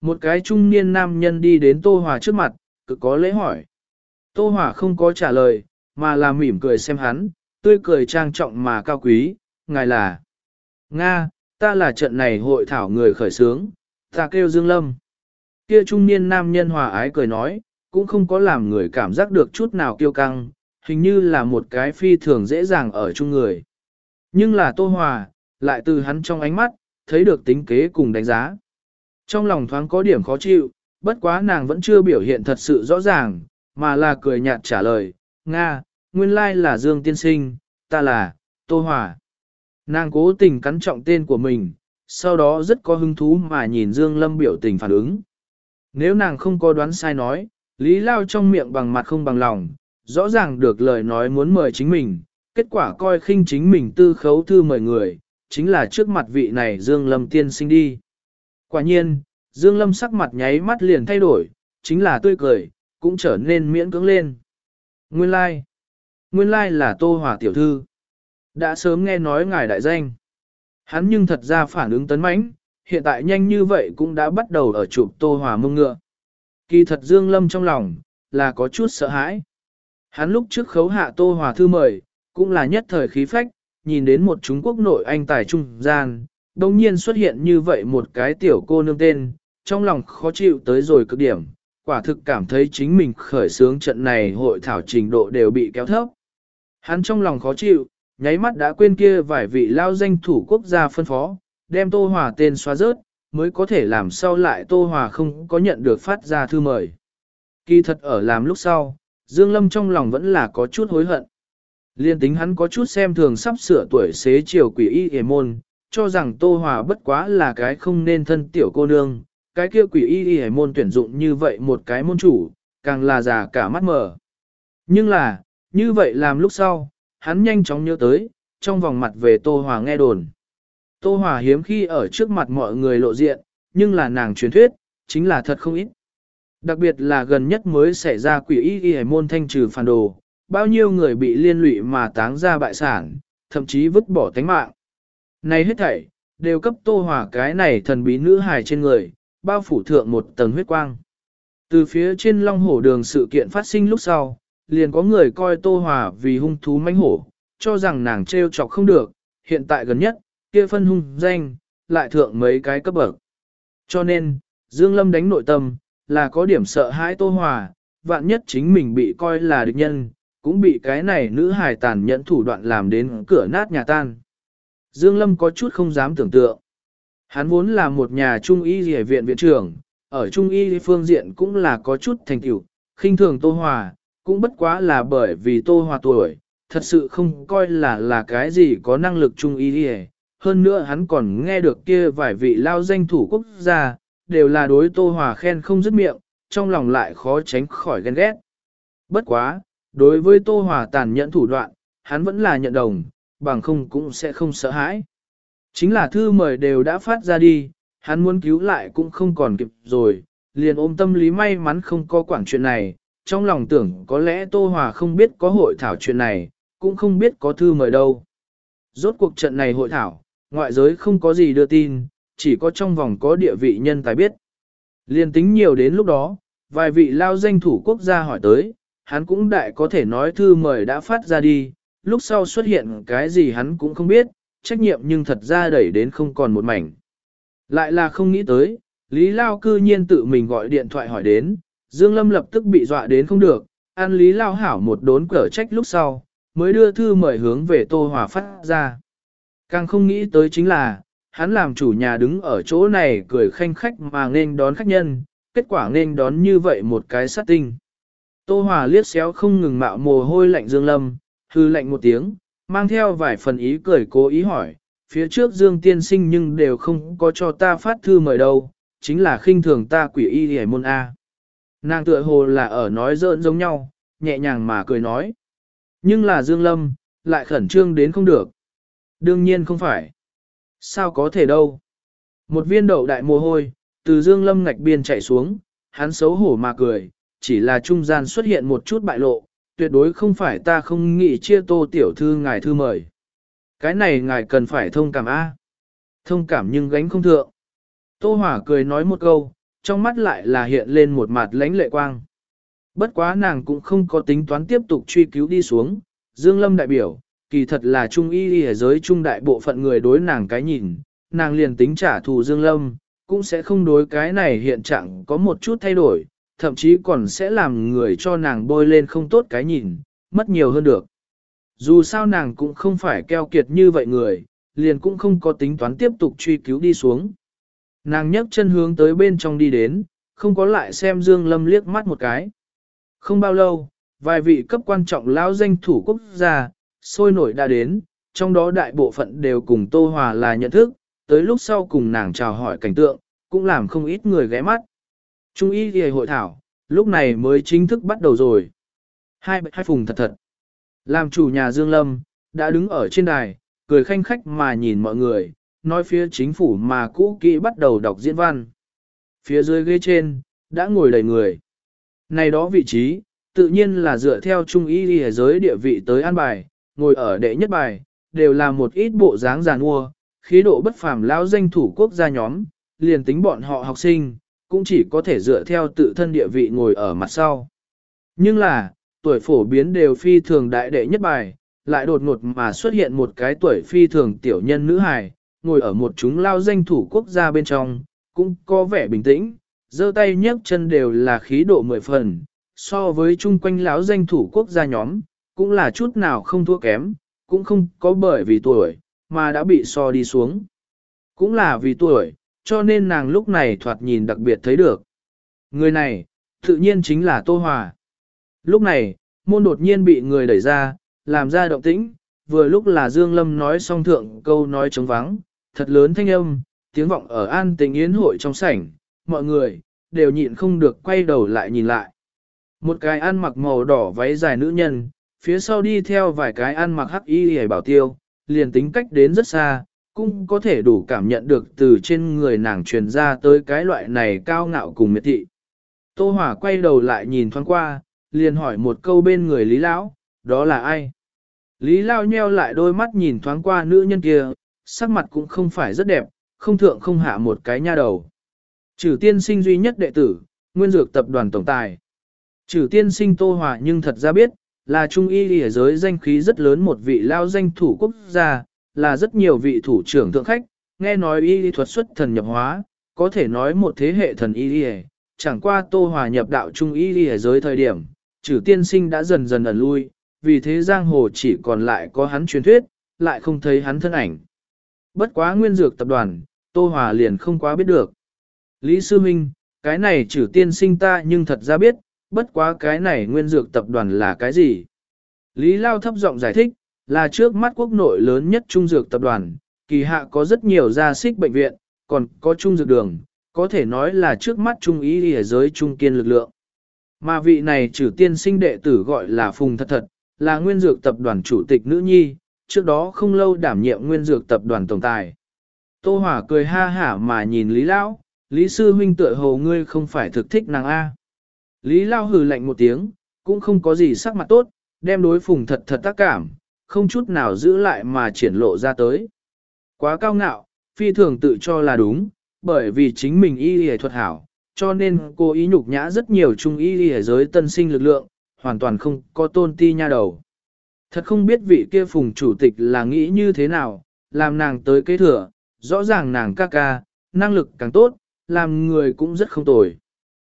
Một cái trung niên nam nhân đi đến Tô Hòa trước mặt, cực có lễ hỏi. Tô Hòa không có trả lời, mà là mỉm cười xem hắn, tươi cười trang trọng mà cao quý, ngài là. Nga, ta là trận này hội thảo người khởi sướng, ta kêu Dương Lâm. Kia trung niên nam nhân hòa ái cười nói, cũng không có làm người cảm giác được chút nào kiêu căng, hình như là một cái phi thường dễ dàng ở chung người. Nhưng là Tô Hòa, lại từ hắn trong ánh mắt, thấy được tính kế cùng đánh giá. Trong lòng thoáng có điểm khó chịu, bất quá nàng vẫn chưa biểu hiện thật sự rõ ràng, mà là cười nhạt trả lời, Nga, nguyên lai là Dương Tiên Sinh, ta là, Tô Hòa. Nàng cố tình cắn trọng tên của mình, sau đó rất có hứng thú mà nhìn Dương Lâm biểu tình phản ứng. Nếu nàng không có đoán sai nói, Lý Lao trong miệng bằng mặt không bằng lòng, rõ ràng được lời nói muốn mời chính mình, kết quả coi khinh chính mình tư khấu thư mời người, chính là trước mặt vị này Dương Lâm tiên sinh đi. Quả nhiên, Dương Lâm sắc mặt nháy mắt liền thay đổi, chính là tươi cười, cũng trở nên miễn cưỡng lên. Nguyên lai, like. nguyên lai like là Tô Hòa tiểu thư. Đã sớm nghe nói ngài đại danh. Hắn nhưng thật ra phản ứng tấn mãnh, hiện tại nhanh như vậy cũng đã bắt đầu ở chụp Tô Hòa mông ngựa. Kỳ thật Dương Lâm trong lòng, là có chút sợ hãi. Hắn lúc trước khấu hạ Tô Hòa thư mời, cũng là nhất thời khí phách, nhìn đến một Trung Quốc nội anh tài trung gian, đồng nhiên xuất hiện như vậy một cái tiểu cô nương tên, trong lòng khó chịu tới rồi cực điểm, quả thực cảm thấy chính mình khởi sướng trận này hội thảo trình độ đều bị kéo thấp. Hắn trong lòng khó chịu, nháy mắt đã quên kia vài vị lao danh thủ quốc gia phân phó, đem Tô Hòa tên xóa rớt, mới có thể làm sao lại Tô Hòa không có nhận được phát ra thư mời. Kỳ thật ở làm lúc sau, Dương Lâm trong lòng vẫn là có chút hối hận. Liên tính hắn có chút xem thường sắp sửa tuổi xế chiều quỷ y hề môn, cho rằng Tô Hòa bất quá là cái không nên thân tiểu cô nương, cái kia quỷ y y hải môn tuyển dụng như vậy một cái môn chủ, càng là già cả mắt mở. Nhưng là, như vậy làm lúc sau, hắn nhanh chóng nhớ tới, trong vòng mặt về Tô Hòa nghe đồn. Tô Hòa hiếm khi ở trước mặt mọi người lộ diện, nhưng là nàng truyền thuyết, chính là thật không ít. Đặc biệt là gần nhất mới xảy ra quỷ y y hải môn thanh trừ phản đồ, bao nhiêu người bị liên lụy mà táng ra bại sản, thậm chí vứt bỏ tánh mạng. Này hết thảy, đều cấp tô hòa cái này thần bí nữ hài trên người, bao phủ thượng một tầng huyết quang. Từ phía trên long hổ đường sự kiện phát sinh lúc sau, liền có người coi tô hòa vì hung thú manh hổ, cho rằng nàng treo chọc không được, hiện tại gần nhất, kia phân hung danh, lại thượng mấy cái cấp bậc. Cho nên, Dương Lâm đánh nội tâm, là có điểm sợ hãi Tô Hòa, vạn nhất chính mình bị coi là địch nhân, cũng bị cái này nữ hài tàn nhẫn thủ đoạn làm đến cửa nát nhà tan. Dương Lâm có chút không dám tưởng tượng. Hắn vốn là một nhà trung y rỉa viện viện trưởng, ở trung y phương diện cũng là có chút thành tựu, khinh thường Tô Hòa, cũng bất quá là bởi vì Tô Hòa tuổi, thật sự không coi là là cái gì có năng lực trung y rỉa. Hơn nữa hắn còn nghe được kia vài vị lao danh thủ quốc gia, đều là đối Tô Hòa khen không dứt miệng, trong lòng lại khó tránh khỏi ghen ghét. Bất quá, đối với Tô Hòa tàn nhẫn thủ đoạn, hắn vẫn là nhận đồng, bằng không cũng sẽ không sợ hãi. Chính là thư mời đều đã phát ra đi, hắn muốn cứu lại cũng không còn kịp rồi, liền ôm tâm lý may mắn không có quản chuyện này, trong lòng tưởng có lẽ Tô Hòa không biết có hội thảo chuyện này, cũng không biết có thư mời đâu. Rốt cuộc trận này hội thảo, ngoại giới không có gì đưa tin, chỉ có trong vòng có địa vị nhân tài biết. Liên tính nhiều đến lúc đó, vài vị lao danh thủ quốc gia hỏi tới, hắn cũng đại có thể nói thư mời đã phát ra đi, lúc sau xuất hiện cái gì hắn cũng không biết, trách nhiệm nhưng thật ra đẩy đến không còn một mảnh. Lại là không nghĩ tới, Lý Lao cư nhiên tự mình gọi điện thoại hỏi đến, Dương Lâm lập tức bị dọa đến không được, ăn Lý Lao hảo một đốn cở trách lúc sau, mới đưa thư mời hướng về Tô Hòa phát ra. Càng không nghĩ tới chính là, hắn làm chủ nhà đứng ở chỗ này cười khanh khách mà nên đón khách nhân, kết quả nên đón như vậy một cái sát tinh. Tô Hòa liếc xéo không ngừng mạo mồ hôi lạnh Dương Lâm, hư lạnh một tiếng, mang theo vài phần ý cười cố ý hỏi, phía trước Dương tiên sinh nhưng đều không có cho ta phát thư mời đâu, chính là khinh thường ta quỷ y hề môn A. Nàng tựa hồ là ở nói giỡn giống nhau, nhẹ nhàng mà cười nói. Nhưng là Dương Lâm, lại khẩn trương đến không được. Đương nhiên không phải. Sao có thể đâu? Một viên đậu đại mồ hôi, từ Dương Lâm ngạch biên chạy xuống, hắn xấu hổ mà cười, chỉ là trung gian xuất hiện một chút bại lộ, tuyệt đối không phải ta không nghĩ chia tô tiểu thư ngài thư mời. Cái này ngài cần phải thông cảm A. Thông cảm nhưng gánh không thượng. Tô Hỏa cười nói một câu, trong mắt lại là hiện lên một mặt lãnh lệ quang. Bất quá nàng cũng không có tính toán tiếp tục truy cứu đi xuống. Dương Lâm đại biểu, kỳ thật là trung y y giới trung đại bộ phận người đối nàng cái nhìn, nàng liền tính trả thù Dương Lâm, cũng sẽ không đối cái này hiện trạng có một chút thay đổi, thậm chí còn sẽ làm người cho nàng bôi lên không tốt cái nhìn, mất nhiều hơn được. Dù sao nàng cũng không phải keo kiệt như vậy người, liền cũng không có tính toán tiếp tục truy cứu đi xuống. Nàng nhấc chân hướng tới bên trong đi đến, không có lại xem Dương Lâm liếc mắt một cái. Không bao lâu, vài vị cấp quan trọng lão danh thủ quốc gia, sôi nổi đã đến, trong đó đại bộ phận đều cùng Tô Hòa là nhận thức, tới lúc sau cùng nàng chào hỏi cảnh tượng, cũng làm không ít người ghé mắt. Trung y thì hội thảo, lúc này mới chính thức bắt đầu rồi. Hai hai phùng thật thật. Làm chủ nhà Dương Lâm, đã đứng ở trên đài, cười khanh khách mà nhìn mọi người, nói phía chính phủ mà cũ kỹ bắt đầu đọc diễn văn. Phía dưới ghế trên, đã ngồi đầy người. Này đó vị trí, tự nhiên là dựa theo trung y y giới địa vị tới an bài, ngồi ở đệ nhất bài, đều là một ít bộ dáng giàn mua, khí độ bất phàm lão danh thủ quốc gia nhóm, liền tính bọn họ học sinh, cũng chỉ có thể dựa theo tự thân địa vị ngồi ở mặt sau. Nhưng là, tuổi phổ biến đều phi thường đại đệ nhất bài, lại đột ngột mà xuất hiện một cái tuổi phi thường tiểu nhân nữ hài, ngồi ở một chúng lao danh thủ quốc gia bên trong, cũng có vẻ bình tĩnh, giơ tay nhấc chân đều là khí độ mười phần, so với chung quanh lão danh thủ quốc gia nhóm, cũng là chút nào không thua kém, cũng không có bởi vì tuổi, mà đã bị so đi xuống. Cũng là vì tuổi, cho nên nàng lúc này thoạt nhìn đặc biệt thấy được. Người này, tự nhiên chính là Tô Hòa. Lúc này, môn đột nhiên bị người đẩy ra, làm ra động tĩnh, vừa lúc là Dương Lâm nói xong thượng câu nói trống vắng, thật lớn thanh âm, tiếng vọng ở an tình yến hội trong sảnh, mọi người, đều nhịn không được quay đầu lại nhìn lại. Một cái ăn mặc màu đỏ váy dài nữ nhân, phía sau đi theo vài cái ăn mặc hắc y hề bảo tiêu, liền tính cách đến rất xa, cũng có thể đủ cảm nhận được từ trên người nàng truyền ra tới cái loại này cao ngạo cùng miệt thị. Tô Hỏa quay đầu lại nhìn thoáng qua, liền hỏi một câu bên người Lý Lão, đó là ai? Lý Lão nheo lại đôi mắt nhìn thoáng qua nữ nhân kia, sắc mặt cũng không phải rất đẹp, không thượng không hạ một cái nha đầu. Trừ tiên sinh duy nhất đệ tử, nguyên dược tập đoàn tổng tài. Trừ tiên sinh Tô Hòa nhưng thật ra biết, là trung y ở giới danh khí rất lớn một vị lao danh thủ quốc gia, là rất nhiều vị thủ trưởng thượng khách, nghe nói y lý thuật xuất thần nhập hóa, có thể nói một thế hệ thần y lý chẳng qua tô hòa nhập đạo trung y lý giới thời điểm, trừ tiên sinh đã dần dần ẩn lui, vì thế giang hồ chỉ còn lại có hắn truyền thuyết, lại không thấy hắn thân ảnh. Bất quá nguyên dược tập đoàn, tô hòa liền không quá biết được. Lý Sư Minh, cái này trừ tiên sinh ta nhưng thật ra biết, bất quá cái này nguyên dược tập đoàn là cái gì? Lý Lao thấp giọng giải thích, là trước mắt quốc nội lớn nhất trung dược tập đoàn, kỳ hạ có rất nhiều gia xích bệnh viện, còn có trung dược đường, có thể nói là trước mắt trung ý ở giới trung kiên lực lượng. Mà vị này trừ tiên sinh đệ tử gọi là Phùng Thật Thật, là nguyên dược tập đoàn chủ tịch nữ nhi, trước đó không lâu đảm nhiệm nguyên dược tập đoàn tổng tài. Tô Hỏa cười ha hả mà nhìn Lý Lão, Lý Sư Huynh tựa hồ ngươi không phải thực thích nàng A. Lý Lao hừ lạnh một tiếng, cũng không có gì sắc mặt tốt, đem đối phùng thật thật tác cảm, không chút nào giữ lại mà triển lộ ra tới. Quá cao ngạo, phi thường tự cho là đúng, bởi vì chính mình y y thuật hảo, cho nên cô ý nhục nhã rất nhiều trung y y giới tân sinh lực lượng, hoàn toàn không có tôn ti nha đầu. Thật không biết vị kia phùng chủ tịch là nghĩ như thế nào, làm nàng tới kế thừa, rõ ràng nàng ca ca, năng lực càng tốt, làm người cũng rất không tồi.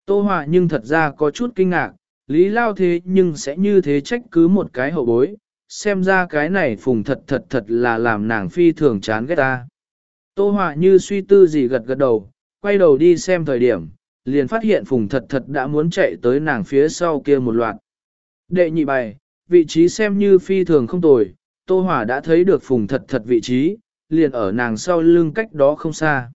Tô Hòa nhưng thật ra có chút kinh ngạc, Lý Lao thế nhưng sẽ như thế trách cứ một cái hậu bối, xem ra cái này phùng thật thật thật là làm nàng phi thường chán ghét ta. Tô Họa như suy tư gì gật gật đầu, quay đầu đi xem thời điểm, liền phát hiện phùng thật thật đã muốn chạy tới nàng phía sau kia một loạt. Đệ nhị bài, vị trí xem như phi thường không tồi, Tô Hỏa đã thấy được phùng thật thật vị trí, liền ở nàng sau lưng cách đó không xa.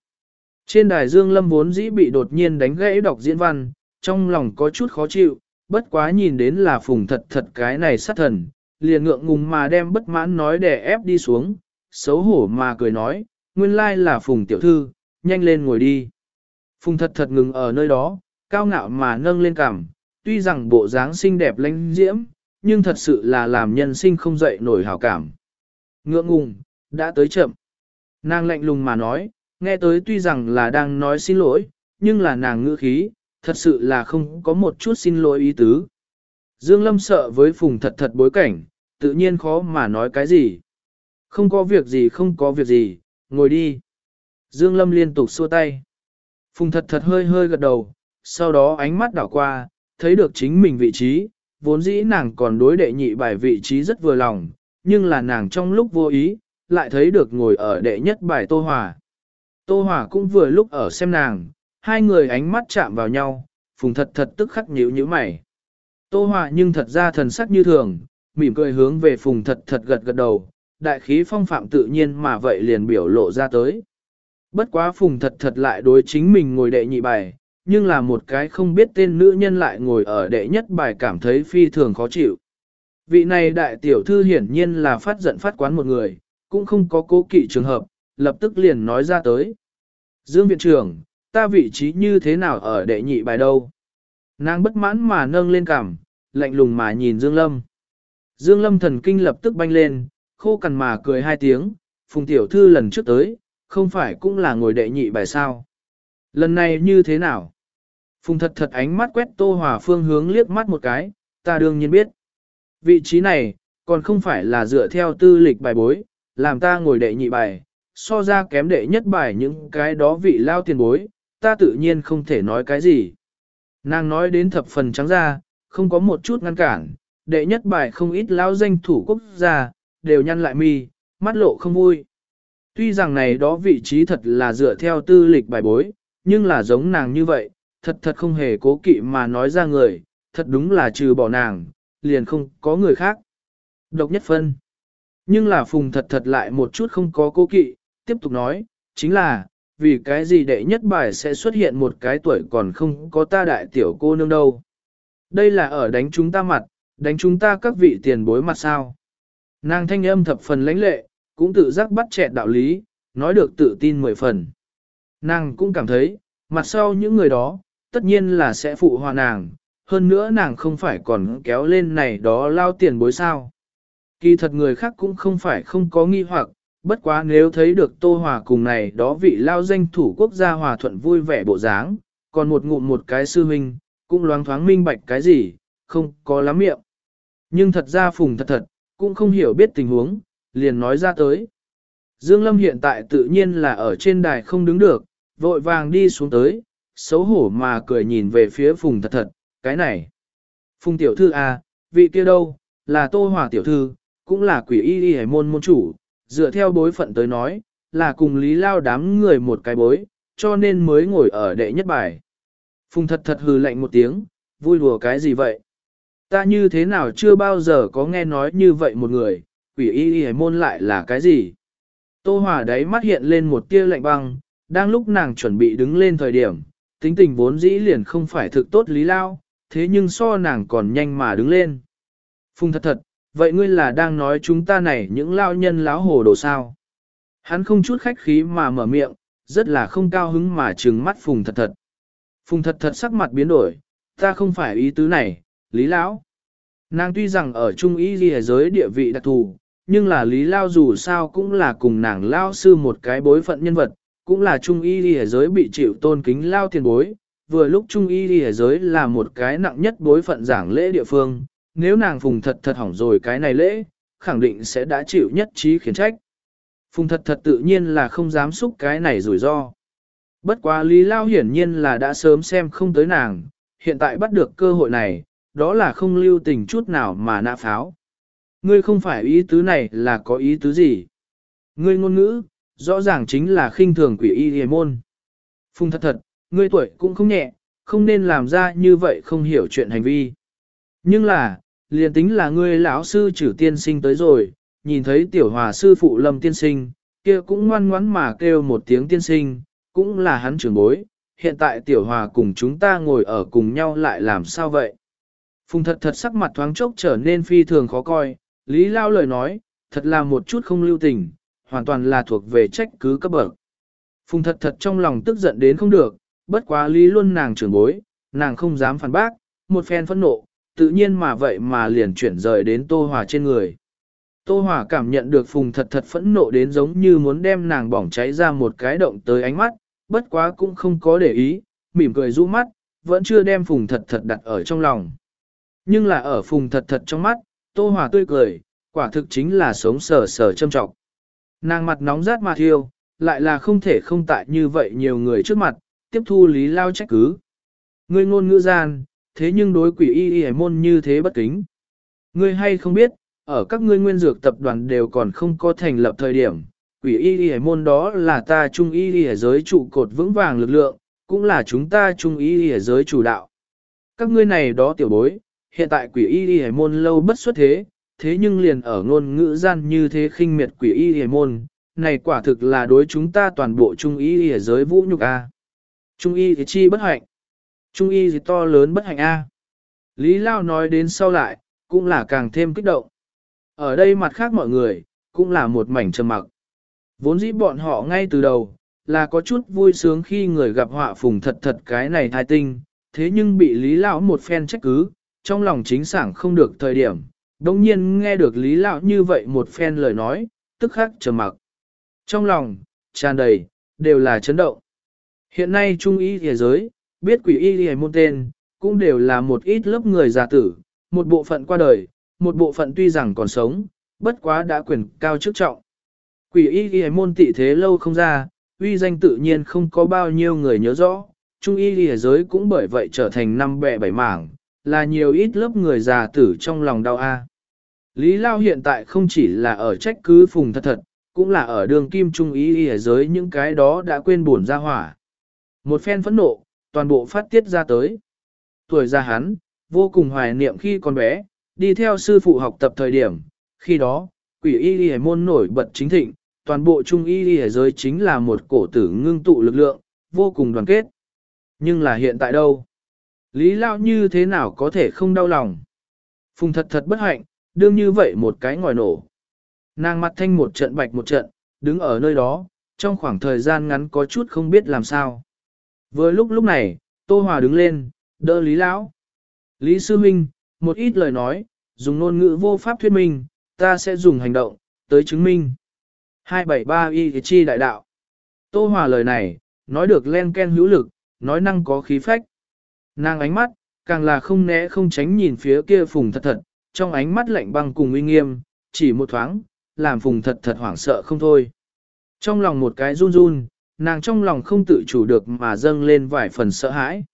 Trên đài Dương Lâm vốn dĩ bị đột nhiên đánh gãy đọc diễn văn, trong lòng có chút khó chịu, bất quá nhìn đến là phùng thật thật cái này sát thần, liền ngượng ngùng mà đem bất mãn nói để ép đi xuống, xấu hổ mà cười nói, nguyên lai là phùng tiểu thư, nhanh lên ngồi đi. Phùng thật thật ngừng ở nơi đó, cao ngạo mà nâng lên cằm, tuy rằng bộ dáng xinh đẹp lãnh diễm, nhưng thật sự là làm nhân sinh không dậy nổi hảo cảm. Ngượng ngùng, đã tới chậm. Nàng lạnh lùng mà nói, nghe tới tuy rằng là đang nói xin lỗi, nhưng là nàng ngữ khí, thật sự là không có một chút xin lỗi ý tứ. Dương Lâm sợ với phùng thật thật bối cảnh, tự nhiên khó mà nói cái gì. Không có việc gì không có việc gì, ngồi đi. Dương Lâm liên tục xua tay. Phùng thật thật hơi hơi gật đầu, sau đó ánh mắt đảo qua, thấy được chính mình vị trí, vốn dĩ nàng còn đối đệ nhị bài vị trí rất vừa lòng, nhưng là nàng trong lúc vô ý, lại thấy được ngồi ở đệ nhất bài Tô Hòa. Tô Hòa cũng vừa lúc ở xem nàng, hai người ánh mắt chạm vào nhau, phùng thật thật tức khắc nhíu nhíu mày. Tô Hòa nhưng thật ra thần sắc như thường, mỉm cười hướng về phùng thật thật gật gật đầu, đại khí phong phạm tự nhiên mà vậy liền biểu lộ ra tới. Bất quá phùng thật thật lại đối chính mình ngồi đệ nhị bài, nhưng là một cái không biết tên nữ nhân lại ngồi ở đệ nhất bài cảm thấy phi thường khó chịu. Vị này đại tiểu thư hiển nhiên là phát giận phát quán một người, cũng không có cố kỵ trường hợp, lập tức liền nói ra tới. Dương viện trưởng, ta vị trí như thế nào ở đệ nhị bài đâu? Nàng bất mãn mà nâng lên cằm, lạnh lùng mà nhìn Dương Lâm. Dương Lâm thần kinh lập tức banh lên, khô cằn mà cười hai tiếng, phùng tiểu thư lần trước tới, không phải cũng là ngồi đệ nhị bài sao. Lần này như thế nào? Phùng thật thật ánh mắt quét tô hòa phương hướng liếc mắt một cái, ta đương nhiên biết. Vị trí này, còn không phải là dựa theo tư lịch bài bối, làm ta ngồi đệ nhị bài, so ra kém đệ nhất bài những cái đó vị lao tiền bối, ta tự nhiên không thể nói cái gì. Nàng nói đến thập phần trắng ra, không có một chút ngăn cản, đệ nhất bài không ít lao danh thủ quốc gia, đều nhăn lại mi, mắt lộ không vui. Tuy rằng này đó vị trí thật là dựa theo tư lịch bài bối, nhưng là giống nàng như vậy, thật thật không hề cố kỵ mà nói ra người, thật đúng là trừ bỏ nàng, liền không có người khác. Độc nhất phân. Nhưng là phùng thật thật lại một chút không có cố kỵ, tiếp tục nói, chính là, vì cái gì đệ nhất bài sẽ xuất hiện một cái tuổi còn không có ta đại tiểu cô nương đâu. Đây là ở đánh chúng ta mặt, đánh chúng ta các vị tiền bối mặt sao. Nàng thanh âm thập phần lãnh lệ, cũng tự giác bắt chẹt đạo lý, nói được tự tin mười phần. Nàng cũng cảm thấy, mặt sau những người đó, tất nhiên là sẽ phụ hòa nàng, hơn nữa nàng không phải còn kéo lên này đó lao tiền bối sao. Kỳ thật người khác cũng không phải không có nghi hoặc, bất quá nếu thấy được Tô Hòa cùng này đó vị lao danh thủ quốc gia hòa thuận vui vẻ bộ dáng, còn một ngụm một cái sư huynh, cũng loáng thoáng minh bạch cái gì, không có lắm miệng. Nhưng thật ra phùng thật thật, cũng không hiểu biết tình huống, liền nói ra tới. Dương Lâm hiện tại tự nhiên là ở trên đài không đứng được, vội vàng đi xuống tới, xấu hổ mà cười nhìn về phía Phùng thật thật, cái này. Phùng tiểu thư à, vị kia đâu, là Tô Hòa tiểu thư, cũng là quỷ y y hải môn môn chủ, dựa theo bối phận tới nói, là cùng Lý Lao đám người một cái bối, cho nên mới ngồi ở đệ nhất bài. Phùng thật thật hừ lạnh một tiếng, vui đùa cái gì vậy? Ta như thế nào chưa bao giờ có nghe nói như vậy một người, quỷ y y môn lại là cái gì? Tô Hòa đáy mắt hiện lên một tia lạnh băng, đang lúc nàng chuẩn bị đứng lên thời điểm, tính tình vốn dĩ liền không phải thực tốt lý lao, thế nhưng so nàng còn nhanh mà đứng lên. Phùng thật thật, vậy ngươi là đang nói chúng ta này những lao nhân láo hồ đồ sao? Hắn không chút khách khí mà mở miệng, rất là không cao hứng mà trừng mắt Phùng thật thật. Phùng thật thật sắc mặt biến đổi, ta không phải ý tứ này, Lý Lão. Nàng tuy rằng ở Trung Y Ghi giới địa vị đặc thù, nhưng là Lý Lao dù sao cũng là cùng nàng Lao sư một cái bối phận nhân vật, cũng là Trung Y Ghi giới bị chịu tôn kính Lao tiền bối. Vừa lúc Trung Y Ghi giới là một cái nặng nhất bối phận giảng lễ địa phương, nếu nàng phùng thật thật hỏng rồi cái này lễ, khẳng định sẽ đã chịu nhất trí khiển trách. Phùng thật thật tự nhiên là không dám xúc cái này rủi ro. Bất quá Lý Lao hiển nhiên là đã sớm xem không tới nàng, hiện tại bắt được cơ hội này, đó là không lưu tình chút nào mà nạ pháo. Ngươi không phải ý tứ này là có ý tứ gì? Ngươi ngôn ngữ, rõ ràng chính là khinh thường quỷ y hề môn. phung thật thật, ngươi tuổi cũng không nhẹ, không nên làm ra như vậy không hiểu chuyện hành vi. Nhưng là, liền tính là ngươi lão sư trừ tiên sinh tới rồi, nhìn thấy tiểu hòa sư phụ lâm tiên sinh, kia cũng ngoan ngoãn mà kêu một tiếng tiên sinh, cũng là hắn trưởng bối, hiện tại tiểu hòa cùng chúng ta ngồi ở cùng nhau lại làm sao vậy? Phùng thật thật sắc mặt thoáng chốc trở nên phi thường khó coi, Lý Lao lời nói, thật là một chút không lưu tình, hoàn toàn là thuộc về trách cứ cấp bậc. Phùng thật thật trong lòng tức giận đến không được, bất quá Lý luôn nàng trưởng bối, nàng không dám phản bác, một phen phẫn nộ, tự nhiên mà vậy mà liền chuyển rời đến Tô Hòa trên người. Tô Hòa cảm nhận được Phùng thật thật phẫn nộ đến giống như muốn đem nàng bỏng cháy ra một cái động tới ánh mắt, bất quá cũng không có để ý, mỉm cười rũ mắt, vẫn chưa đem Phùng thật thật đặt ở trong lòng. Nhưng là ở Phùng thật thật trong mắt, Tô Hòa tươi cười, quả thực chính là sống sờ sờ châm trọng. Nàng mặt nóng rát mà thiêu, lại là không thể không tại như vậy nhiều người trước mặt, tiếp thu lý lao trách cứ. Ngươi ngôn ngữ gian, thế nhưng đối quỷ y y môn như thế bất kính. Ngươi hay không biết, ở các ngươi nguyên dược tập đoàn đều còn không có thành lập thời điểm, quỷ y y môn đó là ta trung y y giới trụ cột vững vàng lực lượng, cũng là chúng ta trung y y giới chủ đạo. Các ngươi này đó tiểu bối, hiện tại quỷ y y môn lâu bất xuất thế, thế nhưng liền ở ngôn ngữ gian như thế khinh miệt quỷ y y môn, này quả thực là đối chúng ta toàn bộ trung y y giới vũ nhục a. Trung y thì chi bất hạnh. Trung y thì to lớn bất hạnh a. Lý Lao nói đến sau lại, cũng là càng thêm kích động. Ở đây mặt khác mọi người, cũng là một mảnh trầm mặc. Vốn dĩ bọn họ ngay từ đầu, là có chút vui sướng khi người gặp họa phùng thật thật cái này thai tinh, thế nhưng bị Lý Lão một phen trách cứ, trong lòng chính sảng không được thời điểm, đồng nhiên nghe được Lý Lão như vậy một phen lời nói, tức khắc trầm mặc. Trong lòng, tràn đầy, đều là chấn động. Hiện nay Trung y thế giới, biết quỷ y hề môn tên, cũng đều là một ít lớp người già tử, một bộ phận qua đời, một bộ phận tuy rằng còn sống, bất quá đã quyền cao chức trọng. Quỷ y ghi môn tị thế lâu không ra, uy danh tự nhiên không có bao nhiêu người nhớ rõ, trung y ghi giới cũng bởi vậy trở thành năm bẹ bảy mảng, là nhiều ít lớp người già tử trong lòng đau a. Lý Lao hiện tại không chỉ là ở trách cứ phùng thật thật, cũng là ở đường kim trung y ghi giới những cái đó đã quên buồn ra hỏa. Một phen phẫn nộ, toàn bộ phát tiết ra tới. Tuổi già hắn, vô cùng hoài niệm khi còn bé, đi theo sư phụ học tập thời điểm, khi đó, quỷ y y môn nổi bật chính thịnh, toàn bộ trung y y giới chính là một cổ tử ngưng tụ lực lượng, vô cùng đoàn kết. Nhưng là hiện tại đâu? Lý Lao như thế nào có thể không đau lòng? Phùng thật thật bất hạnh, đương như vậy một cái ngòi nổ. Nàng mặt thanh một trận bạch một trận, đứng ở nơi đó, trong khoảng thời gian ngắn có chút không biết làm sao. Vừa lúc lúc này, Tô Hòa đứng lên, đỡ Lý Lão. Lý Sư Minh, một ít lời nói, dùng ngôn ngữ vô pháp thuyết minh, ta sẽ dùng hành động, tới chứng minh. 273 y chi đại đạo. Tô Hòa lời này, nói được len ken hữu lực, nói năng có khí phách. Nàng ánh mắt, càng là không né không tránh nhìn phía kia phùng thật thật, trong ánh mắt lạnh băng cùng uy nghiêm, chỉ một thoáng, làm phùng thật thật hoảng sợ không thôi. Trong lòng một cái run run, nàng trong lòng không tự chủ được mà dâng lên vài phần sợ hãi.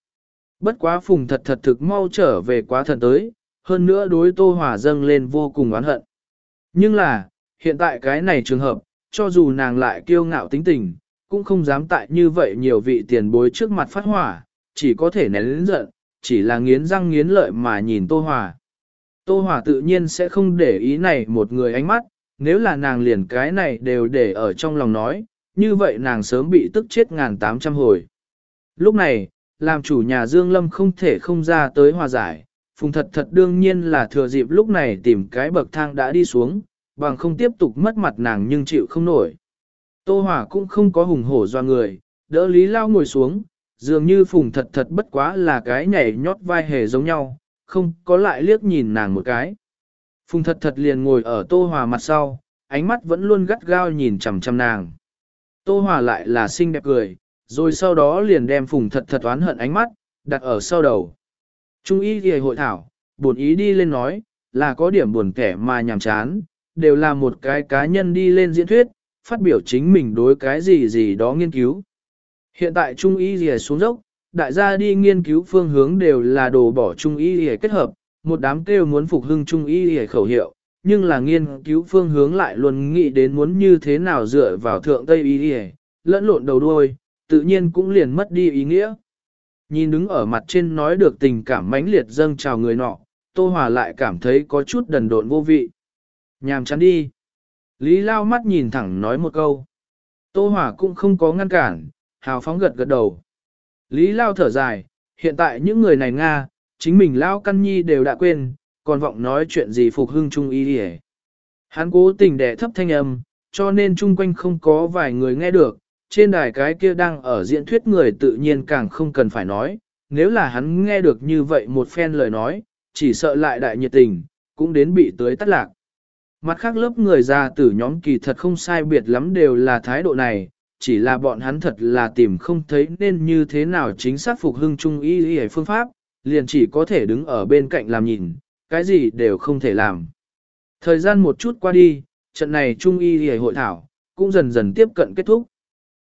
Bất quá phùng thật thật thực mau trở về quá thần tới, hơn nữa đối Tô Hòa dâng lên vô cùng oán hận. Nhưng là, hiện tại cái này trường hợp, cho dù nàng lại kiêu ngạo tính tình, cũng không dám tại như vậy nhiều vị tiền bối trước mặt phát hỏa, chỉ có thể nén lĩnh giận, chỉ là nghiến răng nghiến lợi mà nhìn Tô Hòa. Tô Hòa tự nhiên sẽ không để ý này một người ánh mắt, nếu là nàng liền cái này đều để ở trong lòng nói, như vậy nàng sớm bị tức chết ngàn tám trăm hồi. Lúc này, làm chủ nhà Dương Lâm không thể không ra tới hòa giải, Phùng thật thật đương nhiên là thừa dịp lúc này tìm cái bậc thang đã đi xuống, bằng không tiếp tục mất mặt nàng nhưng chịu không nổi. Tô Hòa cũng không có hùng hổ do người, đỡ Lý Lao ngồi xuống, dường như Phùng thật thật bất quá là cái nhảy nhót vai hề giống nhau, không có lại liếc nhìn nàng một cái. Phùng thật thật liền ngồi ở Tô Hòa mặt sau, ánh mắt vẫn luôn gắt gao nhìn chằm chằm nàng. Tô Hòa lại là xinh đẹp cười, rồi sau đó liền đem Phùng thật thật oán hận ánh mắt, đặt ở sau đầu. Trung y thì hội thảo, buồn ý đi lên nói, là có điểm buồn kẻ mà nhàm chán, đều là một cái cá nhân đi lên diễn thuyết, phát biểu chính mình đối cái gì gì đó nghiên cứu. Hiện tại Trung y thì xuống dốc, đại gia đi nghiên cứu phương hướng đều là đồ bỏ Trung y thì kết hợp, một đám kêu muốn phục hưng Trung y thì khẩu hiệu, nhưng là nghiên cứu phương hướng lại luôn nghĩ đến muốn như thế nào dựa vào thượng Tây y thì lẫn lộn đầu đuôi, tự nhiên cũng liền mất đi ý nghĩa. Nhìn đứng ở mặt trên nói được tình cảm mãnh liệt dâng chào người nọ, Tô Hòa lại cảm thấy có chút đần độn vô vị. Nhàm chán đi. Lý Lao mắt nhìn thẳng nói một câu. Tô Hòa cũng không có ngăn cản, hào phóng gật gật đầu. Lý Lao thở dài, hiện tại những người này Nga, chính mình Lao Căn Nhi đều đã quên, còn vọng nói chuyện gì phục hưng trung y đi Hắn cố tình đẻ thấp thanh âm, cho nên chung quanh không có vài người nghe được, trên đài cái kia đang ở diễn thuyết người tự nhiên càng không cần phải nói, nếu là hắn nghe được như vậy một phen lời nói, chỉ sợ lại đại nhiệt tình, cũng đến bị tới tắt lạc. Mặt khác lớp người già tử nhóm kỳ thật không sai biệt lắm đều là thái độ này, chỉ là bọn hắn thật là tìm không thấy nên như thế nào chính xác phục hưng trung y y phương pháp, liền chỉ có thể đứng ở bên cạnh làm nhìn, cái gì đều không thể làm. Thời gian một chút qua đi, trận này trung y y hội thảo, cũng dần dần tiếp cận kết thúc.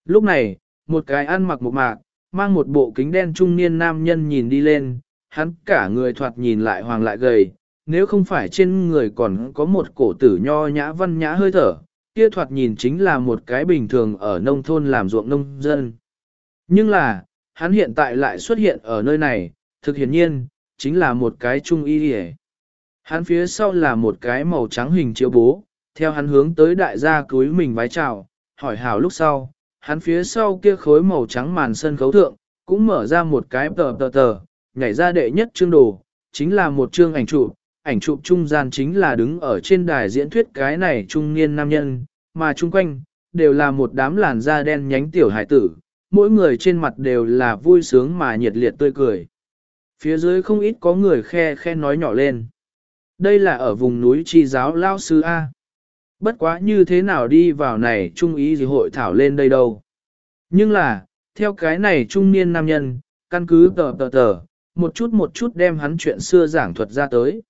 Lúc này, một cái ăn mặc một mạc, mang một bộ kính đen trung niên nam nhân nhìn đi lên, hắn cả người thoạt nhìn lại hoàng lại gầy, nếu không phải trên người còn có một cổ tử nho nhã văn nhã hơi thở, kia thoạt nhìn chính là một cái bình thường ở nông thôn làm ruộng nông dân. Nhưng là, hắn hiện tại lại xuất hiện ở nơi này, thực hiển nhiên, chính là một cái trung y hề. Hắn phía sau là một cái màu trắng hình chiếu bố, theo hắn hướng tới đại gia cúi mình vái chào, hỏi hào lúc sau, hắn phía sau kia khối màu trắng màn sân khấu thượng, cũng mở ra một cái tờ tờ tờ, nhảy ra đệ nhất chương đồ, chính là một chương ảnh chụp, ảnh chụp trung gian chính là đứng ở trên đài diễn thuyết cái này trung niên nam nhân, mà chung quanh, đều là một đám làn da đen nhánh tiểu hải tử, mỗi người trên mặt đều là vui sướng mà nhiệt liệt tươi cười. Phía dưới không ít có người khe khe nói nhỏ lên. Đây là ở vùng núi chi giáo Lao Sư A. Bất quá như thế nào đi vào này trung ý gì hội thảo lên đây đâu. Nhưng là, theo cái này trung niên nam nhân, căn cứ tờ tờ tờ, một chút một chút đem hắn chuyện xưa giảng thuật ra tới.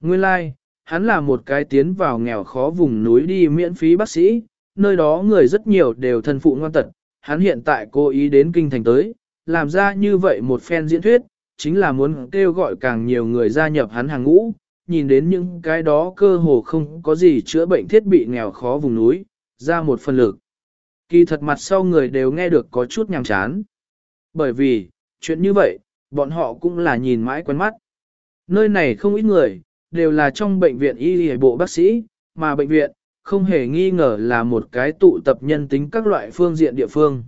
Nguyên lai, like, hắn là một cái tiến vào nghèo khó vùng núi đi miễn phí bác sĩ, nơi đó người rất nhiều đều thân phụ ngoan tật, hắn hiện tại cố ý đến kinh thành tới, làm ra như vậy một phen diễn thuyết, chính là muốn kêu gọi càng nhiều người gia nhập hắn hàng ngũ, nhìn đến những cái đó cơ hồ không có gì chữa bệnh thiết bị nghèo khó vùng núi, ra một phần lực. Kỳ thật mặt sau người đều nghe được có chút nhàm chán. Bởi vì, chuyện như vậy, bọn họ cũng là nhìn mãi quen mắt. Nơi này không ít người, đều là trong bệnh viện y y bộ bác sĩ, mà bệnh viện, không hề nghi ngờ là một cái tụ tập nhân tính các loại phương diện địa phương.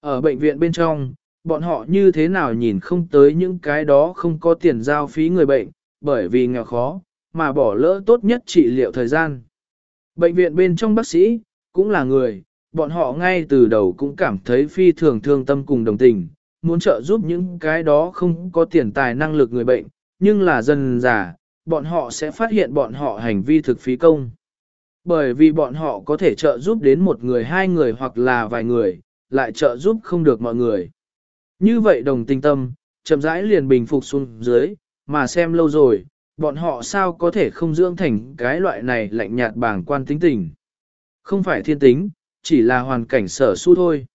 Ở bệnh viện bên trong, bọn họ như thế nào nhìn không tới những cái đó không có tiền giao phí người bệnh, bởi vì nghèo khó, mà bỏ lỡ tốt nhất trị liệu thời gian. Bệnh viện bên trong bác sĩ, cũng là người, bọn họ ngay từ đầu cũng cảm thấy phi thường thương tâm cùng đồng tình, muốn trợ giúp những cái đó không có tiền tài năng lực người bệnh, nhưng là dần già, bọn họ sẽ phát hiện bọn họ hành vi thực phí công. Bởi vì bọn họ có thể trợ giúp đến một người hai người hoặc là vài người, lại trợ giúp không được mọi người. Như vậy đồng tình tâm, chậm rãi liền bình phục xuống dưới, mà xem lâu rồi, bọn họ sao có thể không dưỡng thành cái loại này lạnh nhạt bàng quan tính tình. Không phải thiên tính, chỉ là hoàn cảnh sở su thôi.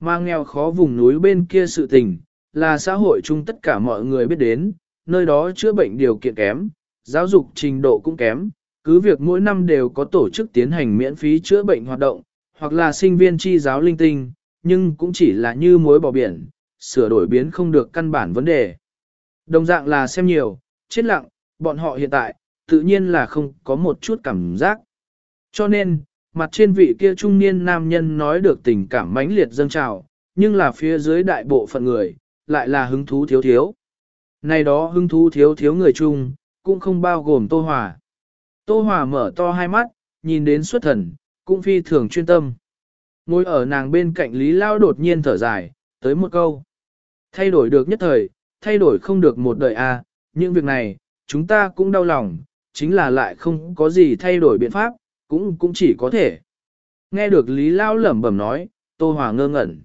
Mà nghèo khó vùng núi bên kia sự tình, là xã hội chung tất cả mọi người biết đến, nơi đó chữa bệnh điều kiện kém, giáo dục trình độ cũng kém, cứ việc mỗi năm đều có tổ chức tiến hành miễn phí chữa bệnh hoạt động, hoặc là sinh viên chi giáo linh tinh, nhưng cũng chỉ là như mối bỏ biển, sửa đổi biến không được căn bản vấn đề. Đồng dạng là xem nhiều, chết lặng, bọn họ hiện tại, tự nhiên là không có một chút cảm giác. Cho nên, mặt trên vị kia trung niên nam nhân nói được tình cảm mãnh liệt dâng trào, nhưng là phía dưới đại bộ phận người, lại là hứng thú thiếu thiếu. Này đó hứng thú thiếu thiếu người chung, cũng không bao gồm Tô Hòa. Tô Hòa mở to hai mắt, nhìn đến xuất thần, cũng phi thường chuyên tâm. Ngồi ở nàng bên cạnh Lý Lao đột nhiên thở dài, tới một câu. Thay đổi được nhất thời, thay đổi không được một đời a. À, những việc này, chúng ta cũng đau lòng, chính là lại không có gì thay đổi biện pháp, cũng cũng chỉ có thể. Nghe được Lý Lao lẩm bẩm nói, Tô Hòa ngơ ngẩn.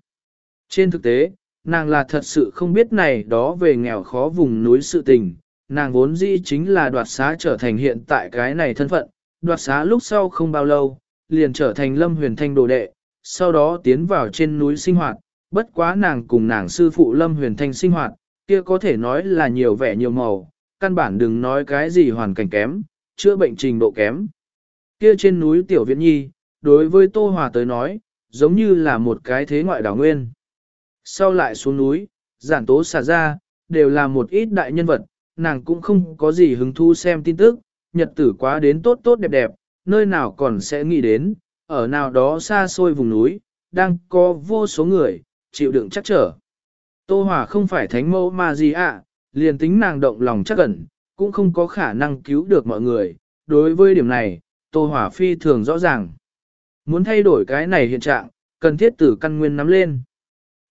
Trên thực tế, nàng là thật sự không biết này đó về nghèo khó vùng núi sự tình, nàng vốn dĩ chính là đoạt xá trở thành hiện tại cái này thân phận, đoạt xá lúc sau không bao lâu, liền trở thành lâm huyền thanh đồ đệ, sau đó tiến vào trên núi sinh hoạt, bất quá nàng cùng nàng sư phụ lâm huyền thanh sinh hoạt, kia có thể nói là nhiều vẻ nhiều màu, căn bản đừng nói cái gì hoàn cảnh kém, chữa bệnh trình độ kém. Kia trên núi Tiểu viễn Nhi, đối với Tô Hòa tới nói, giống như là một cái thế ngoại đảo nguyên. Sau lại xuống núi, giản tố xả ra, đều là một ít đại nhân vật, nàng cũng không có gì hứng thú xem tin tức, nhật tử quá đến tốt tốt đẹp đẹp, nơi nào còn sẽ nghĩ đến, ở nào đó xa xôi vùng núi, đang có vô số người, chịu đựng chắc trở. Tô Hòa không phải thánh mẫu mà gì ạ, liền tính nàng động lòng chắc ẩn, cũng không có khả năng cứu được mọi người. Đối với điểm này, Tô Hòa phi thường rõ ràng. Muốn thay đổi cái này hiện trạng, cần thiết từ căn nguyên nắm lên.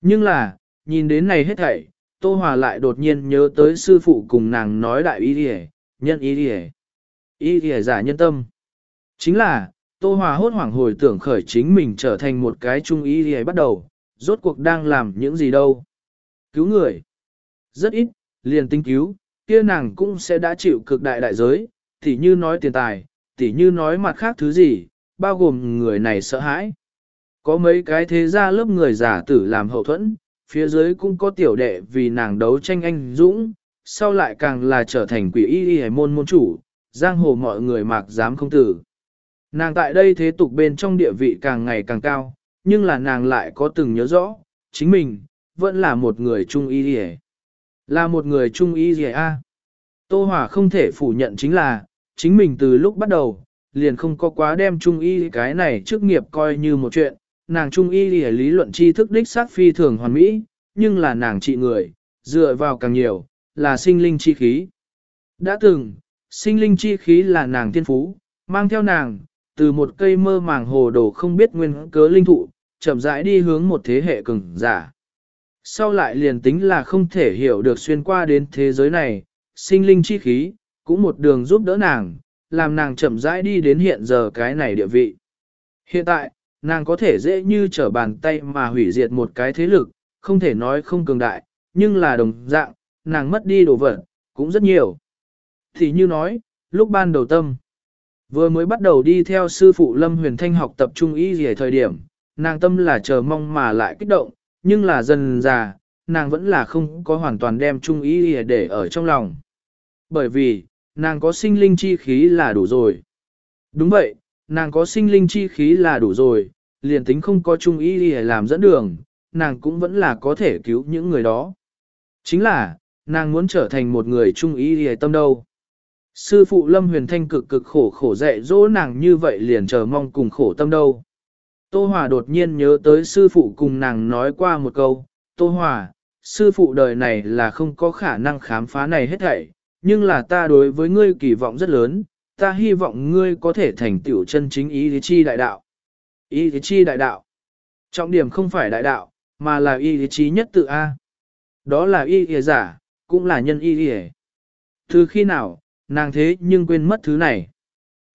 Nhưng là, nhìn đến này hết thảy, Tô Hòa lại đột nhiên nhớ tới sư phụ cùng nàng nói đại ý đi nhân ý đi ý đi giả nhân tâm. Chính là, Tô Hòa hốt hoảng hồi tưởng khởi chính mình trở thành một cái trung ý đi bắt đầu, rốt cuộc đang làm những gì đâu. Cứu người. Rất ít, liền tinh cứu, kia nàng cũng sẽ đã chịu cực đại đại giới, tỉ như nói tiền tài, tỉ như nói mặt khác thứ gì, bao gồm người này sợ hãi. Có mấy cái thế gia lớp người giả tử làm hậu thuẫn, phía dưới cũng có tiểu đệ vì nàng đấu tranh anh dũng, sau lại càng là trở thành quỷ y y môn môn chủ, giang hồ mọi người mạc dám không tử. Nàng tại đây thế tục bên trong địa vị càng ngày càng cao, nhưng là nàng lại có từng nhớ rõ, chính mình, vẫn là một người trung y y Là một người trung y y a. Tô Hòa không thể phủ nhận chính là, chính mình từ lúc bắt đầu, liền không có quá đem trung y cái này trước nghiệp coi như một chuyện, nàng trung y lý luận tri thức đích xác phi thường hoàn mỹ, nhưng là nàng trị người, dựa vào càng nhiều, là sinh linh chi khí. Đã từng, sinh linh chi khí là nàng tiên phú, mang theo nàng, từ một cây mơ màng hồ đồ không biết nguyên cớ linh thụ, chậm rãi đi hướng một thế hệ cường giả. Sau lại liền tính là không thể hiểu được xuyên qua đến thế giới này, sinh linh chi khí, cũng một đường giúp đỡ nàng, làm nàng chậm rãi đi đến hiện giờ cái này địa vị. Hiện tại, nàng có thể dễ như trở bàn tay mà hủy diệt một cái thế lực, không thể nói không cường đại, nhưng là đồng dạng, nàng mất đi đồ vật, cũng rất nhiều. Thì như nói, lúc ban đầu tâm, vừa mới bắt đầu đi theo sư phụ Lâm Huyền Thanh học tập trung ý gì thời điểm, nàng tâm là chờ mong mà lại kích động, nhưng là dần già, nàng vẫn là không có hoàn toàn đem trung ý để ở trong lòng. Bởi vì, nàng có sinh linh chi khí là đủ rồi. Đúng vậy, nàng có sinh linh chi khí là đủ rồi, liền tính không có trung ý để làm dẫn đường, nàng cũng vẫn là có thể cứu những người đó. Chính là, nàng muốn trở thành một người trung ý để tâm đâu. Sư phụ Lâm Huyền Thanh cực cực khổ khổ dạy dỗ nàng như vậy liền chờ mong cùng khổ tâm đâu. Tô Hòa đột nhiên nhớ tới sư phụ cùng nàng nói qua một câu, Tô Hòa, sư phụ đời này là không có khả năng khám phá này hết thảy, nhưng là ta đối với ngươi kỳ vọng rất lớn, ta hy vọng ngươi có thể thành tiểu chân chính ý thế chi đại đạo. Ý thế chi đại đạo. Trọng điểm không phải đại đạo, mà là ý thế chi nhất tự A. Đó là ý thế giả, cũng là nhân ý thế. Từ khi nào, nàng thế nhưng quên mất thứ này.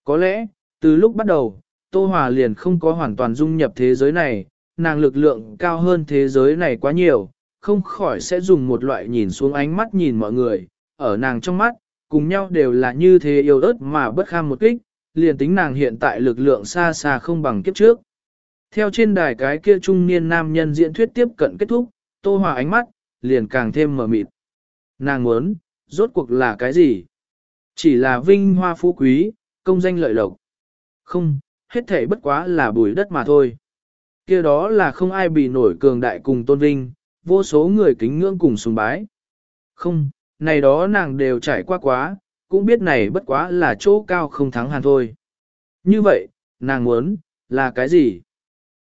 Có lẽ, từ lúc bắt đầu, Tô Hòa liền không có hoàn toàn dung nhập thế giới này, nàng lực lượng cao hơn thế giới này quá nhiều, không khỏi sẽ dùng một loại nhìn xuống ánh mắt nhìn mọi người, ở nàng trong mắt, cùng nhau đều là như thế yêu ớt mà bất kham một kích, liền tính nàng hiện tại lực lượng xa xa không bằng kiếp trước. Theo trên đài cái kia trung niên nam nhân diễn thuyết tiếp cận kết thúc, Tô Hòa ánh mắt, liền càng thêm mở mịt. Nàng muốn, rốt cuộc là cái gì? Chỉ là vinh hoa phú quý, công danh lợi lộc. Không, hết thể bất quá là bùi đất mà thôi. kia đó là không ai bị nổi cường đại cùng tôn vinh, vô số người kính ngưỡng cùng sùng bái. Không, này đó nàng đều trải qua quá, cũng biết này bất quá là chỗ cao không thắng hàn thôi. Như vậy, nàng muốn, là cái gì?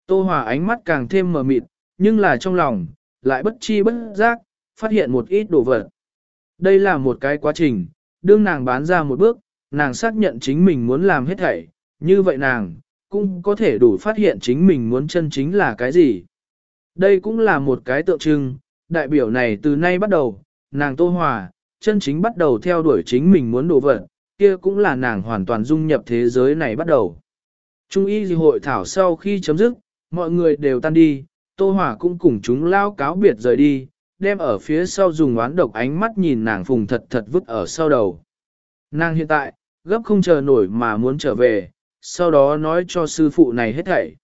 Tô Hòa ánh mắt càng thêm mờ mịt, nhưng là trong lòng, lại bất chi bất giác, phát hiện một ít đồ vật. Đây là một cái quá trình, đương nàng bán ra một bước, nàng xác nhận chính mình muốn làm hết thảy, như vậy nàng, cũng có thể đủ phát hiện chính mình muốn chân chính là cái gì. Đây cũng là một cái tượng trưng, đại biểu này từ nay bắt đầu, nàng Tô Hòa, chân chính bắt đầu theo đuổi chính mình muốn đồ vật, kia cũng là nàng hoàn toàn dung nhập thế giới này bắt đầu. Trung y hội thảo sau khi chấm dứt, mọi người đều tan đi, Tô Hòa cũng cùng chúng lao cáo biệt rời đi, đem ở phía sau dùng oán độc ánh mắt nhìn nàng phùng thật thật vứt ở sau đầu. Nàng hiện tại, gấp không chờ nổi mà muốn trở về, sau đó nói cho sư phụ này hết thảy.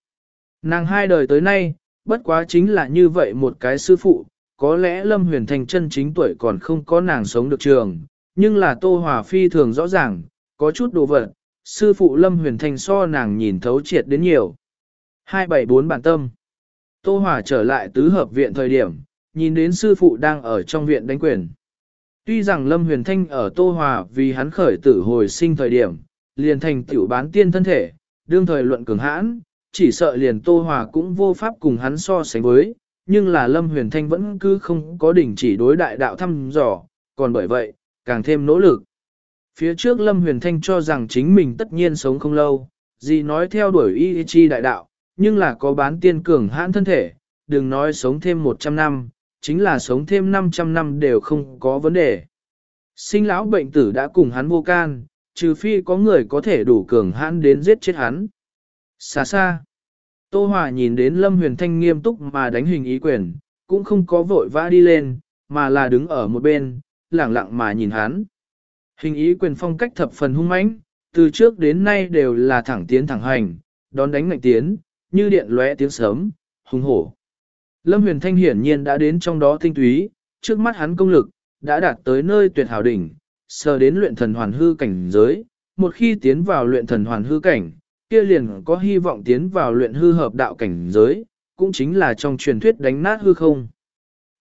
Nàng hai đời tới nay, bất quá chính là như vậy một cái sư phụ, có lẽ Lâm Huyền Thành chân chính tuổi còn không có nàng sống được trường, nhưng là Tô Hòa Phi thường rõ ràng, có chút đồ vật, sư phụ Lâm Huyền Thành so nàng nhìn thấu triệt đến nhiều. 274 bản tâm Tô Hòa trở lại tứ hợp viện thời điểm, nhìn đến sư phụ đang ở trong viện đánh quyền. Tuy rằng Lâm Huyền Thanh ở Tô Hòa vì hắn khởi tử hồi sinh thời điểm, liền thành tiểu bán tiên thân thể, đương thời luận cường hãn, chỉ sợ liền Tô Hòa cũng vô pháp cùng hắn so sánh với, nhưng là Lâm Huyền Thanh vẫn cứ không có đỉnh chỉ đối đại đạo thăm dò, còn bởi vậy, càng thêm nỗ lực. Phía trước Lâm Huyền Thanh cho rằng chính mình tất nhiên sống không lâu, gì nói theo đuổi y chi đại đạo, nhưng là có bán tiên cường hãn thân thể, đừng nói sống thêm 100 năm, chính là sống thêm 500 năm đều không có vấn đề. Sinh lão bệnh tử đã cùng hắn vô can, trừ phi có người có thể đủ cường hãn đến giết chết hắn. Xa xa, Tô Hòa nhìn đến Lâm Huyền Thanh nghiêm túc mà đánh hình ý quyền, cũng không có vội vã đi lên, mà là đứng ở một bên, lặng lặng mà nhìn hắn. Hình ý quyền phong cách thập phần hung mãnh, từ trước đến nay đều là thẳng tiến thẳng hành, đón đánh ngạnh tiến, như điện lóe tiếng sớm, hung hổ. Lâm Huyền Thanh hiển nhiên đã đến trong đó tinh túy, trước mắt hắn công lực, đã đạt tới nơi tuyệt hảo đỉnh, sờ đến luyện thần hoàn hư cảnh giới, một khi tiến vào luyện thần hoàn hư cảnh, kia liền có hy vọng tiến vào luyện hư hợp đạo cảnh giới, cũng chính là trong truyền thuyết đánh nát hư không.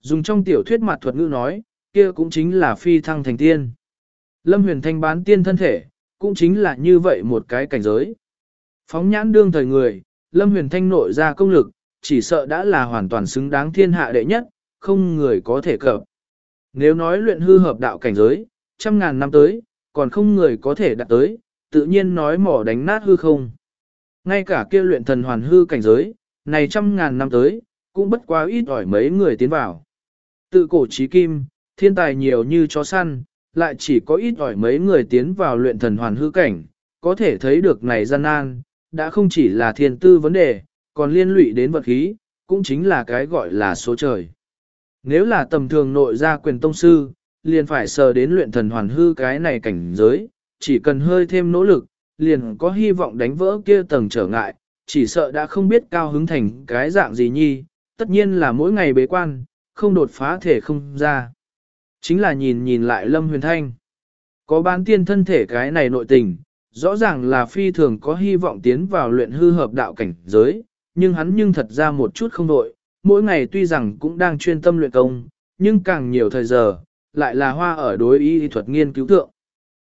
Dùng trong tiểu thuyết mặt thuật ngữ nói, kia cũng chính là phi thăng thành tiên. Lâm huyền thanh bán tiên thân thể, cũng chính là như vậy một cái cảnh giới. Phóng nhãn đương thời người, Lâm huyền thanh nội ra công lực, chỉ sợ đã là hoàn toàn xứng đáng thiên hạ đệ nhất, không người có thể cập. Nếu nói luyện hư hợp đạo cảnh giới, trăm ngàn năm tới, còn không người có thể đạt tới, tự nhiên nói mỏ đánh nát hư không. Ngay cả kia luyện thần hoàn hư cảnh giới, này trăm ngàn năm tới, cũng bất quá ít ỏi mấy người tiến vào. Tự cổ trí kim, thiên tài nhiều như chó săn, lại chỉ có ít ỏi mấy người tiến vào luyện thần hoàn hư cảnh, có thể thấy được này gian nan, đã không chỉ là thiên tư vấn đề, còn liên lụy đến vật khí, cũng chính là cái gọi là số trời. Nếu là tầm thường nội gia quyền tông sư, liền phải sờ đến luyện thần hoàn hư cái này cảnh giới, chỉ cần hơi thêm nỗ lực, liền có hy vọng đánh vỡ kia tầng trở ngại, chỉ sợ đã không biết cao hứng thành cái dạng gì nhi, tất nhiên là mỗi ngày bế quan, không đột phá thể không ra. Chính là nhìn nhìn lại Lâm Huyền Thanh. Có bán tiên thân thể cái này nội tình, rõ ràng là phi thường có hy vọng tiến vào luyện hư hợp đạo cảnh giới, nhưng hắn nhưng thật ra một chút không đội, mỗi ngày tuy rằng cũng đang chuyên tâm luyện công, nhưng càng nhiều thời giờ, lại là hoa ở đối y thuật nghiên cứu thượng.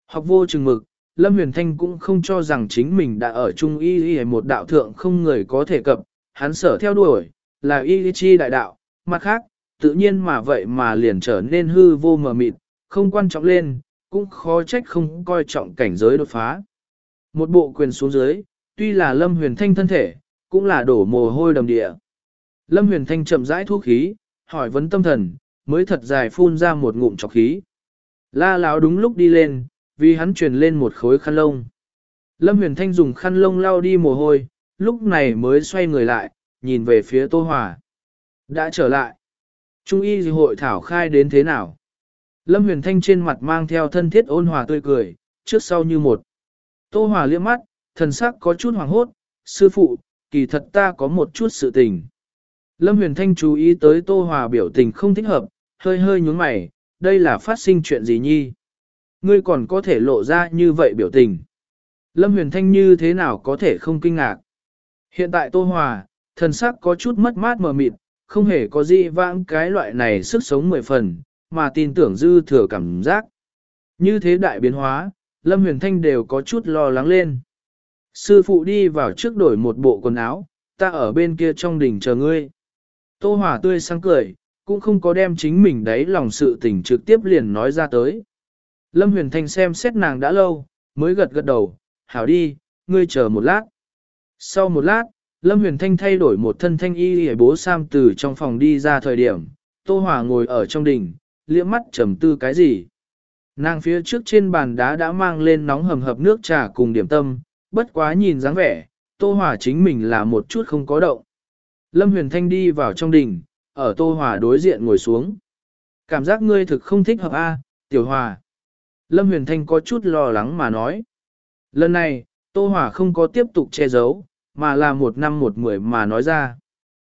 Học vô chừng mực, Lâm Huyền Thanh cũng không cho rằng chính mình đã ở trung y y một đạo thượng không người có thể cập, hắn sở theo đuổi, là y chi đại đạo, mặt khác, tự nhiên mà vậy mà liền trở nên hư vô mờ mịt, không quan trọng lên, cũng khó trách không coi trọng cảnh giới đột phá. Một bộ quyền xuống dưới, tuy là Lâm Huyền Thanh thân thể, cũng là đổ mồ hôi đầm địa. Lâm Huyền Thanh chậm rãi thu khí, hỏi vấn tâm thần, mới thật dài phun ra một ngụm trọc khí. La lão đúng lúc đi lên, vì hắn truyền lên một khối khăn lông. Lâm Huyền Thanh dùng khăn lông lau đi mồ hôi, lúc này mới xoay người lại, nhìn về phía Tô Hòa. Đã trở lại. Trung y hội thảo khai đến thế nào? Lâm Huyền Thanh trên mặt mang theo thân thiết ôn hòa tươi cười, trước sau như một. Tô Hòa liếc mắt, thần sắc có chút hoàng hốt, sư phụ, kỳ thật ta có một chút sự tình. Lâm Huyền Thanh chú ý tới Tô Hòa biểu tình không thích hợp, hơi hơi nhướng mày, đây là phát sinh chuyện gì nhi? Ngươi còn có thể lộ ra như vậy biểu tình. Lâm Huyền Thanh như thế nào có thể không kinh ngạc? Hiện tại Tô Hòa, thần sắc có chút mất mát mờ mịt, không hề có gì vãng cái loại này sức sống mười phần, mà tin tưởng dư thừa cảm giác. Như thế đại biến hóa, Lâm Huyền Thanh đều có chút lo lắng lên. Sư phụ đi vào trước đổi một bộ quần áo, ta ở bên kia trong đỉnh chờ ngươi. Tô Hòa tươi sáng cười, cũng không có đem chính mình đấy lòng sự tình trực tiếp liền nói ra tới. Lâm Huyền Thanh xem xét nàng đã lâu, mới gật gật đầu, hảo đi, ngươi chờ một lát. Sau một lát, Lâm Huyền Thanh thay đổi một thân thanh y để bố Sam từ trong phòng đi ra thời điểm, Tô Hòa ngồi ở trong đỉnh, liễm mắt trầm tư cái gì. Nàng phía trước trên bàn đá đã mang lên nóng hầm hập nước trà cùng điểm tâm, bất quá nhìn dáng vẻ, Tô Hòa chính mình là một chút không có động. Lâm Huyền Thanh đi vào trong đỉnh, ở Tô Hòa đối diện ngồi xuống. Cảm giác ngươi thực không thích hợp A, Tiểu Hòa. Lâm Huyền Thanh có chút lo lắng mà nói. Lần này, Tô Hỏa không có tiếp tục che giấu, mà là một năm một mười mà nói ra.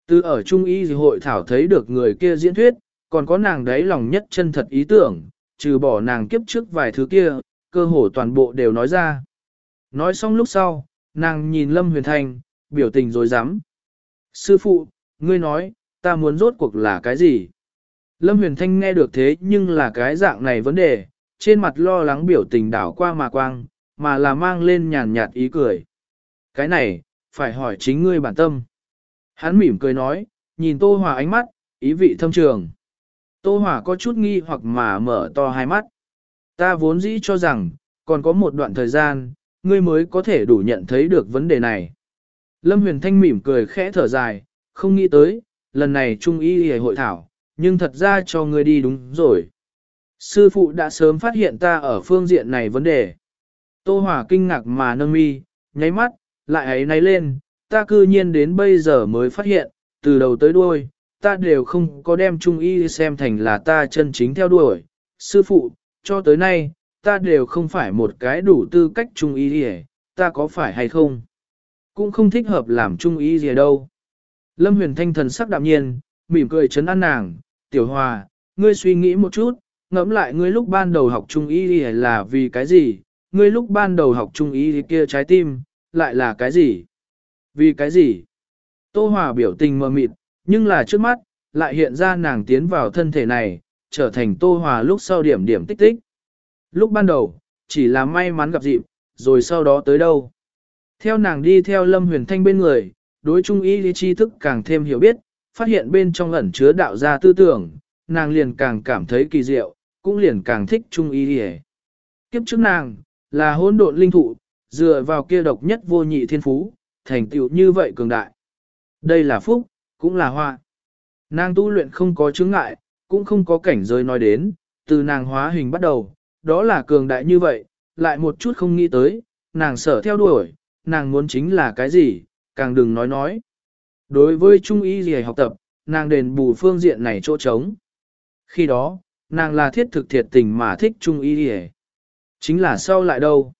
Từ ở Trung y hội thảo thấy được người kia diễn thuyết, còn có nàng đấy lòng nhất chân thật ý tưởng, trừ bỏ nàng kiếp trước vài thứ kia, cơ hồ toàn bộ đều nói ra. Nói xong lúc sau, nàng nhìn Lâm Huyền Thanh, biểu tình rồi dám. Sư phụ, ngươi nói, ta muốn rốt cuộc là cái gì? Lâm Huyền Thanh nghe được thế nhưng là cái dạng này vấn đề, trên mặt lo lắng biểu tình đảo qua mà quang, mà là mang lên nhàn nhạt ý cười. Cái này, phải hỏi chính ngươi bản tâm. Hắn mỉm cười nói, nhìn Tô Hòa ánh mắt, ý vị thâm trường. Tô Hòa có chút nghi hoặc mà mở to hai mắt. Ta vốn dĩ cho rằng, còn có một đoạn thời gian, ngươi mới có thể đủ nhận thấy được vấn đề này. Lâm Huyền Thanh mỉm cười khẽ thở dài, không nghĩ tới, lần này Trung y hội thảo, nhưng thật ra cho ngươi đi đúng rồi. Sư phụ đã sớm phát hiện ta ở phương diện này vấn đề. Tô Hòa kinh ngạc mà nâng mi, nháy mắt, lại ấy náy lên, ta cư nhiên đến bây giờ mới phát hiện, từ đầu tới đuôi, ta đều không có đem trung y xem thành là ta chân chính theo đuổi. Sư phụ, cho tới nay, ta đều không phải một cái đủ tư cách trung y gì ta có phải hay không? Cũng không thích hợp làm trung y gì đâu. Lâm huyền thanh thần sắc đạm nhiên, mỉm cười chấn an nàng, tiểu hòa, ngươi suy nghĩ một chút, ngẫm lại ngươi lúc ban đầu học trung y là vì cái gì, ngươi lúc ban đầu học trung y kia trái tim, lại là cái gì? Vì cái gì? Tô Hòa biểu tình mờ mịt, nhưng là trước mắt, lại hiện ra nàng tiến vào thân thể này, trở thành Tô Hòa lúc sau điểm điểm tích tích. Lúc ban đầu, chỉ là may mắn gặp dịp, rồi sau đó tới đâu. Theo nàng đi theo Lâm Huyền Thanh bên người, đối trung y lý tri thức càng thêm hiểu biết, phát hiện bên trong ẩn chứa đạo gia tư tưởng, nàng liền càng cảm thấy kỳ diệu, cũng liền càng thích trung y hề. Kiếp trước nàng, là hôn độn linh thụ, dựa vào kia độc nhất vô nhị thiên phú, thành tựu như vậy cường đại. Đây là phúc, cũng là hoa. Nàng tu luyện không có chướng ngại, cũng không có cảnh giới nói đến, từ nàng hóa hình bắt đầu, đó là cường đại như vậy, lại một chút không nghĩ tới, nàng sở theo đuổi, nàng muốn chính là cái gì, càng đừng nói nói. Đối với trung y gì học tập, nàng đền bù phương diện này chỗ trống. Khi đó, nàng là thiết thực thiệt tình mà thích trung y hề. Chính là sau lại đâu.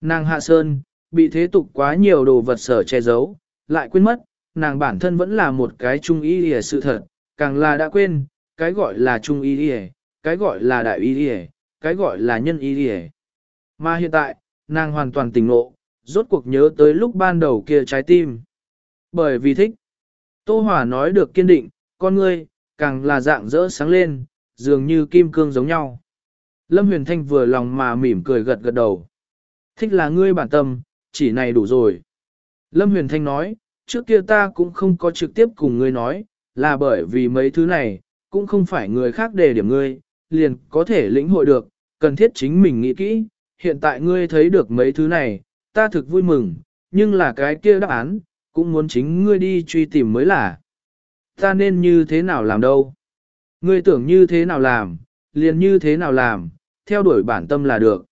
Nàng hạ sơn, bị thế tục quá nhiều đồ vật sở che giấu, lại quên mất, nàng bản thân vẫn là một cái trung y lìa sự thật, càng là đã quên, cái gọi là trung y lìa, cái gọi là đại y lìa, cái gọi là nhân y lìa. Mà hiện tại, nàng hoàn toàn tỉnh ngộ, rốt cuộc nhớ tới lúc ban đầu kia trái tim. Bởi vì thích. Tô Hòa nói được kiên định, con ngươi, càng là dạng dỡ sáng lên, dường như kim cương giống nhau. Lâm Huyền Thanh vừa lòng mà mỉm cười gật gật đầu. Thích là ngươi bản tâm, chỉ này đủ rồi. Lâm Huyền Thanh nói, trước kia ta cũng không có trực tiếp cùng ngươi nói, là bởi vì mấy thứ này, cũng không phải người khác đề điểm ngươi, liền có thể lĩnh hội được, cần thiết chính mình nghĩ kỹ, hiện tại ngươi thấy được mấy thứ này, ta thực vui mừng, nhưng là cái kia đáp án, cũng muốn chính ngươi đi truy tìm mới là. Ta nên như thế nào làm đâu? Ngươi tưởng như thế nào làm, liền như thế nào làm, theo đuổi bản tâm là được.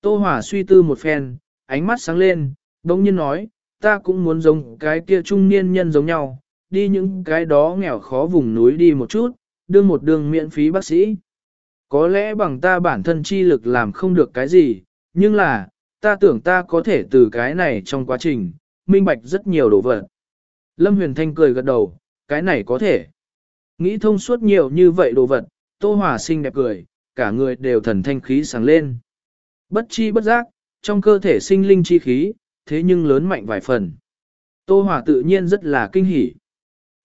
Tô Hòa suy tư một phen, ánh mắt sáng lên, bỗng nhiên nói, ta cũng muốn giống cái kia trung niên nhân giống nhau, đi những cái đó nghèo khó vùng núi đi một chút, đương một đường miễn phí bác sĩ. Có lẽ bằng ta bản thân chi lực làm không được cái gì, nhưng là, ta tưởng ta có thể từ cái này trong quá trình, minh bạch rất nhiều đồ vật. Lâm Huyền Thanh cười gật đầu, cái này có thể. Nghĩ thông suốt nhiều như vậy đồ vật, Tô Hòa xinh đẹp cười, cả người đều thần thanh khí sáng lên. Bất chi bất giác, trong cơ thể sinh linh chi khí, thế nhưng lớn mạnh vài phần. Tô Hòa tự nhiên rất là kinh hỉ.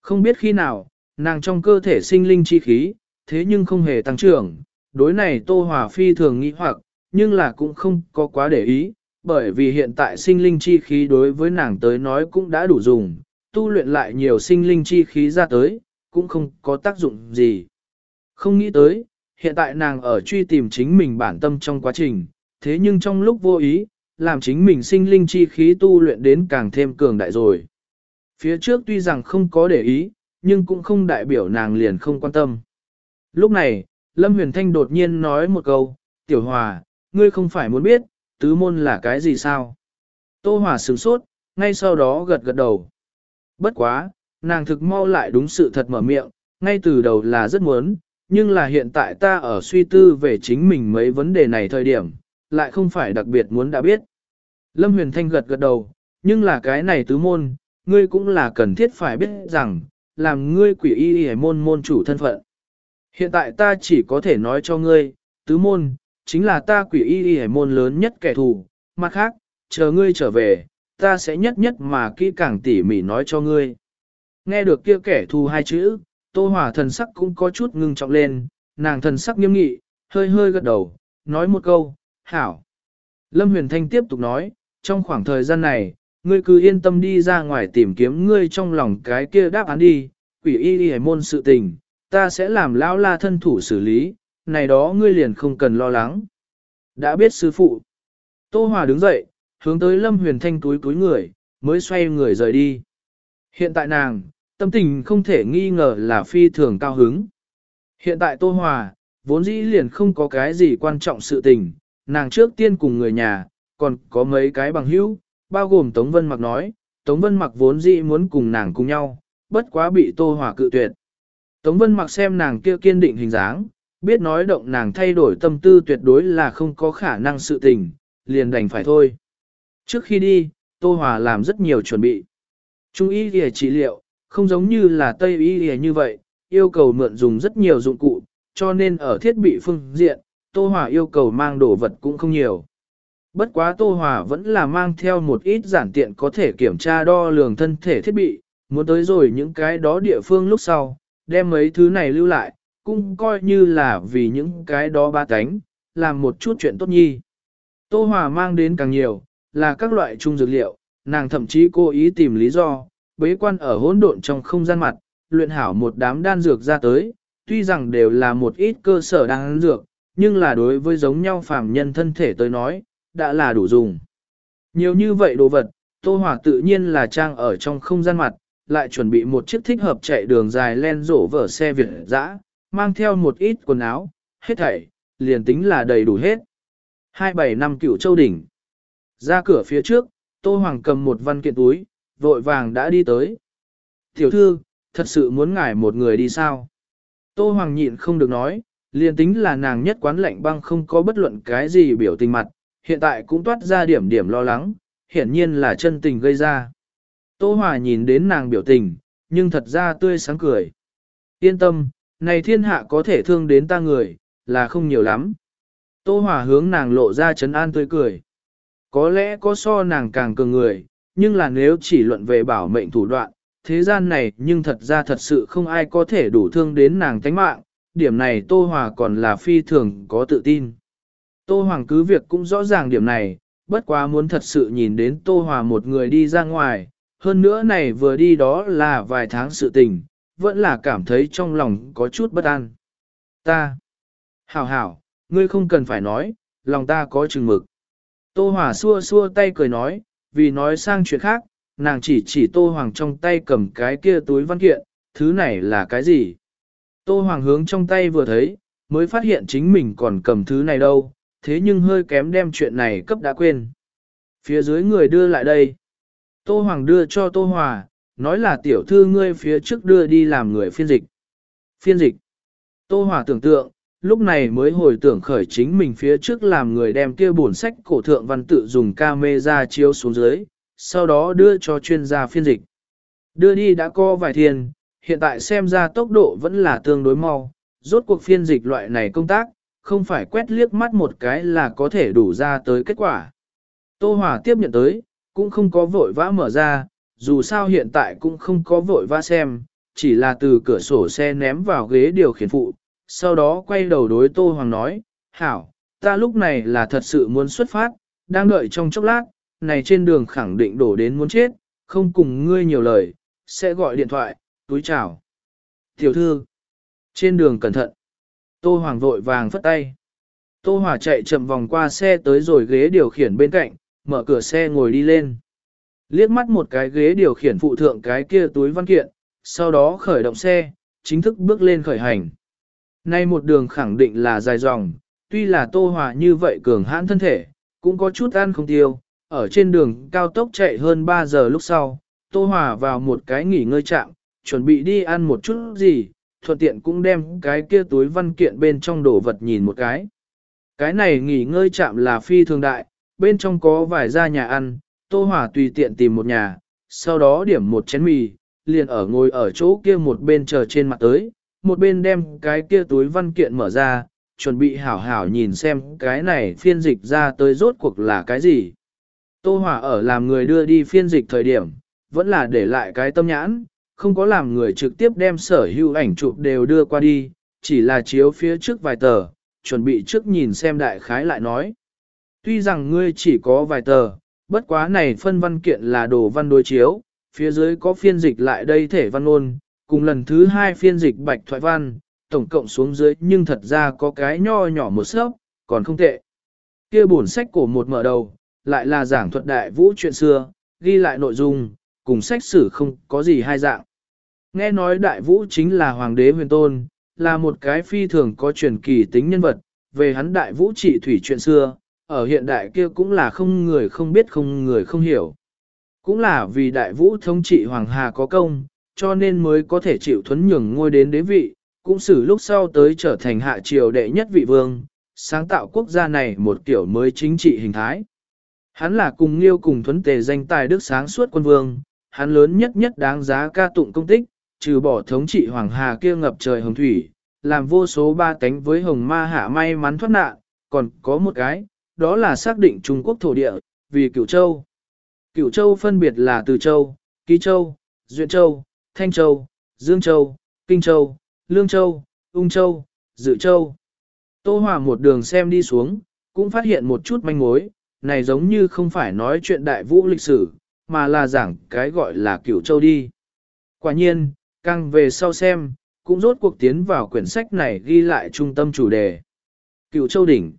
Không biết khi nào, nàng trong cơ thể sinh linh chi khí, thế nhưng không hề tăng trưởng. Đối này Tô Hòa phi thường nghĩ hoặc, nhưng là cũng không có quá để ý, bởi vì hiện tại sinh linh chi khí đối với nàng tới nói cũng đã đủ dùng, tu luyện lại nhiều sinh linh chi khí ra tới, cũng không có tác dụng gì. Không nghĩ tới, hiện tại nàng ở truy tìm chính mình bản tâm trong quá trình, thế nhưng trong lúc vô ý, làm chính mình sinh linh chi khí tu luyện đến càng thêm cường đại rồi. Phía trước tuy rằng không có để ý, nhưng cũng không đại biểu nàng liền không quan tâm. Lúc này, Lâm Huyền Thanh đột nhiên nói một câu, Tiểu Hòa, ngươi không phải muốn biết, tứ môn là cái gì sao? Tô Hòa sửng sốt, ngay sau đó gật gật đầu. Bất quá, nàng thực mau lại đúng sự thật mở miệng, ngay từ đầu là rất muốn, nhưng là hiện tại ta ở suy tư về chính mình mấy vấn đề này thời điểm, lại không phải đặc biệt muốn đã biết. Lâm Huyền Thanh gật gật đầu, nhưng là cái này tứ môn, ngươi cũng là cần thiết phải biết rằng, làm ngươi quỷ y y môn môn chủ thân phận. Hiện tại ta chỉ có thể nói cho ngươi, tứ môn, chính là ta quỷ y y môn lớn nhất kẻ thù, mặt khác, chờ ngươi trở về, ta sẽ nhất nhất mà kỹ càng tỉ mỉ nói cho ngươi. Nghe được kia kẻ thù hai chữ, Tô Hòa thần sắc cũng có chút ngưng trọng lên, nàng thần sắc nghiêm nghị, hơi hơi gật đầu, nói một câu, hảo. Lâm Huyền Thanh tiếp tục nói, trong khoảng thời gian này, ngươi cứ yên tâm đi ra ngoài tìm kiếm ngươi trong lòng cái kia đáp án đi, quỷ y đi môn sự tình, ta sẽ làm lão la thân thủ xử lý, này đó ngươi liền không cần lo lắng. Đã biết sư phụ. Tô Hòa đứng dậy, hướng tới Lâm Huyền Thanh túi túi người, mới xoay người rời đi. Hiện tại nàng, tâm tình không thể nghi ngờ là phi thường cao hứng. Hiện tại Tô Hòa, vốn dĩ liền không có cái gì quan trọng sự tình, nàng trước tiên cùng người nhà, còn có mấy cái bằng hữu, bao gồm Tống Vân Mặc nói, Tống Vân Mặc vốn dĩ muốn cùng nàng cùng nhau, bất quá bị Tô Hòa cự tuyệt. Tống Vân Mặc xem nàng kia kiên định hình dáng, biết nói động nàng thay đổi tâm tư tuyệt đối là không có khả năng sự tình, liền đành phải thôi. Trước khi đi, Tô Hòa làm rất nhiều chuẩn bị. Trung y lìa trị liệu, không giống như là Tây y lìa như vậy, yêu cầu mượn dùng rất nhiều dụng cụ, cho nên ở thiết bị phương diện, Tô Hòa yêu cầu mang đồ vật cũng không nhiều. Bất quá Tô Hòa vẫn là mang theo một ít giản tiện có thể kiểm tra đo lường thân thể thiết bị, muốn tới rồi những cái đó địa phương lúc sau, đem mấy thứ này lưu lại, cũng coi như là vì những cái đó ba cánh, làm một chút chuyện tốt nhi. Tô Hòa mang đến càng nhiều, là các loại trung dược liệu, nàng thậm chí cố ý tìm lý do, bế quan ở hỗn độn trong không gian mặt, luyện hảo một đám đan dược ra tới, tuy rằng đều là một ít cơ sở đan dược, nhưng là đối với giống nhau phàm nhân thân thể tới nói, đã là đủ dùng. Nhiều như vậy đồ vật, Tô Hòa tự nhiên là trang ở trong không gian mặt, lại chuẩn bị một chiếc thích hợp chạy đường dài len rổ vở xe Việt dã, mang theo một ít quần áo, hết thảy, liền tính là đầy đủ hết. 27 năm cựu châu đỉnh. Ra cửa phía trước, Tô Hoàng cầm một văn kiện túi, vội vàng đã đi tới. Tiểu thư, thật sự muốn ngải một người đi sao? Tô Hoàng nhịn không được nói, liền tính là nàng nhất quán lạnh băng không có bất luận cái gì biểu tình mặt, hiện tại cũng toát ra điểm điểm lo lắng, hiển nhiên là chân tình gây ra. Tô Hòa nhìn đến nàng biểu tình, nhưng thật ra tươi sáng cười. Yên tâm, này thiên hạ có thể thương đến ta người, là không nhiều lắm. Tô Hòa hướng nàng lộ ra chấn an tươi cười. Có lẽ có so nàng càng cường người, nhưng là nếu chỉ luận về bảo mệnh thủ đoạn, thế gian này nhưng thật ra thật sự không ai có thể đủ thương đến nàng tánh mạng, điểm này Tô Hòa còn là phi thường có tự tin. Tô Hoàng cứ việc cũng rõ ràng điểm này, bất quá muốn thật sự nhìn đến Tô Hòa một người đi ra ngoài, hơn nữa này vừa đi đó là vài tháng sự tình, vẫn là cảm thấy trong lòng có chút bất an. Ta, hảo hảo, ngươi không cần phải nói, lòng ta có chừng mực. Tô Hòa xua xua tay cười nói, vì nói sang chuyện khác, nàng chỉ chỉ Tô Hoàng trong tay cầm cái kia túi văn kiện, thứ này là cái gì? Tô Hoàng hướng trong tay vừa thấy, mới phát hiện chính mình còn cầm thứ này đâu, thế nhưng hơi kém đem chuyện này cấp đã quên. Phía dưới người đưa lại đây. Tô Hoàng đưa cho Tô Hòa, nói là tiểu thư ngươi phía trước đưa đi làm người phiên dịch. Phiên dịch. Tô Hòa tưởng tượng, lúc này mới hồi tưởng khởi chính mình phía trước làm người đem kia bổn sách cổ thượng văn tự dùng camera chiếu xuống dưới, sau đó đưa cho chuyên gia phiên dịch. Đưa đi đã có vài thiên, hiện tại xem ra tốc độ vẫn là tương đối mau, rốt cuộc phiên dịch loại này công tác, không phải quét liếc mắt một cái là có thể đủ ra tới kết quả. Tô Hòa tiếp nhận tới, cũng không có vội vã mở ra, dù sao hiện tại cũng không có vội vã xem, chỉ là từ cửa sổ xe ném vào ghế điều khiển phụ, sau đó quay đầu đối Tô Hoàng nói, Hảo, ta lúc này là thật sự muốn xuất phát, đang đợi trong chốc lát, này trên đường khẳng định đổ đến muốn chết, không cùng ngươi nhiều lời, sẽ gọi điện thoại, túi chào. Tiểu thư, trên đường cẩn thận. Tô Hoàng vội vàng phất tay. Tô Hòa chạy chậm vòng qua xe tới rồi ghế điều khiển bên cạnh, mở cửa xe ngồi đi lên. Liếc mắt một cái ghế điều khiển phụ thượng cái kia túi văn kiện, sau đó khởi động xe, chính thức bước lên khởi hành. Nay một đường khẳng định là dài dòng, tuy là Tô Hòa như vậy cường hãn thân thể, cũng có chút ăn không tiêu, ở trên đường cao tốc chạy hơn 3 giờ lúc sau, Tô Hòa vào một cái nghỉ ngơi trạm, chuẩn bị đi ăn một chút gì, thuận tiện cũng đem cái kia túi văn kiện bên trong đồ vật nhìn một cái. Cái này nghỉ ngơi trạm là phi thường đại, bên trong có vài gia nhà ăn, Tô Hòa tùy tiện tìm một nhà, sau đó điểm một chén mì, liền ở ngồi ở chỗ kia một bên chờ trên mặt tới, một bên đem cái kia túi văn kiện mở ra, chuẩn bị hảo hảo nhìn xem cái này phiên dịch ra tới rốt cuộc là cái gì. Tô Hòa ở làm người đưa đi phiên dịch thời điểm, vẫn là để lại cái tâm nhãn, không có làm người trực tiếp đem sở hữu ảnh chụp đều đưa qua đi, chỉ là chiếu phía trước vài tờ, chuẩn bị trước nhìn xem đại khái lại nói. Tuy rằng ngươi chỉ có vài tờ, bất quá này phân văn kiện là đồ văn đối chiếu, phía dưới có phiên dịch lại đây thể văn ôn, cùng lần thứ hai phiên dịch bạch thoại văn, tổng cộng xuống dưới nhưng thật ra có cái nho nhỏ một sớp, còn không tệ. Kia bổn sách cổ một mở đầu, lại là giảng thuật đại vũ chuyện xưa, ghi lại nội dung, cùng sách sử không có gì hai dạng. Nghe nói đại vũ chính là hoàng đế huyền tôn, là một cái phi thường có truyền kỳ tính nhân vật, về hắn đại vũ trị thủy chuyện xưa, ở hiện đại kia cũng là không người không biết không người không hiểu. Cũng là vì đại vũ thống trị hoàng hà có công, cho nên mới có thể chịu thuấn nhường ngôi đến đế vị, cũng xử lúc sau tới trở thành hạ triều đệ nhất vị vương, sáng tạo quốc gia này một kiểu mới chính trị hình thái. Hắn là cùng nghiêu cùng thuấn tề danh tài đức sáng suốt quân vương, hắn lớn nhất nhất đáng giá ca tụng công tích, trừ bỏ thống trị Hoàng Hà kia ngập trời hồng thủy, làm vô số ba cánh với hồng ma hạ may mắn thoát nạn, còn có một cái, đó là xác định Trung Quốc thổ địa, vì cửu châu. Cửu châu phân biệt là Từ Châu, Ký Châu, Duyện Châu, Thanh Châu, Dương Châu, Kinh Châu, Lương Châu, Ung Châu, Dự Châu. Tô Hòa một đường xem đi xuống, cũng phát hiện một chút manh mối, này giống như không phải nói chuyện đại vũ lịch sử, mà là giảng cái gọi là cửu châu đi. Quả nhiên, càng về sau xem, cũng rốt cuộc tiến vào quyển sách này ghi lại trung tâm chủ đề. Cựu Châu Đỉnh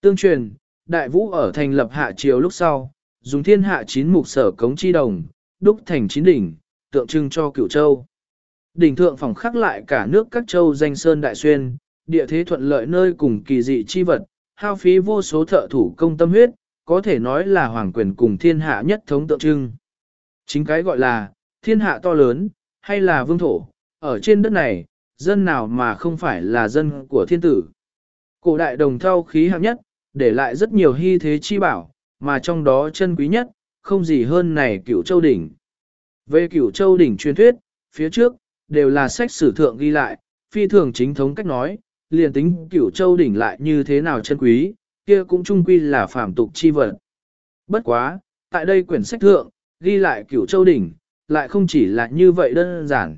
Tương truyền, Đại Vũ ở thành lập hạ triều lúc sau, dùng thiên hạ chín mục sở cống chi đồng, đúc thành chín đỉnh, tượng trưng cho cựu châu. Đỉnh thượng phòng khắc lại cả nước các châu danh sơn đại xuyên, địa thế thuận lợi nơi cùng kỳ dị chi vật, hao phí vô số thợ thủ công tâm huyết, có thể nói là hoàng quyền cùng thiên hạ nhất thống tượng trưng. Chính cái gọi là, thiên hạ to lớn, hay là vương thổ, ở trên đất này, dân nào mà không phải là dân của thiên tử. Cổ đại đồng thau khí hạng nhất, để lại rất nhiều hy thế chi bảo, mà trong đó chân quý nhất, không gì hơn này cửu châu đỉnh. Về cửu châu đỉnh truyền thuyết, phía trước, đều là sách sử thượng ghi lại, phi thường chính thống cách nói, liền tính cửu châu đỉnh lại như thế nào chân quý, kia cũng chung quy là phạm tục chi vật. Bất quá, tại đây quyển sách thượng, ghi lại cửu châu đỉnh, lại không chỉ là như vậy đơn giản.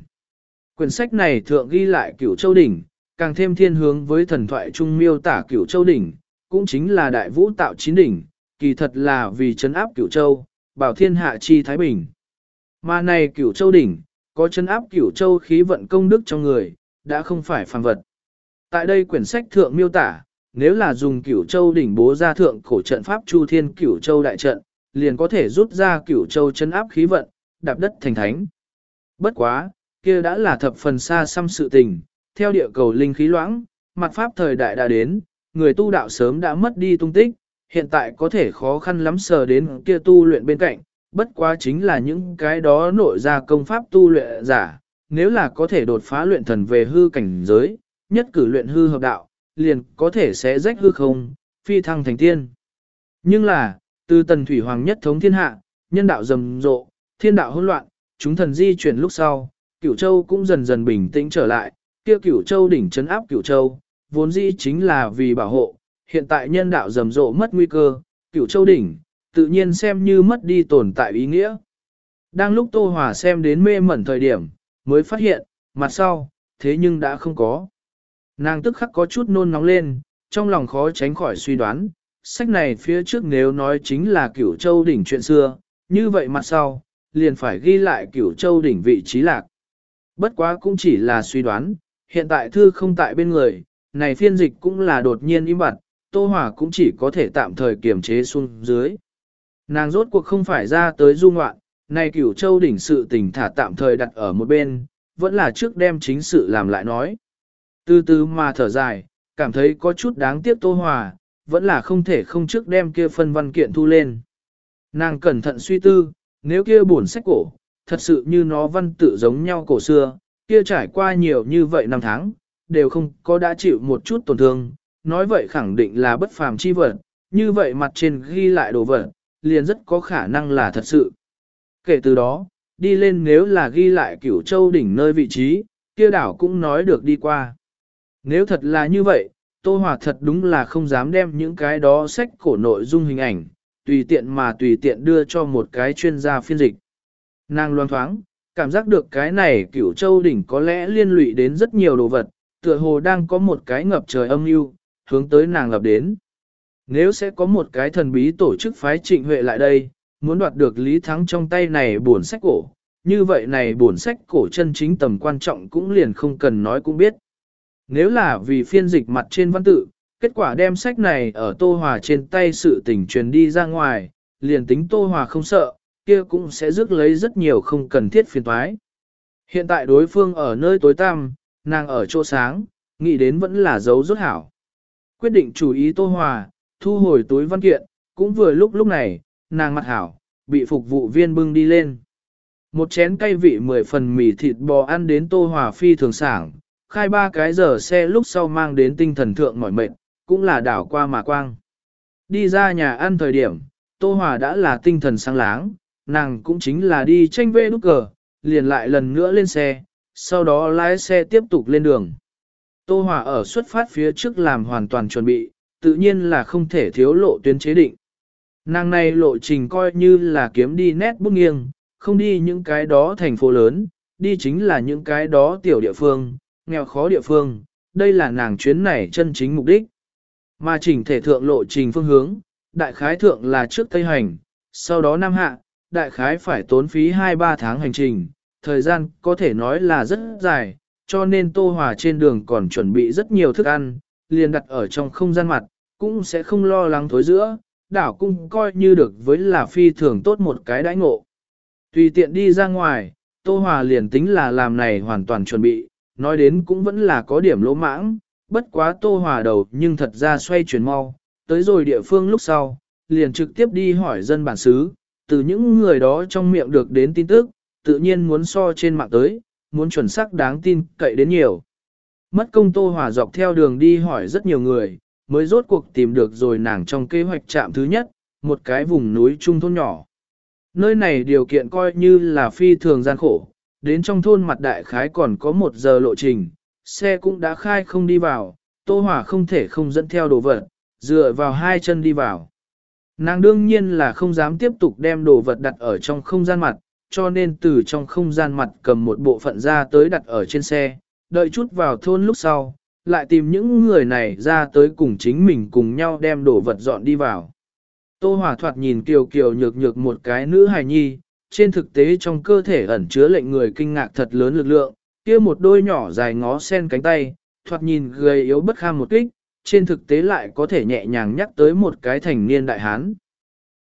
Quyển sách này thượng ghi lại cửu châu đỉnh, càng thêm thiên hướng với thần thoại trung miêu tả cửu châu đỉnh, cũng chính là đại vũ tạo chín đỉnh, kỳ thật là vì chấn áp cửu châu, bảo thiên hạ chi thái bình. Mà này cửu châu đỉnh, có chân áp cửu châu khí vận công đức trong người, đã không phải phàm vật. Tại đây quyển sách thượng miêu tả, nếu là dùng cửu châu đỉnh bố ra thượng cổ trận pháp chu thiên cửu châu đại trận, liền có thể rút ra cửu châu chân áp khí vận, đạp đất thành thánh. Bất quá, kia đã là thập phần xa xăm sự tình, theo địa cầu linh khí loãng, mặt pháp thời đại đã đến, người tu đạo sớm đã mất đi tung tích, hiện tại có thể khó khăn lắm sờ đến kia tu luyện bên cạnh, bất quá chính là những cái đó nội ra công pháp tu luyện giả, nếu là có thể đột phá luyện thần về hư cảnh giới, nhất cử luyện hư hợp đạo, liền có thể sẽ rách hư không, phi thăng thành tiên. Nhưng là, từ tần thủy hoàng nhất thống thiên hạ, nhân đạo rầm rộ, thiên đạo hỗn loạn, chúng thần di chuyển lúc sau, cửu châu cũng dần dần bình tĩnh trở lại, kia cửu châu đỉnh chấn áp cửu châu, vốn dĩ chính là vì bảo hộ, hiện tại nhân đạo rầm rộ mất nguy cơ, cửu châu đỉnh, tự nhiên xem như mất đi tồn tại ý nghĩa. Đang lúc Tô Hòa xem đến mê mẩn thời điểm, mới phát hiện, mặt sau, thế nhưng đã không có. Nàng tức khắc có chút nôn nóng lên, trong lòng khó tránh khỏi suy đoán, sách này phía trước nếu nói chính là cửu châu đỉnh chuyện xưa, như vậy mặt sau, liền phải ghi lại cửu châu đỉnh vị trí lạc. Bất quá cũng chỉ là suy đoán, hiện tại thư không tại bên người, này phiên dịch cũng là đột nhiên im bặt, Tô Hòa cũng chỉ có thể tạm thời kiềm chế xuống dưới. Nàng rốt cuộc không phải ra tới du ngoạn, này cửu châu đỉnh sự tình thả tạm thời đặt ở một bên, vẫn là trước đem chính sự làm lại nói. Từ từ mà thở dài, cảm thấy có chút đáng tiếc Tô Hòa, vẫn là không thể không trước đem kia phân văn kiện thu lên. Nàng cẩn thận suy tư, nếu kia buồn sách cổ, thật sự như nó văn tự giống nhau cổ xưa, kia trải qua nhiều như vậy năm tháng, đều không có đã chịu một chút tổn thương, nói vậy khẳng định là bất phàm chi vật, như vậy mặt trên ghi lại đồ vật, liền rất có khả năng là thật sự. Kể từ đó, đi lên nếu là ghi lại cửu châu đỉnh nơi vị trí, kia đảo cũng nói được đi qua. Nếu thật là như vậy, Tô Hòa thật đúng là không dám đem những cái đó sách cổ nội dung hình ảnh, tùy tiện mà tùy tiện đưa cho một cái chuyên gia phiên dịch. Nàng loan thoáng, cảm giác được cái này cửu châu đỉnh có lẽ liên lụy đến rất nhiều đồ vật, tựa hồ đang có một cái ngập trời âm mưu hướng tới nàng lập đến. Nếu sẽ có một cái thần bí tổ chức phái trịnh huệ lại đây, muốn đoạt được Lý Thắng trong tay này buồn sách cổ, như vậy này buồn sách cổ chân chính tầm quan trọng cũng liền không cần nói cũng biết. Nếu là vì phiên dịch mặt trên văn tự, kết quả đem sách này ở Tô Hòa trên tay sự tình truyền đi ra ngoài, liền tính Tô Hòa không sợ, kia cũng sẽ rước lấy rất nhiều không cần thiết phiền toái. Hiện tại đối phương ở nơi tối tăm, nàng ở chỗ sáng, nghĩ đến vẫn là dấu rốt hảo. Quyết định chủ ý Tô Hòa, thu hồi túi văn kiện, cũng vừa lúc lúc này, nàng mặt hảo, bị phục vụ viên bưng đi lên. Một chén cay vị mười phần mì thịt bò ăn đến Tô Hòa phi thường sảng, khai ba cái giờ xe lúc sau mang đến tinh thần thượng mỏi mệt, cũng là đảo qua mà quang. Đi ra nhà ăn thời điểm, Tô Hòa đã là tinh thần sáng láng, nàng cũng chính là đi tranh vê nút cờ, liền lại lần nữa lên xe, sau đó lái xe tiếp tục lên đường. Tô Hòa ở xuất phát phía trước làm hoàn toàn chuẩn bị, tự nhiên là không thể thiếu lộ tuyến chế định. Nàng này lộ trình coi như là kiếm đi nét bút nghiêng, không đi những cái đó thành phố lớn, đi chính là những cái đó tiểu địa phương, nghèo khó địa phương, đây là nàng chuyến này chân chính mục đích. Mà chỉnh thể thượng lộ trình phương hướng, đại khái thượng là trước Tây Hành, sau đó Nam Hạ, đại khái phải tốn phí 2-3 tháng hành trình, thời gian có thể nói là rất dài, cho nên Tô Hòa trên đường còn chuẩn bị rất nhiều thức ăn, liền đặt ở trong không gian mặt, cũng sẽ không lo lắng thối giữa, đảo cũng coi như được với là phi thường tốt một cái đãi ngộ. Tùy tiện đi ra ngoài, Tô Hòa liền tính là làm này hoàn toàn chuẩn bị, nói đến cũng vẫn là có điểm lỗ mãng, bất quá Tô Hòa đầu nhưng thật ra xoay chuyển mau, tới rồi địa phương lúc sau, liền trực tiếp đi hỏi dân bản xứ, từ những người đó trong miệng được đến tin tức, tự nhiên muốn so trên mạng tới, muốn chuẩn xác đáng tin cậy đến nhiều. Mất công Tô Hòa dọc theo đường đi hỏi rất nhiều người, mới rốt cuộc tìm được rồi nàng trong kế hoạch trạm thứ nhất, một cái vùng núi trung thôn nhỏ. Nơi này điều kiện coi như là phi thường gian khổ, đến trong thôn mặt đại khái còn có một giờ lộ trình, xe cũng đã khai không đi vào, Tô Hòa không thể không dẫn theo đồ vật, dựa vào hai chân đi vào. Nàng đương nhiên là không dám tiếp tục đem đồ vật đặt ở trong không gian mặt, cho nên từ trong không gian mặt cầm một bộ phận ra tới đặt ở trên xe, đợi chút vào thôn lúc sau, lại tìm những người này ra tới cùng chính mình cùng nhau đem đồ vật dọn đi vào. Tô Hòa thoạt nhìn kiều kiều nhược nhược một cái nữ hài nhi, trên thực tế trong cơ thể ẩn chứa lệnh người kinh ngạc thật lớn lực lượng, kia một đôi nhỏ dài ngó sen cánh tay, thoạt nhìn gầy yếu bất kham một kích, trên thực tế lại có thể nhẹ nhàng nhắc tới một cái thành niên đại hán.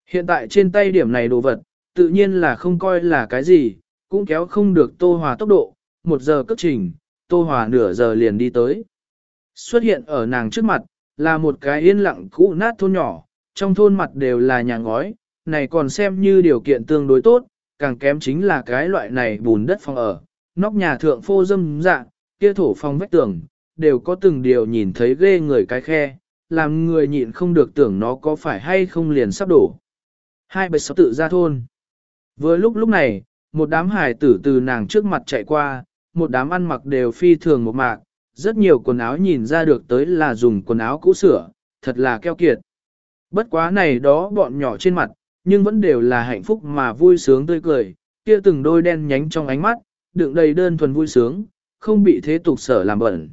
Hiện tại trên tay điểm này đồ vật, tự nhiên là không coi là cái gì, cũng kéo không được Tô Hòa tốc độ, một giờ cấp trình, Tô Hòa nửa giờ liền đi tới. Xuất hiện ở nàng trước mặt, là một cái yên lặng cũ nát thôn nhỏ, trong thôn mặt đều là nhà ngói, này còn xem như điều kiện tương đối tốt, càng kém chính là cái loại này bùn đất phòng ở, nóc nhà thượng phô dâm dạng, kia thổ phong vách tường, đều có từng điều nhìn thấy ghê người cái khe, làm người nhịn không được tưởng nó có phải hay không liền sắp đổ. Hai bạch sáu tự ra thôn. Vừa lúc lúc này, một đám hải tử từ nàng trước mặt chạy qua, một đám ăn mặc đều phi thường một mạc, rất nhiều quần áo nhìn ra được tới là dùng quần áo cũ sửa, thật là keo kiệt. Bất quá này đó bọn nhỏ trên mặt, nhưng vẫn đều là hạnh phúc mà vui sướng tươi cười, kia từng đôi đen nhánh trong ánh mắt, đựng đầy đơn thuần vui sướng, không bị thế tục sở làm bẩn.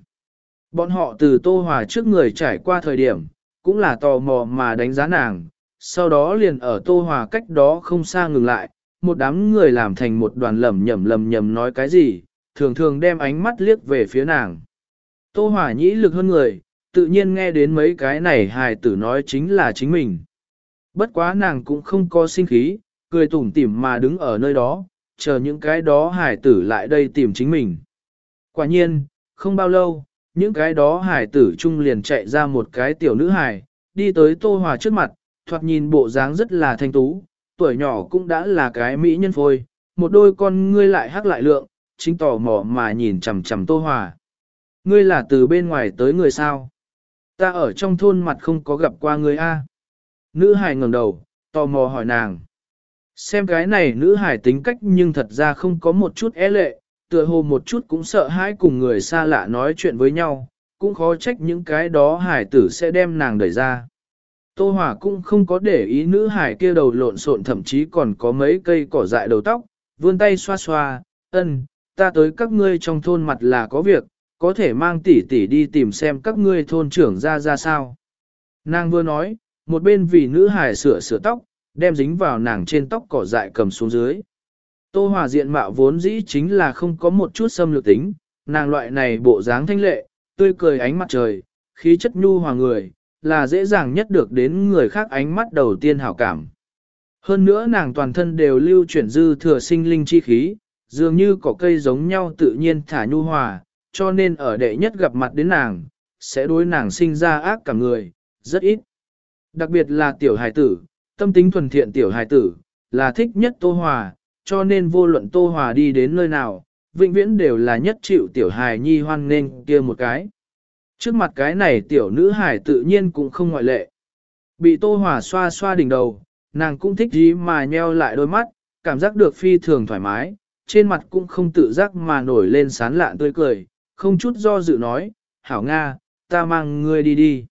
Bọn họ từ Tô Hòa trước người trải qua thời điểm, cũng là tò mò mà đánh giá nàng, sau đó liền ở Tô Hòa cách đó không xa ngừng lại, một đám người làm thành một đoàn lầm nhầm lầm nhầm nói cái gì, thường thường đem ánh mắt liếc về phía nàng. Tô Hỏa nhĩ lực hơn người, tự nhiên nghe đến mấy cái này hài tử nói chính là chính mình. Bất quá nàng cũng không có sinh khí, cười tủm tỉm mà đứng ở nơi đó, chờ những cái đó hài tử lại đây tìm chính mình. Quả nhiên, không bao lâu, những cái đó hài tử trung liền chạy ra một cái tiểu nữ hài, đi tới Tô Hòa trước mặt, thoạt nhìn bộ dáng rất là thanh tú, tuổi nhỏ cũng đã là cái mỹ nhân phôi, một đôi con ngươi lại hắc lại lượng, chính tò mò mà nhìn chằm chằm Tô Hòa. Ngươi là từ bên ngoài tới người sao? Ta ở trong thôn mặt không có gặp qua ngươi a. Nữ hải ngẩng đầu, tò mò hỏi nàng. Xem cái này nữ hải tính cách nhưng thật ra không có một chút é e lệ, tựa hồ một chút cũng sợ hãi cùng người xa lạ nói chuyện với nhau, cũng khó trách những cái đó hải tử sẽ đem nàng đẩy ra. Tô Hòa cũng không có để ý nữ hải kia đầu lộn xộn thậm chí còn có mấy cây cỏ dại đầu tóc, vươn tay xoa xoa, ân, ta tới các ngươi trong thôn mặt là có việc, có thể mang tỷ tỷ đi tìm xem các ngươi thôn trưởng ra ra sao. Nàng vừa nói, một bên vì nữ hải sửa sửa tóc, đem dính vào nàng trên tóc cỏ dại cầm xuống dưới. Tô Hòa diện mạo vốn dĩ chính là không có một chút xâm lược tính, nàng loại này bộ dáng thanh lệ, tươi cười ánh mặt trời, khí chất nhu hòa người, là dễ dàng nhất được đến người khác ánh mắt đầu tiên hảo cảm. Hơn nữa nàng toàn thân đều lưu chuyển dư thừa sinh linh chi khí, dường như cỏ cây giống nhau tự nhiên thả nhu hòa, cho nên ở đệ nhất gặp mặt đến nàng, sẽ đối nàng sinh ra ác cả người, rất ít. Đặc biệt là tiểu hài tử, tâm tính thuần thiện tiểu hài tử, là thích nhất Tô Hòa, cho nên vô luận Tô Hòa đi đến nơi nào, vĩnh viễn đều là nhất chịu tiểu hài nhi hoan nên kia một cái. Trước mặt cái này tiểu nữ hài tự nhiên cũng không ngoại lệ. Bị Tô Hòa xoa xoa đỉnh đầu, nàng cũng thích gì mà nheo lại đôi mắt, cảm giác được phi thường thoải mái, trên mặt cũng không tự giác mà nổi lên sán lạn tươi cười, không chút do dự nói, hảo Nga, ta mang ngươi đi đi.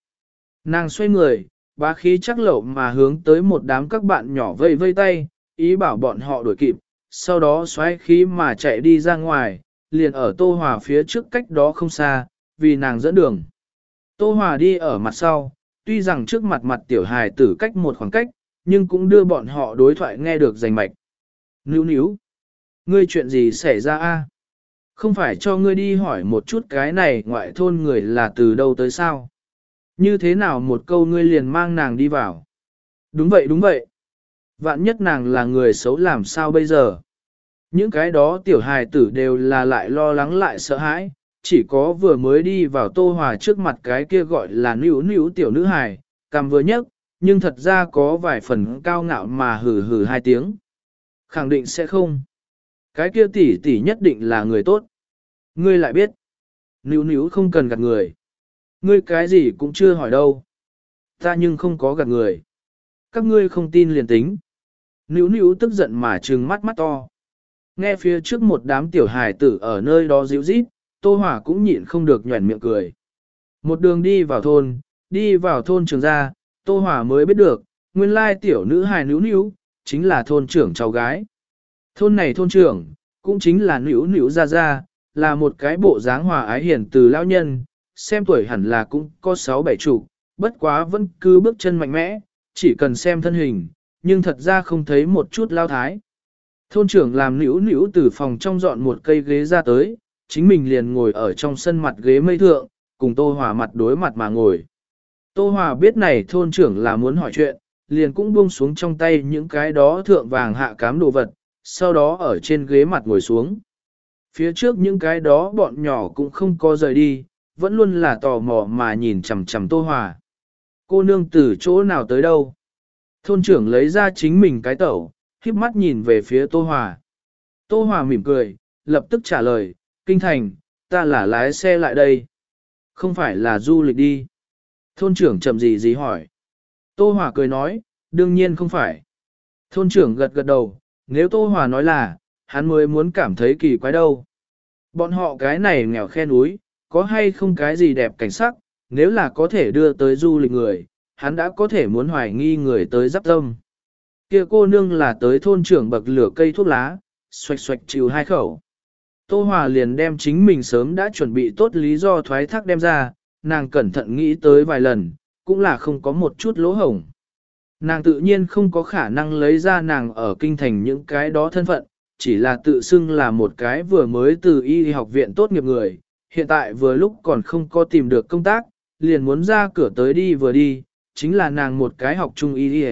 Nàng xoay người, bá khí chắc lậu mà hướng tới một đám các bạn nhỏ vây vây tay, ý bảo bọn họ đuổi kịp, sau đó xoáy khí mà chạy đi ra ngoài, liền ở Tô Hòa phía trước cách đó không xa, vì nàng dẫn đường. Tô Hòa đi ở mặt sau, tuy rằng trước mặt mặt tiểu hài tử cách một khoảng cách, nhưng cũng đưa bọn họ đối thoại nghe được rành mạch. Níu níu, ngươi chuyện gì xảy ra a? Không phải cho ngươi đi hỏi một chút cái này ngoại thôn người là từ đâu tới sao? Như thế nào một câu ngươi liền mang nàng đi vào? Đúng vậy đúng vậy. Vạn nhất nàng là người xấu làm sao bây giờ? Những cái đó tiểu hài tử đều là lại lo lắng lại sợ hãi, chỉ có vừa mới đi vào tô hòa trước mặt cái kia gọi là nữ nữ tiểu nữ hài, cầm vừa nhất, nhưng thật ra có vài phần cao ngạo mà hừ hừ hai tiếng. Khẳng định sẽ không. Cái kia tỷ tỷ nhất định là người tốt. Ngươi lại biết. Níu níu không cần gạt người. Ngươi cái gì cũng chưa hỏi đâu. Ta nhưng không có gạt người. Các ngươi không tin liền tính. Níu níu tức giận mà trừng mắt mắt to. Nghe phía trước một đám tiểu hài tử ở nơi đó dịu rít, Tô Hỏa cũng nhịn không được nhuẩn miệng cười. Một đường đi vào thôn, đi vào thôn trường gia, Tô Hỏa mới biết được, nguyên lai tiểu nữ hài níu níu, chính là thôn trưởng cháu gái. Thôn này thôn trưởng, cũng chính là nữ nữ ra ra, là một cái bộ dáng hòa ái hiền từ lão nhân, xem tuổi hẳn là cũng có sáu bảy chục, bất quá vẫn cứ bước chân mạnh mẽ, chỉ cần xem thân hình, nhưng thật ra không thấy một chút lao thái. Thôn trưởng làm nữ nữ từ phòng trong dọn một cây ghế ra tới, chính mình liền ngồi ở trong sân mặt ghế mây thượng, cùng Tô Hòa mặt đối mặt mà ngồi. Tô Hòa biết này thôn trưởng là muốn hỏi chuyện, liền cũng buông xuống trong tay những cái đó thượng vàng hạ cám đồ vật, sau đó ở trên ghế mặt ngồi xuống. Phía trước những cái đó bọn nhỏ cũng không có rời đi, vẫn luôn là tò mò mà nhìn chằm chằm Tô Hòa. Cô nương từ chỗ nào tới đâu? Thôn trưởng lấy ra chính mình cái tẩu, khiếp mắt nhìn về phía Tô Hòa. Tô Hòa mỉm cười, lập tức trả lời, kinh thành, ta là lái xe lại đây. Không phải là du lịch đi. Thôn trưởng chậm gì gì hỏi. Tô Hòa cười nói, đương nhiên không phải. Thôn trưởng gật gật đầu, nếu Tô Hòa nói là, hắn mới muốn cảm thấy kỳ quái đâu. Bọn họ cái này nghèo khe núi, có hay không cái gì đẹp cảnh sắc, nếu là có thể đưa tới du lịch người, hắn đã có thể muốn hoài nghi người tới giáp tâm. Kia cô nương là tới thôn trưởng bậc lửa cây thuốc lá, xoạch xoạch chịu hai khẩu. Tô Hòa liền đem chính mình sớm đã chuẩn bị tốt lý do thoái thác đem ra, nàng cẩn thận nghĩ tới vài lần, cũng là không có một chút lỗ hổng. Nàng tự nhiên không có khả năng lấy ra nàng ở kinh thành những cái đó thân phận, chỉ là tự xưng là một cái vừa mới từ y học viện tốt nghiệp người, hiện tại vừa lúc còn không có tìm được công tác, liền muốn ra cửa tới đi vừa đi, chính là nàng một cái học trung y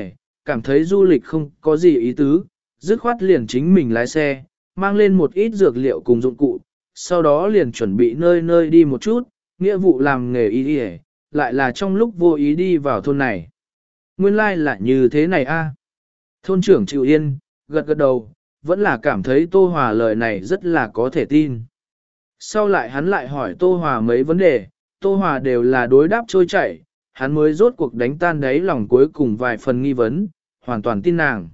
cảm thấy du lịch không có gì ý tứ, dứt khoát liền chính mình lái xe, mang lên một ít dược liệu cùng dụng cụ, sau đó liền chuẩn bị nơi nơi đi một chút, nghĩa vụ làm nghề y y, lại là trong lúc vô ý đi vào thôn này. Nguyên lai like là như thế này a. Thôn trưởng chịu yên, gật gật đầu, vẫn là cảm thấy Tô Hòa lời này rất là có thể tin. Sau lại hắn lại hỏi Tô Hòa mấy vấn đề, Tô Hòa đều là đối đáp trôi chảy, hắn mới rốt cuộc đánh tan đáy lòng cuối cùng vài phần nghi vấn, hoàn toàn tin nàng.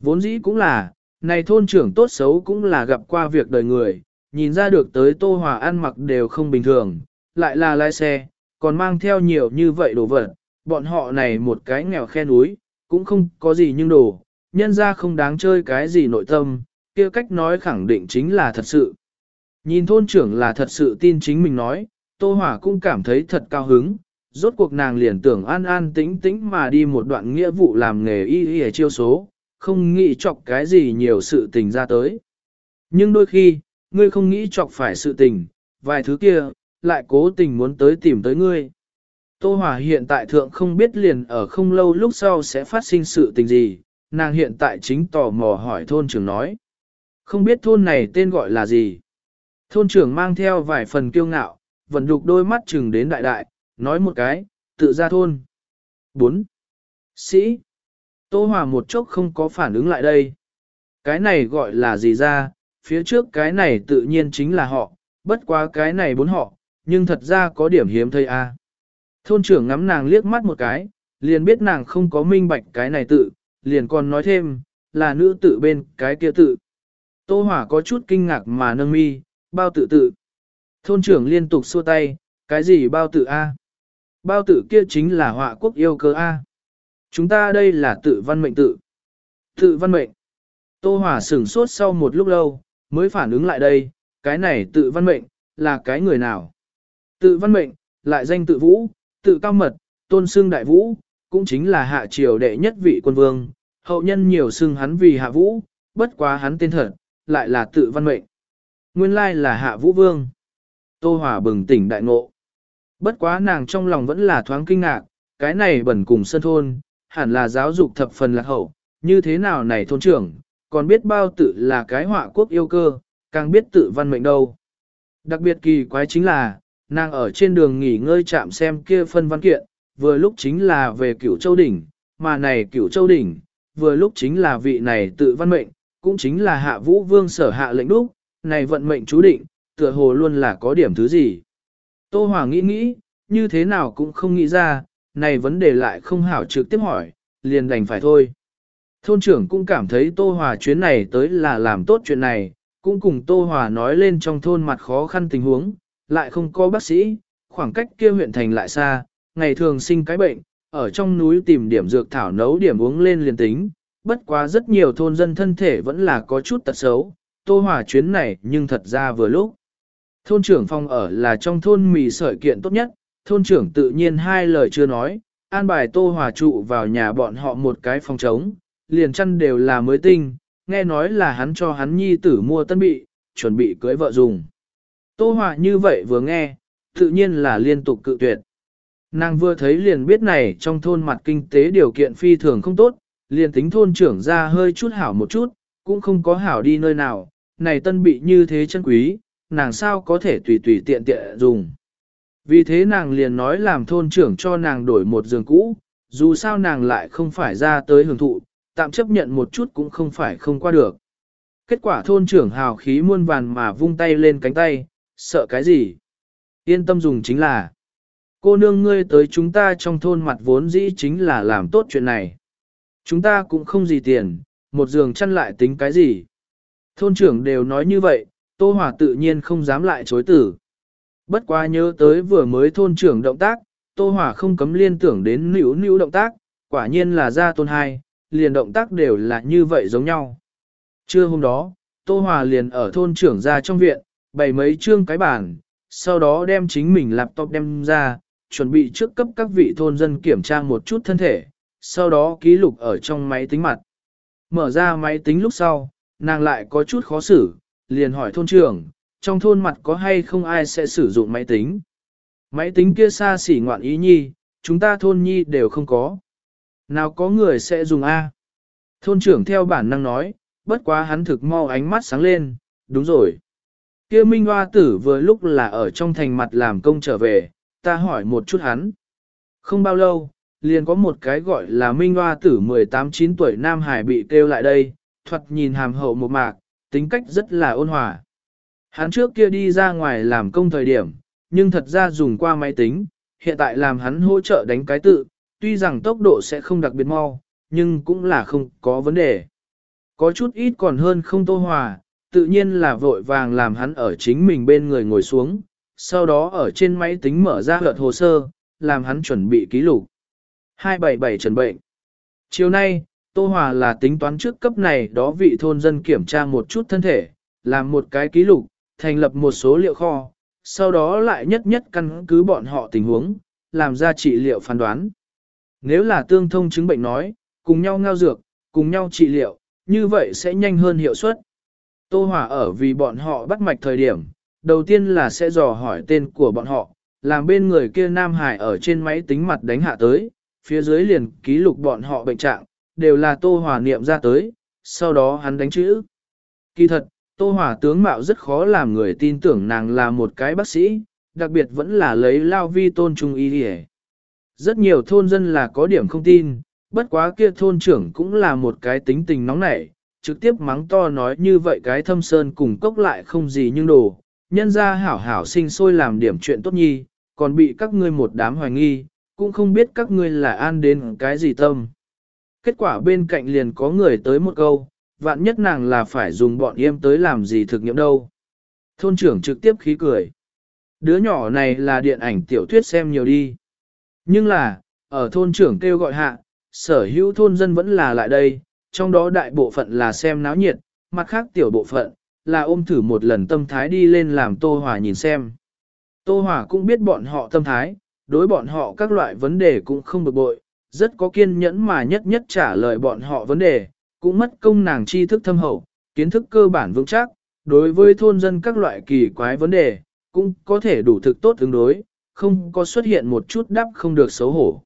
Vốn dĩ cũng là, này thôn trưởng tốt xấu cũng là gặp qua việc đời người, nhìn ra được tới Tô Hòa ăn mặc đều không bình thường, lại là lái xe, còn mang theo nhiều như vậy đồ vật, bọn họ này một cái nghèo khe núi, cũng không có gì nhưng đồ, nhân ra không đáng chơi cái gì nội tâm, kia cách nói khẳng định chính là thật sự. Nhìn thôn trưởng là thật sự tin chính mình nói, Tô hỏa cũng cảm thấy thật cao hứng, rốt cuộc nàng liền tưởng an an tĩnh tĩnh mà đi một đoạn nghĩa vụ làm nghề y y chiêu số, không nghĩ chọc cái gì nhiều sự tình ra tới. Nhưng đôi khi, ngươi không nghĩ chọc phải sự tình, vài thứ kia, lại cố tình muốn tới tìm tới ngươi. Tô Hòa hiện tại thượng không biết liền ở không lâu lúc sau sẽ phát sinh sự tình gì, nàng hiện tại chính tò mò hỏi thôn trưởng nói. Không biết thôn này tên gọi là gì. Thôn trưởng mang theo vài phần kiêu ngạo, vẫn đục đôi mắt chừng đến đại đại, nói một cái, tự ra thôn. 4. Sĩ. Tô Hòa một chốc không có phản ứng lại đây. Cái này gọi là gì ra, phía trước cái này tự nhiên chính là họ, bất quá cái này bốn họ, nhưng thật ra có điểm hiếm thây a. Thôn trưởng ngắm nàng liếc mắt một cái, liền biết nàng không có minh bạch cái này tự, liền còn nói thêm, là nữ tự bên cái kia tự. Tô Hỏa có chút kinh ngạc mà nâng mi, bao tự tự. Thôn trưởng liên tục xua tay, cái gì bao tự A? Bao tự kia chính là họa quốc yêu cơ A. Chúng ta đây là tự văn mệnh tự. Tự văn mệnh. Tô Hỏa sửng sốt sau một lúc lâu, mới phản ứng lại đây, cái này tự văn mệnh, là cái người nào? Tự văn mệnh, lại danh tự vũ, tự cao mật, tôn xưng đại vũ, cũng chính là hạ triều đệ nhất vị quân vương, hậu nhân nhiều xưng hắn vì hạ vũ, bất quá hắn tên thật, lại là tự văn mệnh. Nguyên lai là hạ vũ vương. Tô Hòa bừng tỉnh đại ngộ. Bất quá nàng trong lòng vẫn là thoáng kinh ngạc, cái này bẩn cùng sân thôn, hẳn là giáo dục thập phần lạc hậu, như thế nào này thôn trưởng, còn biết bao tự là cái họa quốc yêu cơ, càng biết tự văn mệnh đâu. Đặc biệt kỳ quái chính là, nàng ở trên đường nghỉ ngơi chạm xem kia phân văn kiện, vừa lúc chính là về cửu châu đỉnh, mà này cửu châu đỉnh, vừa lúc chính là vị này tự văn mệnh, cũng chính là hạ vũ vương sở hạ lệnh đúc, này vận mệnh chú định, tựa hồ luôn là có điểm thứ gì. Tô Hoàng nghĩ nghĩ, như thế nào cũng không nghĩ ra, này vấn đề lại không hảo trực tiếp hỏi, liền đành phải thôi. Thôn trưởng cũng cảm thấy Tô Hòa chuyến này tới là làm tốt chuyện này, cũng cùng Tô Hòa nói lên trong thôn mặt khó khăn tình huống, lại không có bác sĩ, khoảng cách kia huyện thành lại xa, ngày thường sinh cái bệnh, ở trong núi tìm điểm dược thảo nấu điểm uống lên liền tính, bất quá rất nhiều thôn dân thân thể vẫn là có chút tật xấu, Tô hỏa chuyến này nhưng thật ra vừa lúc. Thôn trưởng phòng ở là trong thôn mì sợi kiện tốt nhất, thôn trưởng tự nhiên hai lời chưa nói, an bài Tô hỏa trụ vào nhà bọn họ một cái phòng trống, liền chăn đều là mới tinh, nghe nói là hắn cho hắn nhi tử mua tân bị, chuẩn bị cưới vợ dùng. Tô Hòa như vậy vừa nghe, tự nhiên là liên tục cự tuyệt. Nàng vừa thấy liền biết này trong thôn mặt kinh tế điều kiện phi thường không tốt, liền tính thôn trưởng ra hơi chút hảo một chút, cũng không có hảo đi nơi nào, này tân bị như thế chân quý, nàng sao có thể tùy tùy tiện tiện dùng. Vì thế nàng liền nói làm thôn trưởng cho nàng đổi một giường cũ, dù sao nàng lại không phải ra tới hưởng thụ, tạm chấp nhận một chút cũng không phải không qua được. Kết quả thôn trưởng hào khí muôn vàn mà vung tay lên cánh tay, sợ cái gì? Yên tâm dùng chính là, cô nương ngươi tới chúng ta trong thôn mặt vốn dĩ chính là làm tốt chuyện này. Chúng ta cũng không gì tiền, một giường chăn lại tính cái gì. Thôn trưởng đều nói như vậy, Tô Hòa tự nhiên không dám lại chối tử. Bất quá nhớ tới vừa mới thôn trưởng động tác, Tô Hòa không cấm liên tưởng đến nữ nữ động tác, quả nhiên là ra tôn hai, liền động tác đều là như vậy giống nhau. Trưa hôm đó, Tô Hòa liền ở thôn trưởng ra trong viện, bày mấy chương cái bản, sau đó đem chính mình laptop đem ra, chuẩn bị trước cấp các vị thôn dân kiểm tra một chút thân thể, sau đó ký lục ở trong máy tính mặt. Mở ra máy tính lúc sau, nàng lại có chút khó xử, liền hỏi thôn trưởng, trong thôn mặt có hay không ai sẽ sử dụng máy tính. Máy tính kia xa xỉ ngoạn ý nhi, chúng ta thôn nhi đều không có. Nào có người sẽ dùng A. Thôn trưởng theo bản năng nói, bất quá hắn thực mau ánh mắt sáng lên, đúng rồi. Kia Minh Hoa Tử vừa lúc là ở trong thành mặt làm công trở về, ta hỏi một chút hắn. Không bao lâu, liền có một cái gọi là Minh Hoa Tử 18-9 tuổi Nam Hải bị kêu lại đây, thuật nhìn hàm hậu một mạc, tính cách rất là ôn hòa. Hắn trước kia đi ra ngoài làm công thời điểm, nhưng thật ra dùng qua máy tính, hiện tại làm hắn hỗ trợ đánh cái tự, tuy rằng tốc độ sẽ không đặc biệt mau, nhưng cũng là không có vấn đề. Có chút ít còn hơn không tô hòa, tự nhiên là vội vàng làm hắn ở chính mình bên người ngồi xuống, sau đó ở trên máy tính mở ra hợt hồ sơ, làm hắn chuẩn bị ký lục. 277 trần bệnh. Chiều nay, Tô Hòa là tính toán trước cấp này đó vị thôn dân kiểm tra một chút thân thể, làm một cái ký lục, thành lập một số liệu kho, sau đó lại nhất nhất căn cứ bọn họ tình huống, làm ra trị liệu phán đoán. Nếu là tương thông chứng bệnh nói, cùng nhau ngao dược, cùng nhau trị liệu, như vậy sẽ nhanh hơn hiệu suất. Tô Hòa ở vì bọn họ bắt mạch thời điểm, đầu tiên là sẽ dò hỏi tên của bọn họ, làm bên người kia Nam Hải ở trên máy tính mặt đánh hạ tới, phía dưới liền ký lục bọn họ bệnh trạng, đều là Tô Hòa niệm ra tới, sau đó hắn đánh chữ. Kỳ thật, Tô Hòa tướng mạo rất khó làm người tin tưởng nàng là một cái bác sĩ, đặc biệt vẫn là lấy lao vi tôn trung y đi Rất nhiều thôn dân là có điểm không tin, bất quá kia thôn trưởng cũng là một cái tính tình nóng nảy, trực tiếp mắng to nói như vậy cái thâm sơn cùng cốc lại không gì nhưng đồ, nhân ra hảo hảo sinh sôi làm điểm chuyện tốt nhi, còn bị các ngươi một đám hoài nghi, cũng không biết các ngươi là an đến cái gì tâm. Kết quả bên cạnh liền có người tới một câu, vạn nhất nàng là phải dùng bọn em tới làm gì thực nghiệm đâu. Thôn trưởng trực tiếp khí cười. Đứa nhỏ này là điện ảnh tiểu thuyết xem nhiều đi. Nhưng là, ở thôn trưởng kêu gọi hạ, sở hữu thôn dân vẫn là lại đây, trong đó đại bộ phận là xem náo nhiệt, mặt khác tiểu bộ phận, là ôm thử một lần tâm thái đi lên làm Tô Hòa nhìn xem. Tô Hòa cũng biết bọn họ tâm thái, đối bọn họ các loại vấn đề cũng không bực bội, rất có kiên nhẫn mà nhất nhất trả lời bọn họ vấn đề, cũng mất công nàng tri thức thâm hậu, kiến thức cơ bản vững chắc, đối với thôn dân các loại kỳ quái vấn đề, cũng có thể đủ thực tốt ứng đối, không có xuất hiện một chút đắp không được xấu hổ.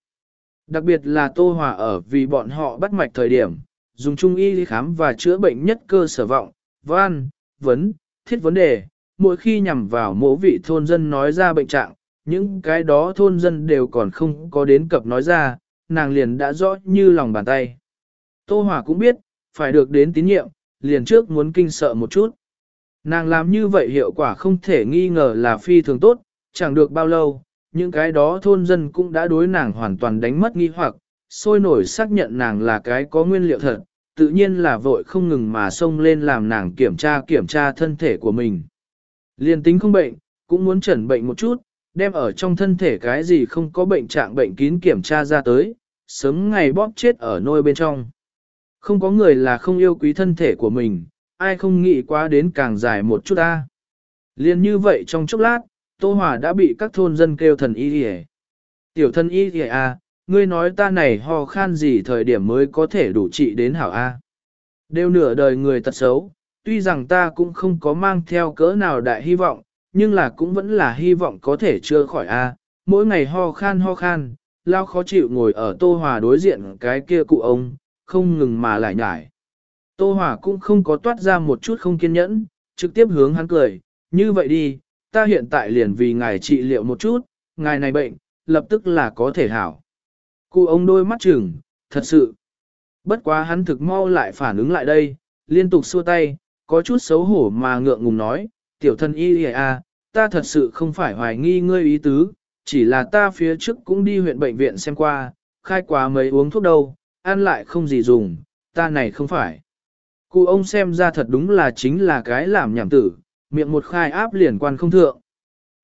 Đặc biệt là Tô Hòa ở vì bọn họ bắt mạch thời điểm, dùng trung y khám và chữa bệnh nhất cơ sở vọng, van, vấn, thiết vấn đề, mỗi khi nhằm vào mỗi vị thôn dân nói ra bệnh trạng, những cái đó thôn dân đều còn không có đến cập nói ra, nàng liền đã rõ như lòng bàn tay. Tô Hòa cũng biết, phải được đến tín nhiệm, liền trước muốn kinh sợ một chút. Nàng làm như vậy hiệu quả không thể nghi ngờ là phi thường tốt, chẳng được bao lâu, những cái đó thôn dân cũng đã đối nàng hoàn toàn đánh mất nghi hoặc, sôi nổi xác nhận nàng là cái có nguyên liệu thật, tự nhiên là vội không ngừng mà xông lên làm nàng kiểm tra kiểm tra thân thể của mình. Liên tính không bệnh, cũng muốn chẩn bệnh một chút, đem ở trong thân thể cái gì không có bệnh trạng bệnh kín kiểm tra ra tới, sớm ngày bóp chết ở nôi bên trong. Không có người là không yêu quý thân thể của mình, ai không nghĩ quá đến càng dài một chút ta. Liên như vậy trong chốc lát, Tô Hòa đã bị các thôn dân kêu thần y hề. Tiểu thân y hề à, ngươi nói ta này ho khan gì thời điểm mới có thể đủ trị đến hảo A. Đều nửa đời người tật xấu, tuy rằng ta cũng không có mang theo cỡ nào đại hy vọng, nhưng là cũng vẫn là hy vọng có thể chưa khỏi A. Mỗi ngày ho khan ho khan, lao khó chịu ngồi ở Tô Hòa đối diện cái kia cụ ông, không ngừng mà lại nhải. Tô Hòa cũng không có toát ra một chút không kiên nhẫn, trực tiếp hướng hắn cười, như vậy đi, ta hiện tại liền vì ngài trị liệu một chút, ngài này bệnh, lập tức là có thể hảo. Cụ ông đôi mắt chừng, thật sự. Bất quá hắn thực mau lại phản ứng lại đây, liên tục xua tay, có chút xấu hổ mà ngượng ngùng nói, tiểu thân y à, ta thật sự không phải hoài nghi ngươi ý tứ, chỉ là ta phía trước cũng đi huyện bệnh viện xem qua, khai quá mấy uống thuốc đâu, ăn lại không gì dùng, ta này không phải. Cụ ông xem ra thật đúng là chính là cái làm nhảm tử, miệng một khai áp liền quan không thượng.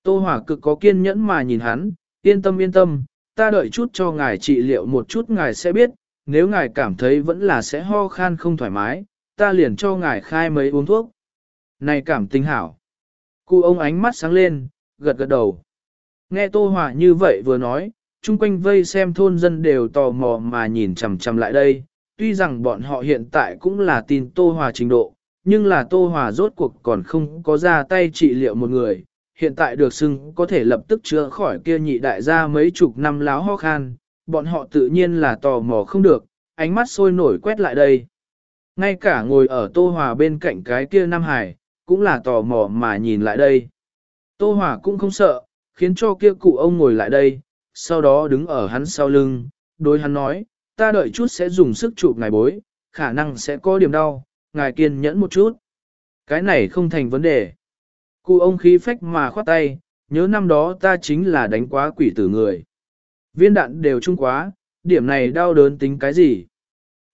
Tô Hỏa cực có kiên nhẫn mà nhìn hắn, yên tâm yên tâm, ta đợi chút cho ngài trị liệu một chút ngài sẽ biết, nếu ngài cảm thấy vẫn là sẽ ho khan không thoải mái, ta liền cho ngài khai mấy uống thuốc. Này cảm tình hảo. Cụ ông ánh mắt sáng lên, gật gật đầu. Nghe Tô hòa như vậy vừa nói, chung quanh vây xem thôn dân đều tò mò mà nhìn chằm chằm lại đây. Tuy rằng bọn họ hiện tại cũng là tin Tô Hòa trình độ, nhưng là Tô Hòa rốt cuộc còn không có ra tay trị liệu một người, hiện tại được xưng có thể lập tức chữa khỏi kia nhị đại gia mấy chục năm láo ho khan, bọn họ tự nhiên là tò mò không được, ánh mắt sôi nổi quét lại đây. Ngay cả ngồi ở Tô Hòa bên cạnh cái kia Nam Hải, cũng là tò mò mà nhìn lại đây. Tô Hòa cũng không sợ, khiến cho kia cụ ông ngồi lại đây, sau đó đứng ở hắn sau lưng, đối hắn nói, ta đợi chút sẽ dùng sức chụp ngài bối, khả năng sẽ có điểm đau, ngài kiên nhẫn một chút. Cái này không thành vấn đề. Cụ ông khí phách mà khoát tay, nhớ năm đó ta chính là đánh quá quỷ tử người. Viên đạn đều chung quá, điểm này đau đớn tính cái gì?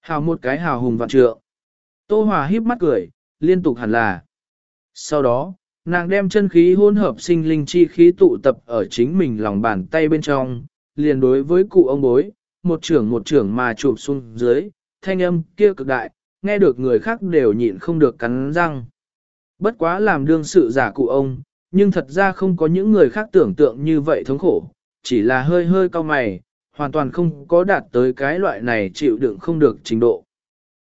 Hào một cái hào hùng vạn trượng. Tô Hòa híp mắt cười, liên tục hẳn là. Sau đó, nàng đem chân khí hỗn hợp sinh linh chi khí tụ tập ở chính mình lòng bàn tay bên trong, liền đối với cụ ông bối, một trưởng một trưởng mà chụp xuống dưới, thanh âm kia cực đại, nghe được người khác đều nhịn không được cắn răng. Bất quá làm đương sự giả cụ ông, nhưng thật ra không có những người khác tưởng tượng như vậy thống khổ, chỉ là hơi hơi cao mày, hoàn toàn không có đạt tới cái loại này chịu đựng không được trình độ.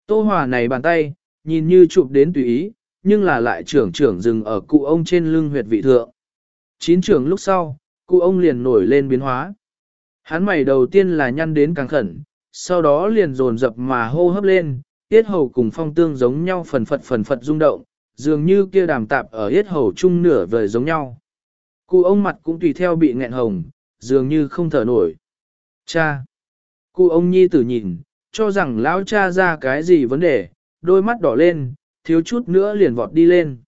Tô Hòa này bàn tay, nhìn như chụp đến tùy ý, nhưng là lại trưởng trưởng dừng ở cụ ông trên lưng huyệt vị thượng. Chín trưởng lúc sau, cụ ông liền nổi lên biến hóa. Hắn mày đầu tiên là nhăn đến càng khẩn, sau đó liền dồn dập mà hô hấp lên, tiết hầu cùng phong tương giống nhau phần phật phần phật rung động, dường như kia đàm tạp ở yết hầu chung nửa vời giống nhau. Cụ ông mặt cũng tùy theo bị nghẹn hồng, dường như không thở nổi. Cha! Cụ ông nhi tử nhìn, cho rằng lão cha ra cái gì vấn đề, đôi mắt đỏ lên, thiếu chút nữa liền vọt đi lên.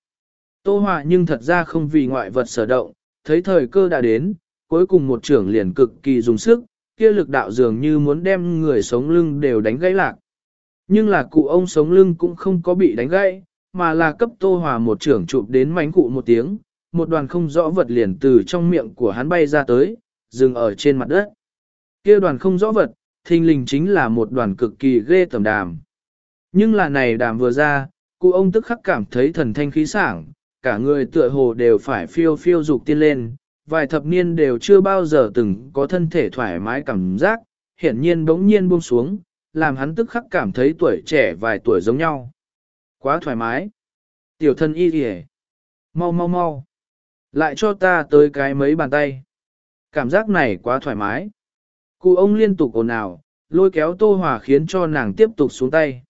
Tô Hòa nhưng thật ra không vì ngoại vật sở động, thấy thời cơ đã đến, cuối cùng một trưởng liền cực kỳ dùng sức, kia lực đạo dường như muốn đem người sống lưng đều đánh gãy lạc. Nhưng là cụ ông sống lưng cũng không có bị đánh gãy, mà là cấp Tô Hòa một trưởng chụp đến mánh cụ một tiếng, một đoàn không rõ vật liền từ trong miệng của hắn bay ra tới, dừng ở trên mặt đất. Kia đoàn không rõ vật, thình lình chính là một đoàn cực kỳ ghê tầm đàm. Nhưng là này đàm vừa ra, cụ ông tức khắc cảm thấy thần thanh khí sảng, cả người tựa hồ đều phải phiêu phiêu dục tiên lên, vài thập niên đều chưa bao giờ từng có thân thể thoải mái cảm giác, hiển nhiên bỗng nhiên buông xuống, làm hắn tức khắc cảm thấy tuổi trẻ vài tuổi giống nhau. Quá thoải mái. Tiểu thân y kìa. Mau mau mau. Lại cho ta tới cái mấy bàn tay. Cảm giác này quá thoải mái. Cụ ông liên tục ồn ào, lôi kéo Tô Hòa khiến cho nàng tiếp tục xuống tay.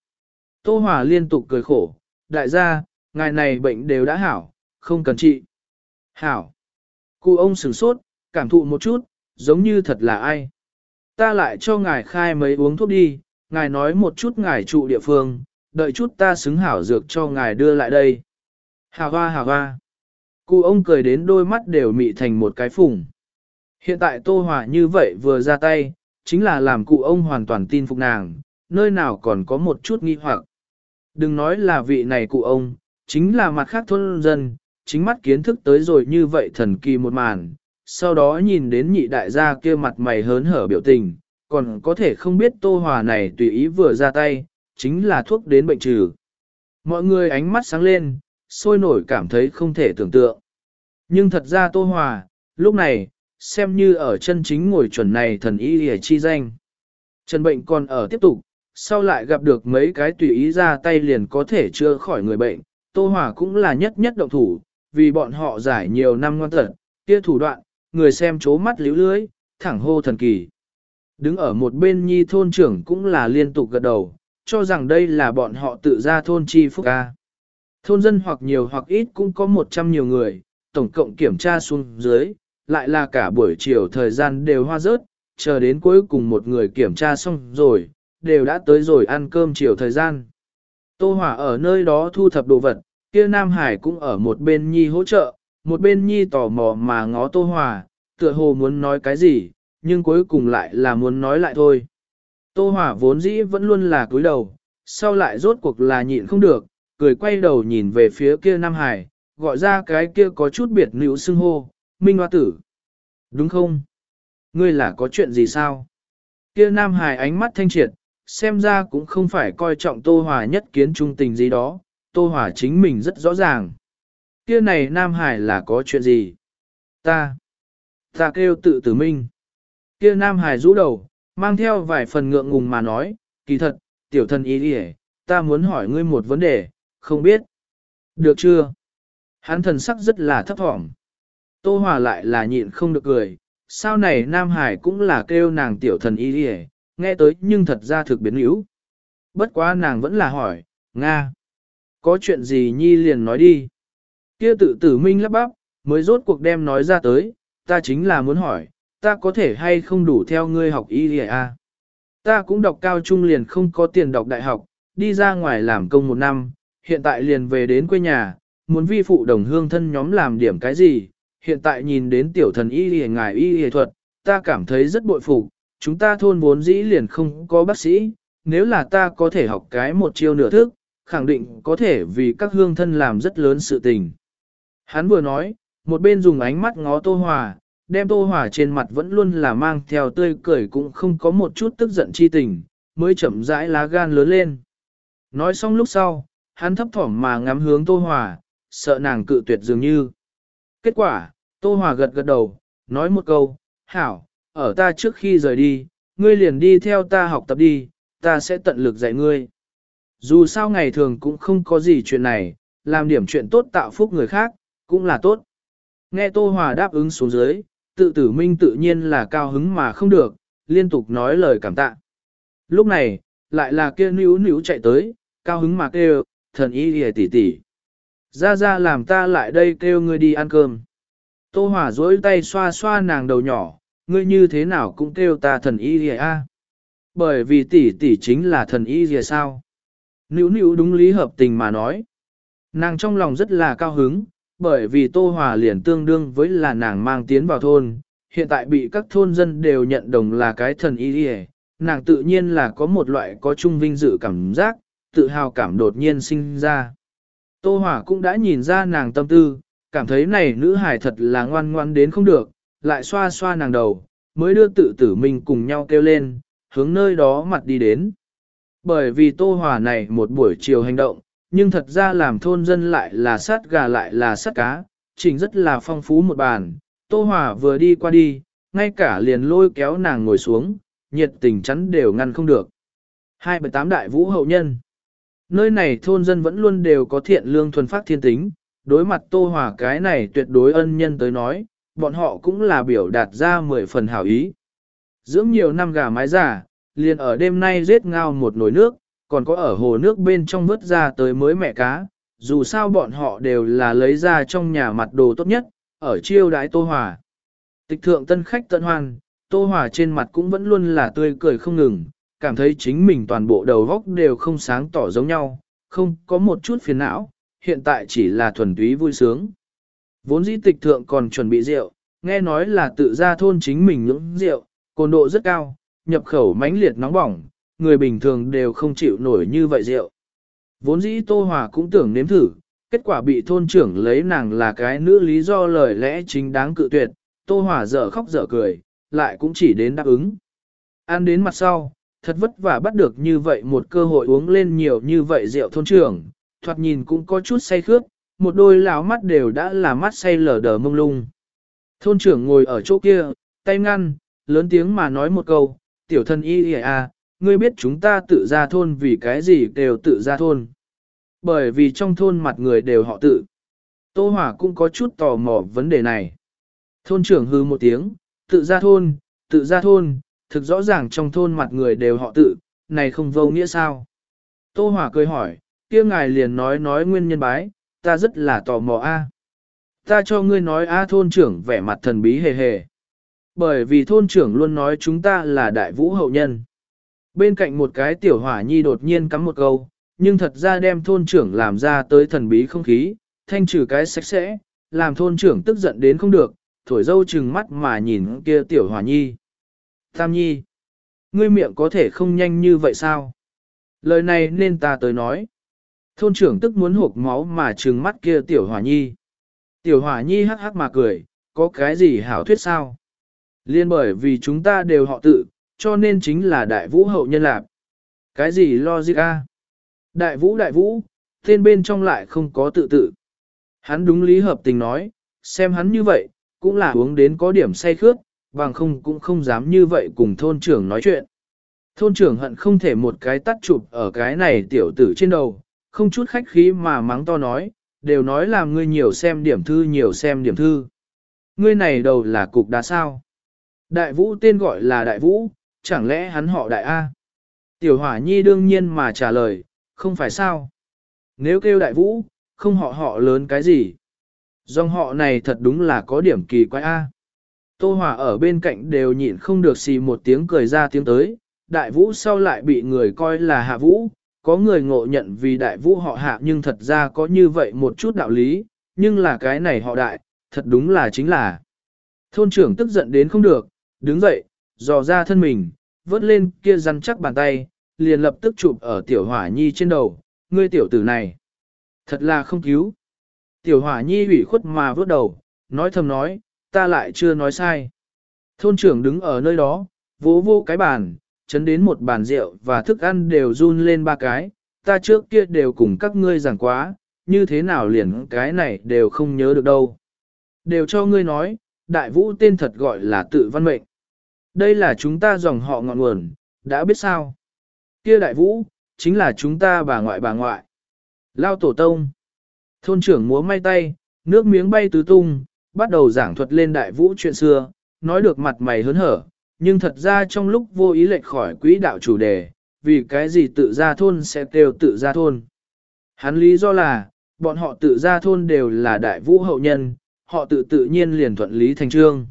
Tô Hòa liên tục cười khổ, đại gia, ngài này bệnh đều đã hảo, không cần trị. Hảo. Cụ ông sửng sốt, cảm thụ một chút, giống như thật là ai. Ta lại cho ngài khai mấy uống thuốc đi, ngài nói một chút ngài trụ địa phương, đợi chút ta xứng hảo dược cho ngài đưa lại đây. Hà hoa hà hoa. Cụ ông cười đến đôi mắt đều mị thành một cái phùng. Hiện tại Tô Hòa như vậy vừa ra tay, chính là làm cụ ông hoàn toàn tin phục nàng, nơi nào còn có một chút nghi hoặc. Đừng nói là vị này cụ ông, chính là mặt khác thôn dân, chính mắt kiến thức tới rồi như vậy thần kỳ một màn, sau đó nhìn đến nhị đại gia kia mặt mày hớn hở biểu tình, còn có thể không biết Tô Hòa này tùy ý vừa ra tay, chính là thuốc đến bệnh trừ. Mọi người ánh mắt sáng lên, sôi nổi cảm thấy không thể tưởng tượng. Nhưng thật ra Tô Hòa, lúc này, xem như ở chân chính ngồi chuẩn này thần y hề chi danh. Trần bệnh còn ở tiếp tục, sau lại gặp được mấy cái tùy ý ra tay liền có thể chữa khỏi người bệnh, Tô Hòa cũng là nhất nhất động thủ, vì bọn họ giải nhiều năm ngoan tật, kia thủ đoạn, người xem chố mắt liếu lưới, thẳng hô thần kỳ. Đứng ở một bên nhi thôn trưởng cũng là liên tục gật đầu, cho rằng đây là bọn họ tự ra thôn chi phúc ca. Thôn dân hoặc nhiều hoặc ít cũng có 100 nhiều người, tổng cộng kiểm tra xuống dưới, lại là cả buổi chiều thời gian đều hoa rớt, chờ đến cuối cùng một người kiểm tra xong rồi, đều đã tới rồi ăn cơm chiều thời gian. Tô Hỏa ở nơi đó thu thập đồ vật, kia Nam Hải cũng ở một bên Nhi hỗ trợ, một bên Nhi tò mò mà ngó Tô Hỏa, tựa hồ muốn nói cái gì, nhưng cuối cùng lại là muốn nói lại thôi. Tô Hòa vốn dĩ vẫn luôn là cúi đầu, sau lại rốt cuộc là nhịn không được, cười quay đầu nhìn về phía kia Nam Hải, gọi ra cái kia có chút biệt nữ xưng hô, Minh Hoa Tử. Đúng không? Ngươi là có chuyện gì sao? Kia Nam Hải ánh mắt thanh triệt, xem ra cũng không phải coi trọng Tô Hòa nhất kiến trung tình gì đó, Tô Hòa chính mình rất rõ ràng. Kia này Nam Hải là có chuyện gì? Ta, ta kêu tự tử minh. Kia Nam Hải rũ đầu, mang theo vài phần ngượng ngùng mà nói, kỳ thật, tiểu thần ý đi ta muốn hỏi ngươi một vấn đề, không biết. Được chưa? Hắn thần sắc rất là thấp thỏm. Tô Hòa lại là nhịn không được cười, sao này Nam Hải cũng là kêu nàng tiểu thần y đi nghe tới nhưng thật ra thực biến yếu. Bất quá nàng vẫn là hỏi, Nga, có chuyện gì nhi liền nói đi. Kia tự tử minh lắp bắp, mới rốt cuộc đem nói ra tới, ta chính là muốn hỏi, ta có thể hay không đủ theo ngươi học y lìa a. Ta cũng đọc cao trung liền không có tiền đọc đại học, đi ra ngoài làm công một năm, hiện tại liền về đến quê nhà, muốn vi phụ đồng hương thân nhóm làm điểm cái gì, hiện tại nhìn đến tiểu thần y lìa ngài y y thuật, ta cảm thấy rất bội phục, chúng ta thôn vốn dĩ liền không có bác sĩ, nếu là ta có thể học cái một chiêu nửa thức, khẳng định có thể vì các hương thân làm rất lớn sự tình. Hắn vừa nói, một bên dùng ánh mắt ngó Tô Hòa, đem Tô hỏa trên mặt vẫn luôn là mang theo tươi cười cũng không có một chút tức giận chi tình, mới chậm rãi lá gan lớn lên. Nói xong lúc sau, hắn thấp thỏm mà ngắm hướng Tô hỏa sợ nàng cự tuyệt dường như. Kết quả, Tô hỏa gật gật đầu, nói một câu, hảo, ở ta trước khi rời đi, ngươi liền đi theo ta học tập đi, ta sẽ tận lực dạy ngươi. Dù sao ngày thường cũng không có gì chuyện này, làm điểm chuyện tốt tạo phúc người khác, cũng là tốt. Nghe Tô Hòa đáp ứng xuống dưới, tự tử minh tự nhiên là cao hứng mà không được, liên tục nói lời cảm tạ. Lúc này, lại là kia níu níu chạy tới, cao hứng mà kêu, thần y hề tỷ tỷ. Ra ra làm ta lại đây kêu ngươi đi ăn cơm. Tô Hòa dối tay xoa xoa nàng đầu nhỏ, ngươi như thế nào cũng kêu ta thần y hề a. Bởi vì tỷ tỷ chính là thần y hề sao. Níu níu đúng lý hợp tình mà nói. Nàng trong lòng rất là cao hứng, bởi vì Tô Hòa liền tương đương với là nàng mang tiến vào thôn, hiện tại bị các thôn dân đều nhận đồng là cái thần y đi nàng tự nhiên là có một loại có trung vinh dự cảm giác, tự hào cảm đột nhiên sinh ra. Tô Hòa cũng đã nhìn ra nàng tâm tư, cảm thấy này nữ hải thật là ngoan ngoan đến không được, lại xoa xoa nàng đầu, mới đưa tự tử mình cùng nhau kêu lên, hướng nơi đó mặt đi đến. Bởi vì Tô Hòa này một buổi chiều hành động, nhưng thật ra làm thôn dân lại là sát gà lại là sát cá, trình rất là phong phú một bàn. Tô Hòa vừa đi qua đi, ngay cả liền lôi kéo nàng ngồi xuống, nhiệt tình chắn đều ngăn không được. Hai bảy tám đại vũ hậu nhân. Nơi này thôn dân vẫn luôn đều có thiện lương thuần phát thiên tính, đối mặt Tô Hòa cái này tuyệt đối ân nhân tới nói, bọn họ cũng là biểu đạt ra mười phần hảo ý. Dưỡng nhiều năm gà mái giả, liền ở đêm nay giết ngao một nồi nước, còn có ở hồ nước bên trong vớt ra tới mới mẹ cá, dù sao bọn họ đều là lấy ra trong nhà mặt đồ tốt nhất, ở chiêu đái Tô Hòa. Tịch thượng tân khách tận hoan, Tô Hòa trên mặt cũng vẫn luôn là tươi cười không ngừng, cảm thấy chính mình toàn bộ đầu góc đều không sáng tỏ giống nhau, không có một chút phiền não, hiện tại chỉ là thuần túy vui sướng. Vốn dĩ tịch thượng còn chuẩn bị rượu, nghe nói là tự ra thôn chính mình những rượu, cồn độ rất cao, nhập khẩu mãnh liệt nóng bỏng, người bình thường đều không chịu nổi như vậy rượu. Vốn dĩ Tô Hòa cũng tưởng nếm thử, kết quả bị thôn trưởng lấy nàng là cái nữ lý do lời lẽ chính đáng cự tuyệt, Tô Hòa dở khóc dở cười, lại cũng chỉ đến đáp ứng. Ăn đến mặt sau, thật vất vả bắt được như vậy một cơ hội uống lên nhiều như vậy rượu thôn trưởng, thoạt nhìn cũng có chút say khướt, một đôi lão mắt đều đã là mắt say lờ đờ mông lung. Thôn trưởng ngồi ở chỗ kia, tay ngăn, lớn tiếng mà nói một câu, tiểu thân y à, ngươi biết chúng ta tự ra thôn vì cái gì đều tự ra thôn. Bởi vì trong thôn mặt người đều họ tự. Tô Hỏa cũng có chút tò mò vấn đề này. Thôn trưởng hư một tiếng, tự ra thôn, tự ra thôn, thực rõ ràng trong thôn mặt người đều họ tự, này không vô nghĩa sao. Tô Hỏa cười hỏi, kia ngài liền nói nói nguyên nhân bái, ta rất là tò mò a. Ta cho ngươi nói a thôn trưởng vẻ mặt thần bí hề hề. Bởi vì thôn trưởng luôn nói chúng ta là đại vũ hậu nhân. Bên cạnh một cái tiểu hỏa nhi đột nhiên cắm một câu, nhưng thật ra đem thôn trưởng làm ra tới thần bí không khí, thanh trừ cái sạch sẽ, làm thôn trưởng tức giận đến không được, thổi dâu chừng mắt mà nhìn kia tiểu hỏa nhi. Tam nhi, ngươi miệng có thể không nhanh như vậy sao? Lời này nên ta tới nói. Thôn trưởng tức muốn hộp máu mà trừng mắt kia tiểu hỏa nhi. Tiểu hỏa nhi hắc hắc mà cười, có cái gì hảo thuyết sao? Liên bởi vì chúng ta đều họ tự, cho nên chính là đại vũ hậu nhân lạc. Cái gì logic a? Đại vũ đại vũ, tên bên trong lại không có tự tự. Hắn đúng lý hợp tình nói, xem hắn như vậy, cũng là uống đến có điểm say khước, bằng không cũng không dám như vậy cùng thôn trưởng nói chuyện. Thôn trưởng hận không thể một cái tắt chụp ở cái này tiểu tử trên đầu, không chút khách khí mà mắng to nói, đều nói là ngươi nhiều xem điểm thư nhiều xem điểm thư. Ngươi này đầu là cục đá sao? Đại vũ tên gọi là đại vũ, chẳng lẽ hắn họ đại A? Tiểu hỏa nhi đương nhiên mà trả lời, không phải sao? Nếu kêu đại vũ, không họ họ lớn cái gì? Dòng họ này thật đúng là có điểm kỳ quái A. Tô hỏa ở bên cạnh đều nhịn không được xì một tiếng cười ra tiếng tới, đại vũ sau lại bị người coi là hạ vũ, có người ngộ nhận vì đại vũ họ hạ nhưng thật ra có như vậy một chút đạo lý, nhưng là cái này họ đại, thật đúng là chính là. Thôn trưởng tức giận đến không được, đứng dậy, dò ra thân mình, vớt lên kia rắn chắc bàn tay, liền lập tức chụp ở tiểu hỏa nhi trên đầu, ngươi tiểu tử này. Thật là không cứu. Tiểu hỏa nhi ủy khuất mà vớt đầu, nói thầm nói, ta lại chưa nói sai. Thôn trưởng đứng ở nơi đó, vỗ vô cái bàn, chấn đến một bàn rượu và thức ăn đều run lên ba cái, ta trước kia đều cùng các ngươi giảng quá, như thế nào liền cái này đều không nhớ được đâu. Đều cho ngươi nói, đại vũ tên thật gọi là tự văn mệnh. Đây là chúng ta dòng họ ngọn nguồn, đã biết sao. Kia đại vũ, chính là chúng ta bà ngoại bà ngoại. Lao tổ tông. Thôn trưởng múa may tay, nước miếng bay tứ tung, bắt đầu giảng thuật lên đại vũ chuyện xưa, nói được mặt mày hớn hở, nhưng thật ra trong lúc vô ý lệch khỏi quỹ đạo chủ đề, vì cái gì tự ra thôn sẽ kêu tự ra thôn. Hắn lý do là, bọn họ tự ra thôn đều là đại vũ hậu nhân, họ tự tự nhiên liền thuận lý thành trương.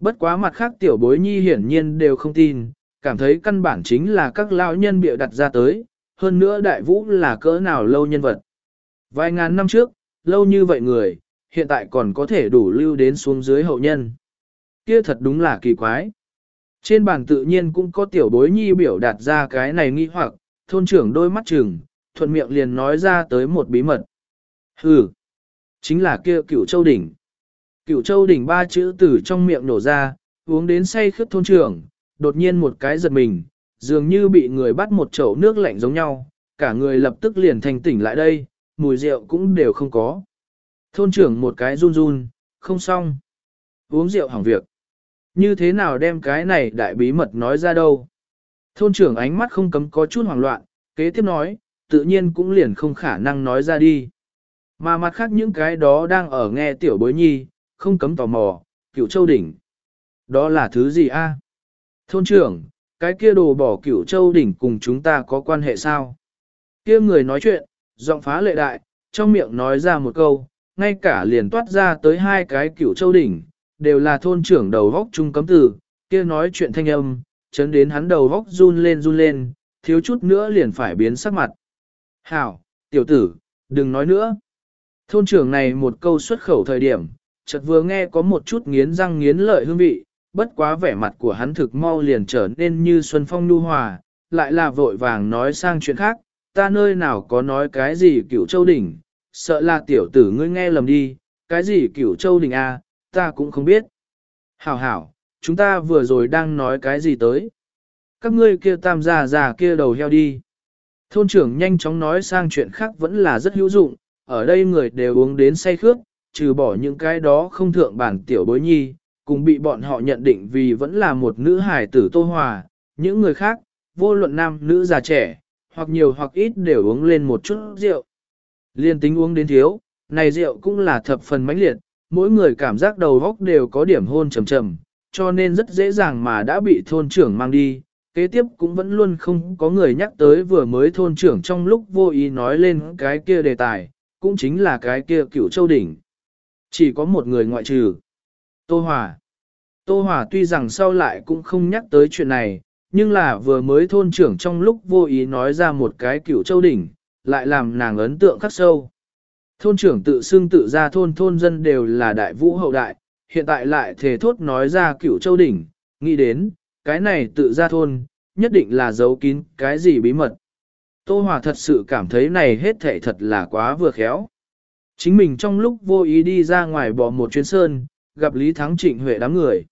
Bất quá mặt khác tiểu bối nhi hiển nhiên đều không tin, cảm thấy căn bản chính là các lão nhân bịa đặt ra tới, hơn nữa đại vũ là cỡ nào lâu nhân vật. Vài ngàn năm trước, lâu như vậy người, hiện tại còn có thể đủ lưu đến xuống dưới hậu nhân. Kia thật đúng là kỳ quái. Trên bàn tự nhiên cũng có tiểu bối nhi biểu đạt ra cái này nghi hoặc, thôn trưởng đôi mắt chừng, thuận miệng liền nói ra tới một bí mật. Hừ, chính là kia cựu châu đỉnh. Cửu châu đỉnh ba chữ từ trong miệng nổ ra, uống đến say khướt thôn trưởng, đột nhiên một cái giật mình, dường như bị người bắt một chậu nước lạnh giống nhau, cả người lập tức liền thành tỉnh lại đây, mùi rượu cũng đều không có. Thôn trưởng một cái run run, không xong. Uống rượu hỏng việc. Như thế nào đem cái này đại bí mật nói ra đâu? Thôn trưởng ánh mắt không cấm có chút hoảng loạn, kế tiếp nói, tự nhiên cũng liền không khả năng nói ra đi. Mà mặt khác những cái đó đang ở nghe tiểu bối nhi, không cấm tò mò, cửu châu đỉnh. Đó là thứ gì a? Thôn trưởng, cái kia đồ bỏ cửu châu đỉnh cùng chúng ta có quan hệ sao? Kia người nói chuyện, giọng phá lệ đại, trong miệng nói ra một câu, ngay cả liền toát ra tới hai cái cửu châu đỉnh, đều là thôn trưởng đầu góc trung cấm tử, kia nói chuyện thanh âm, chấn đến hắn đầu góc run lên run lên, thiếu chút nữa liền phải biến sắc mặt. Hảo, tiểu tử, đừng nói nữa. Thôn trưởng này một câu xuất khẩu thời điểm, chợt vừa nghe có một chút nghiến răng nghiến lợi hương vị, bất quá vẻ mặt của hắn thực mau liền trở nên như xuân phong nhu hòa, lại là vội vàng nói sang chuyện khác, ta nơi nào có nói cái gì cửu châu đỉnh, sợ là tiểu tử ngươi nghe lầm đi, cái gì cửu châu đỉnh a, à, ta cũng không biết. Hảo hảo, chúng ta vừa rồi đang nói cái gì tới. Các ngươi kia tam gia già kia đầu heo đi. Thôn trưởng nhanh chóng nói sang chuyện khác vẫn là rất hữu dụng, ở đây người đều uống đến say khước, trừ bỏ những cái đó không thượng bản tiểu bối nhi, cùng bị bọn họ nhận định vì vẫn là một nữ hài tử tô hòa, những người khác, vô luận nam nữ già trẻ, hoặc nhiều hoặc ít đều uống lên một chút rượu. Liên tính uống đến thiếu, này rượu cũng là thập phần mãnh liệt, mỗi người cảm giác đầu góc đều có điểm hôn trầm trầm, cho nên rất dễ dàng mà đã bị thôn trưởng mang đi. Kế tiếp cũng vẫn luôn không có người nhắc tới vừa mới thôn trưởng trong lúc vô ý nói lên cái kia đề tài, cũng chính là cái kia cựu châu đỉnh. Chỉ có một người ngoại trừ. Tô Hòa. Tô Hòa tuy rằng sau lại cũng không nhắc tới chuyện này, nhưng là vừa mới thôn trưởng trong lúc vô ý nói ra một cái cửu châu đỉnh, lại làm nàng ấn tượng khắc sâu. Thôn trưởng tự xưng tự ra thôn thôn dân đều là đại vũ hậu đại, hiện tại lại thề thốt nói ra cửu châu đỉnh, nghĩ đến, cái này tự ra thôn, nhất định là giấu kín cái gì bí mật. Tô Hòa thật sự cảm thấy này hết thảy thật là quá vừa khéo. Chính mình trong lúc vô ý đi ra ngoài bỏ một chuyến sơn, gặp Lý Thắng Trịnh Huệ đám người.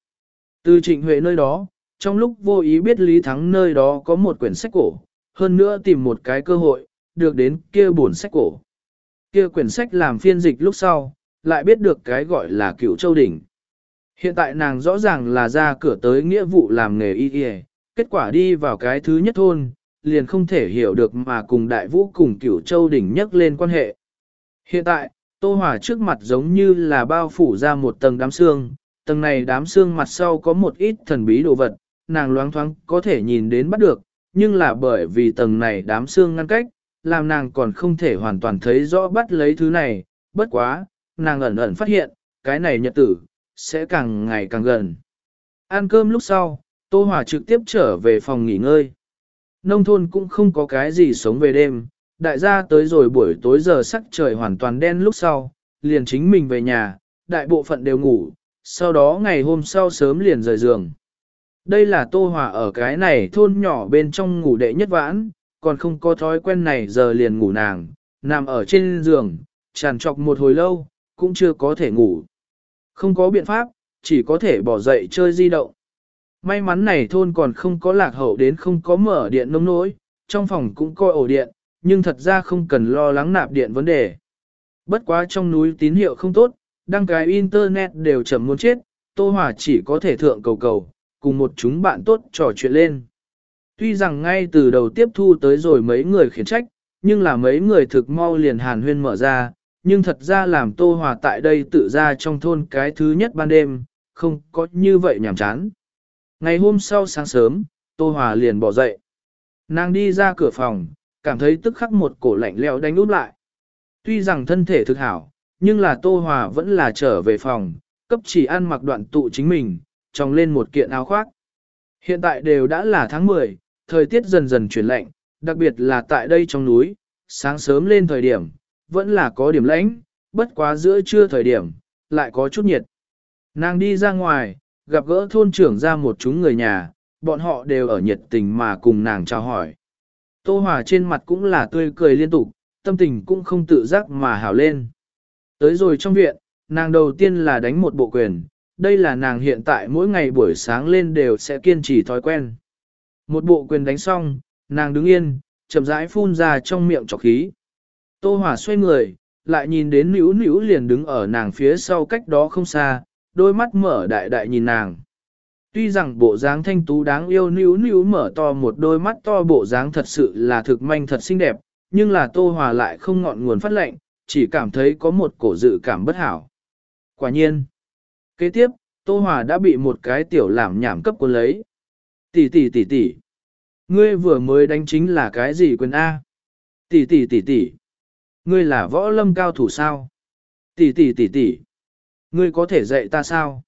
Từ Trịnh Huệ nơi đó, trong lúc vô ý biết Lý Thắng nơi đó có một quyển sách cổ, hơn nữa tìm một cái cơ hội, được đến kia buồn sách cổ. Kia quyển sách làm phiên dịch lúc sau, lại biết được cái gọi là cựu châu đỉnh. Hiện tại nàng rõ ràng là ra cửa tới nghĩa vụ làm nghề y y, kết quả đi vào cái thứ nhất thôn, liền không thể hiểu được mà cùng đại vũ cùng cửu châu đỉnh nhắc lên quan hệ. Hiện tại, Tô Hòa trước mặt giống như là bao phủ ra một tầng đám xương, tầng này đám xương mặt sau có một ít thần bí đồ vật, nàng loáng thoáng có thể nhìn đến bắt được, nhưng là bởi vì tầng này đám xương ngăn cách, làm nàng còn không thể hoàn toàn thấy rõ bắt lấy thứ này, bất quá, nàng ẩn ẩn phát hiện, cái này nhật tử, sẽ càng ngày càng gần. Ăn cơm lúc sau, Tô Hòa trực tiếp trở về phòng nghỉ ngơi. Nông thôn cũng không có cái gì sống về đêm, đại gia tới rồi buổi tối giờ sắc trời hoàn toàn đen lúc sau, liền chính mình về nhà, đại bộ phận đều ngủ, sau đó ngày hôm sau sớm liền rời giường. Đây là Tô Hòa ở cái này thôn nhỏ bên trong ngủ đệ nhất vãn, còn không có thói quen này giờ liền ngủ nàng, nằm ở trên giường, tràn trọc một hồi lâu, cũng chưa có thể ngủ. Không có biện pháp, chỉ có thể bỏ dậy chơi di động. May mắn này thôn còn không có lạc hậu đến không có mở điện nông nỗi, trong phòng cũng coi ổ điện, nhưng thật ra không cần lo lắng nạp điện vấn đề. Bất quá trong núi tín hiệu không tốt, đăng cái internet đều chậm muốn chết, Tô Hòa chỉ có thể thượng cầu cầu, cùng một chúng bạn tốt trò chuyện lên. Tuy rằng ngay từ đầu tiếp thu tới rồi mấy người khiển trách, nhưng là mấy người thực mau liền hàn huyên mở ra, nhưng thật ra làm Tô Hòa tại đây tự ra trong thôn cái thứ nhất ban đêm, không có như vậy nhảm chán. Ngày hôm sau sáng sớm, Tô Hòa liền bỏ dậy. Nàng đi ra cửa phòng, cảm thấy tức khắc một cổ lạnh leo đánh út lại. Tuy rằng thân thể thực hảo, nhưng là Tô Hòa vẫn là trở về phòng, cấp chỉ ăn mặc đoạn tụ chính mình, tròng lên một kiện áo khoác. Hiện tại đều đã là tháng 10, thời tiết dần dần chuyển lạnh, đặc biệt là tại đây trong núi, sáng sớm lên thời điểm, vẫn là có điểm lạnh, bất quá giữa trưa thời điểm, lại có chút nhiệt. Nàng đi ra ngoài, gặp gỡ thôn trưởng ra một chúng người nhà, bọn họ đều ở nhiệt tình mà cùng nàng chào hỏi. Tô Hòa trên mặt cũng là tươi cười liên tục, tâm tình cũng không tự giác mà hảo lên. Tới rồi trong viện, nàng đầu tiên là đánh một bộ quyền, đây là nàng hiện tại mỗi ngày buổi sáng lên đều sẽ kiên trì thói quen. Một bộ quyền đánh xong, nàng đứng yên, chậm rãi phun ra trong miệng trọc khí. Tô Hòa xoay người, lại nhìn đến nữ nữ liền đứng ở nàng phía sau cách đó không xa, đôi mắt mở đại đại nhìn nàng. Tuy rằng bộ dáng thanh tú đáng yêu níu níu mở to một đôi mắt to bộ dáng thật sự là thực manh thật xinh đẹp, nhưng là Tô Hòa lại không ngọn nguồn phát lệnh, chỉ cảm thấy có một cổ dự cảm bất hảo. Quả nhiên. Kế tiếp, Tô Hòa đã bị một cái tiểu làm nhảm cấp quân lấy. Tỷ tỷ tỷ tỷ. Ngươi vừa mới đánh chính là cái gì quyền A? Tỷ tỷ tỷ tỷ. Ngươi là võ lâm cao thủ sao? Tỷ tỷ tỷ tỷ. Ngươi có thể dạy ta sao?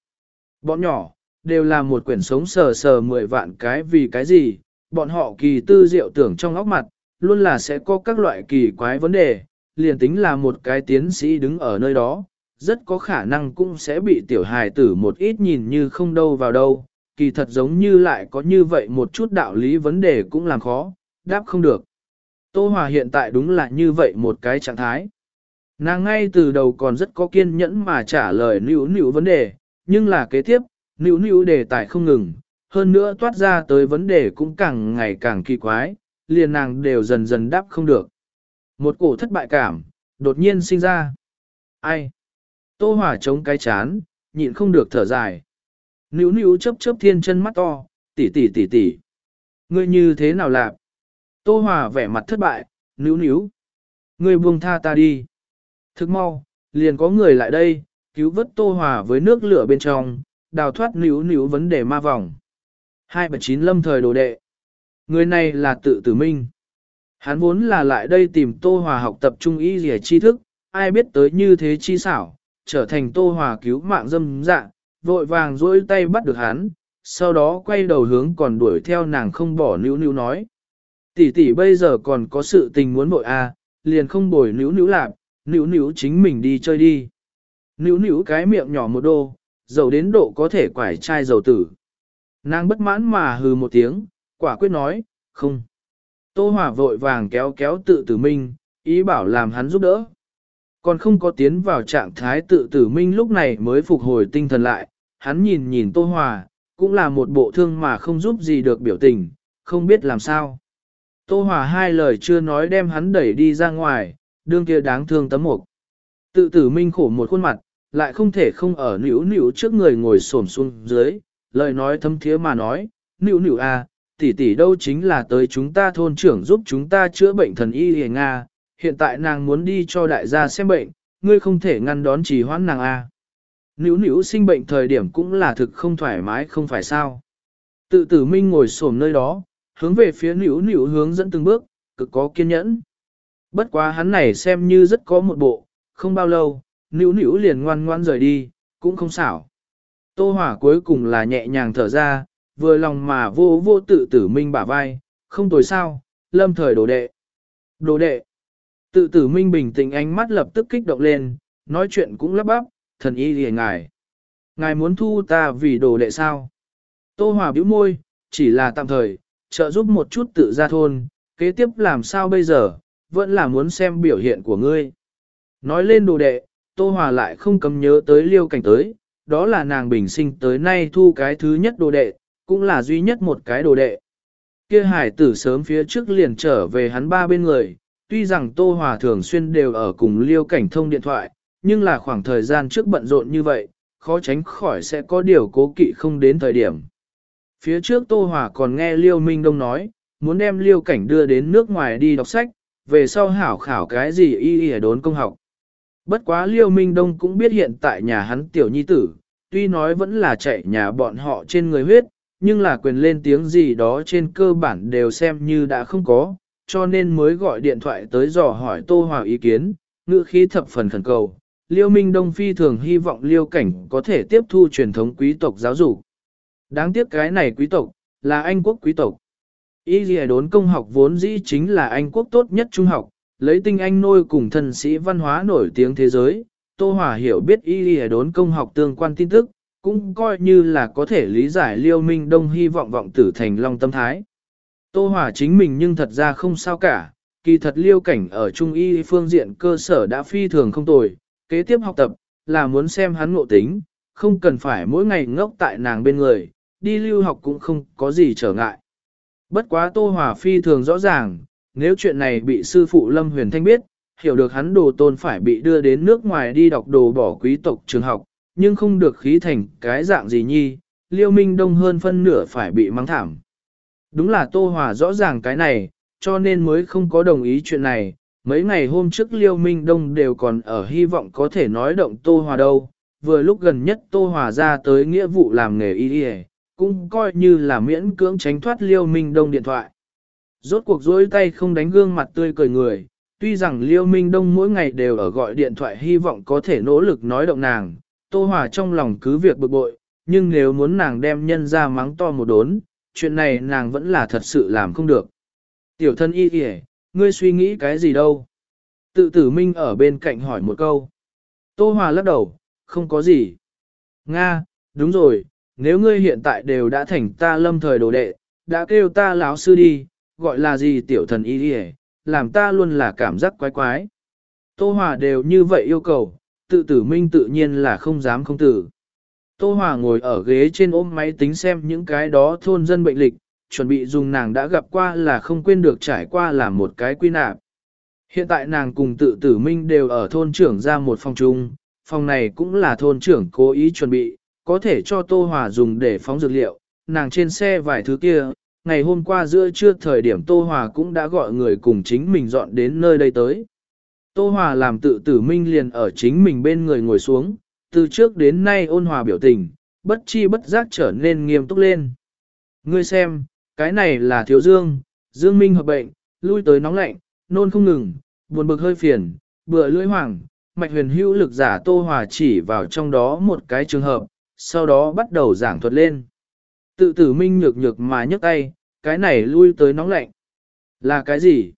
Bọn nhỏ, đều là một quyển sống sờ sờ mười vạn cái vì cái gì, bọn họ kỳ tư diệu tưởng trong óc mặt, luôn là sẽ có các loại kỳ quái vấn đề, liền tính là một cái tiến sĩ đứng ở nơi đó, rất có khả năng cũng sẽ bị tiểu hài tử một ít nhìn như không đâu vào đâu, kỳ thật giống như lại có như vậy một chút đạo lý vấn đề cũng làm khó, đáp không được. Tô Hòa hiện tại đúng là như vậy một cái trạng thái. Nàng ngay từ đầu còn rất có kiên nhẫn mà trả lời nữ nữ vấn đề, nhưng là kế tiếp, nữ nữ đề tài không ngừng, hơn nữa toát ra tới vấn đề cũng càng ngày càng kỳ quái, liền nàng đều dần dần đáp không được. Một cổ thất bại cảm, đột nhiên sinh ra. Ai? Tô Hòa chống cái chán, nhịn không được thở dài. Nữ nữ chớp chớp thiên chân mắt to, tỷ tỷ tỷ tỷ. Ngươi như thế nào lạc? Tô Hòa vẻ mặt thất bại, nữ nữ. Ngươi buông tha ta đi. Thức mau, liền có người lại đây, cứu vớt Tô Hòa với nước lửa bên trong, đào thoát níu níu vấn đề ma vòng. Hai bảy chín lâm thời đồ đệ. Người này là tự tử minh. Hắn vốn là lại đây tìm Tô Hòa học tập trung ý rỉa tri thức, ai biết tới như thế chi xảo, trở thành Tô Hòa cứu mạng dâm dạ, vội vàng duỗi tay bắt được hắn, sau đó quay đầu hướng còn đuổi theo nàng không bỏ níu níu nói. Tỷ tỷ bây giờ còn có sự tình muốn bội a, à, liền không bồi níu níu lạp, níu níu chính mình đi chơi đi. Níu níu cái miệng nhỏ một đô, dầu đến độ có thể quải chai dầu tử. Nàng bất mãn mà hừ một tiếng, quả quyết nói, không. Tô Hòa vội vàng kéo kéo tự tử minh, ý bảo làm hắn giúp đỡ. Còn không có tiến vào trạng thái tự tử minh lúc này mới phục hồi tinh thần lại, hắn nhìn nhìn Tô Hòa, cũng là một bộ thương mà không giúp gì được biểu tình, không biết làm sao. Tô Hòa hai lời chưa nói đem hắn đẩy đi ra ngoài, đương kia đáng thương tấm mục. Tự tử minh khổ một khuôn mặt, lại không thể không ở nữu nữu trước người ngồi xổm xuống dưới, lời nói thâm thiế mà nói, nữu nữu à, tỷ tỷ đâu chính là tới chúng ta thôn trưởng giúp chúng ta chữa bệnh thần y hề Nga, hiện tại nàng muốn đi cho đại gia xem bệnh, ngươi không thể ngăn đón trì hoãn nàng a. À. Nữu nữu sinh bệnh thời điểm cũng là thực không thoải mái không phải sao. Tự tử minh ngồi xổm nơi đó, hướng về phía nữu nữu hướng dẫn từng bước, cực có kiên nhẫn. Bất quá hắn này xem như rất có một bộ, không bao lâu, nữ nữ liền ngoan ngoan rời đi, cũng không xảo. Tô hỏa cuối cùng là nhẹ nhàng thở ra, vừa lòng mà vô vô tự tử minh bả vai, không tồi sao, lâm thời đồ đệ. Đồ đệ. Tự tử minh bình tĩnh ánh mắt lập tức kích động lên, nói chuyện cũng lắp bắp, thần y liền ngài. Ngài muốn thu ta vì đồ đệ sao? Tô Hòa bĩu môi, chỉ là tạm thời, trợ giúp một chút tự ra thôn, kế tiếp làm sao bây giờ, vẫn là muốn xem biểu hiện của ngươi. Nói lên đồ đệ, Tô Hòa lại không cầm nhớ tới liêu cảnh tới, đó là nàng bình sinh tới nay thu cái thứ nhất đồ đệ, cũng là duy nhất một cái đồ đệ. Kia hải tử sớm phía trước liền trở về hắn ba bên người, tuy rằng Tô Hòa thường xuyên đều ở cùng liêu cảnh thông điện thoại, nhưng là khoảng thời gian trước bận rộn như vậy, khó tránh khỏi sẽ có điều cố kỵ không đến thời điểm. Phía trước Tô Hòa còn nghe Liêu Minh Đông nói, muốn đem Liêu Cảnh đưa đến nước ngoài đi đọc sách, về sau hảo khảo cái gì y y đốn công học. Bất quá Liêu Minh Đông cũng biết hiện tại nhà hắn tiểu nhi tử, tuy nói vẫn là chạy nhà bọn họ trên người huyết, nhưng là quyền lên tiếng gì đó trên cơ bản đều xem như đã không có, cho nên mới gọi điện thoại tới dò hỏi Tô Hòa ý kiến, ngữ khí thập phần khẩn cầu. Liêu Minh Đông phi thường hy vọng Liêu Cảnh có thể tiếp thu truyền thống quý tộc giáo dục. Đáng tiếc cái này quý tộc, là Anh quốc quý tộc. Y dì đốn công học vốn dĩ chính là Anh quốc tốt nhất trung học, lấy tinh Anh nôi cùng thần sĩ văn hóa nổi tiếng thế giới. Tô Hòa hiểu biết y lì đốn công học tương quan tin tức, cũng coi như là có thể lý giải Liêu Minh Đông hy vọng vọng tử thành long tâm thái. Tô Hòa chính mình nhưng thật ra không sao cả, kỳ thật liêu cảnh ở trung y phương diện cơ sở đã phi thường không tồi, kế tiếp học tập, là muốn xem hắn ngộ tính, không cần phải mỗi ngày ngốc tại nàng bên người, đi lưu học cũng không có gì trở ngại. Bất quá Tô Hòa phi thường rõ ràng, nếu chuyện này bị sư phụ Lâm Huyền Thanh biết, hiểu được hắn đồ tôn phải bị đưa đến nước ngoài đi đọc đồ bỏ quý tộc trường học, nhưng không được khí thành cái dạng gì nhi, liêu minh đông hơn phân nửa phải bị mắng thảm. Đúng là Tô Hòa rõ ràng cái này, cho nên mới không có đồng ý chuyện này. Mấy ngày hôm trước Liêu Minh Đông đều còn ở hy vọng có thể nói động Tô Hòa đâu. Vừa lúc gần nhất Tô Hòa ra tới nghĩa vụ làm nghề y y cũng coi như là miễn cưỡng tránh thoát Liêu Minh Đông điện thoại. Rốt cuộc dối tay không đánh gương mặt tươi cười người, tuy rằng Liêu Minh Đông mỗi ngày đều ở gọi điện thoại hy vọng có thể nỗ lực nói động nàng, Tô Hòa trong lòng cứ việc bực bội, nhưng nếu muốn nàng đem nhân ra mắng to một đốn, chuyện này nàng vẫn là thật sự làm không được. Tiểu thân y kìa, ngươi suy nghĩ cái gì đâu? Tự tử minh ở bên cạnh hỏi một câu. Tô Hòa lắc đầu, không có gì. Nga, đúng rồi, nếu ngươi hiện tại đều đã thành ta lâm thời đồ đệ, đã kêu ta lão sư đi, gọi là gì tiểu thần y đi làm ta luôn là cảm giác quái quái. Tô Hòa đều như vậy yêu cầu, tự tử minh tự nhiên là không dám không tử. Tô Hòa ngồi ở ghế trên ôm máy tính xem những cái đó thôn dân bệnh lịch, chuẩn bị dùng nàng đã gặp qua là không quên được trải qua là một cái quy nạp. Hiện tại nàng cùng tự tử minh đều ở thôn trưởng ra một phòng chung, phòng này cũng là thôn trưởng cố ý chuẩn bị, có thể cho Tô Hòa dùng để phóng dược liệu, nàng trên xe vài thứ kia, ngày hôm qua giữa trưa thời điểm Tô Hòa cũng đã gọi người cùng chính mình dọn đến nơi đây tới. Tô Hòa làm tự tử minh liền ở chính mình bên người ngồi xuống, từ trước đến nay ôn hòa biểu tình, bất chi bất giác trở nên nghiêm túc lên. Ngươi xem, cái này là thiếu dương, dương minh hợp bệnh, lui tới nóng lạnh, nôn không ngừng, buồn bực hơi phiền, bựa lưỡi hoàng, mạch huyền hữu lực giả tô hòa chỉ vào trong đó một cái trường hợp, sau đó bắt đầu giảng thuật lên. Tự tử minh nhược nhược mà nhấc tay, cái này lui tới nóng lạnh. Là cái gì?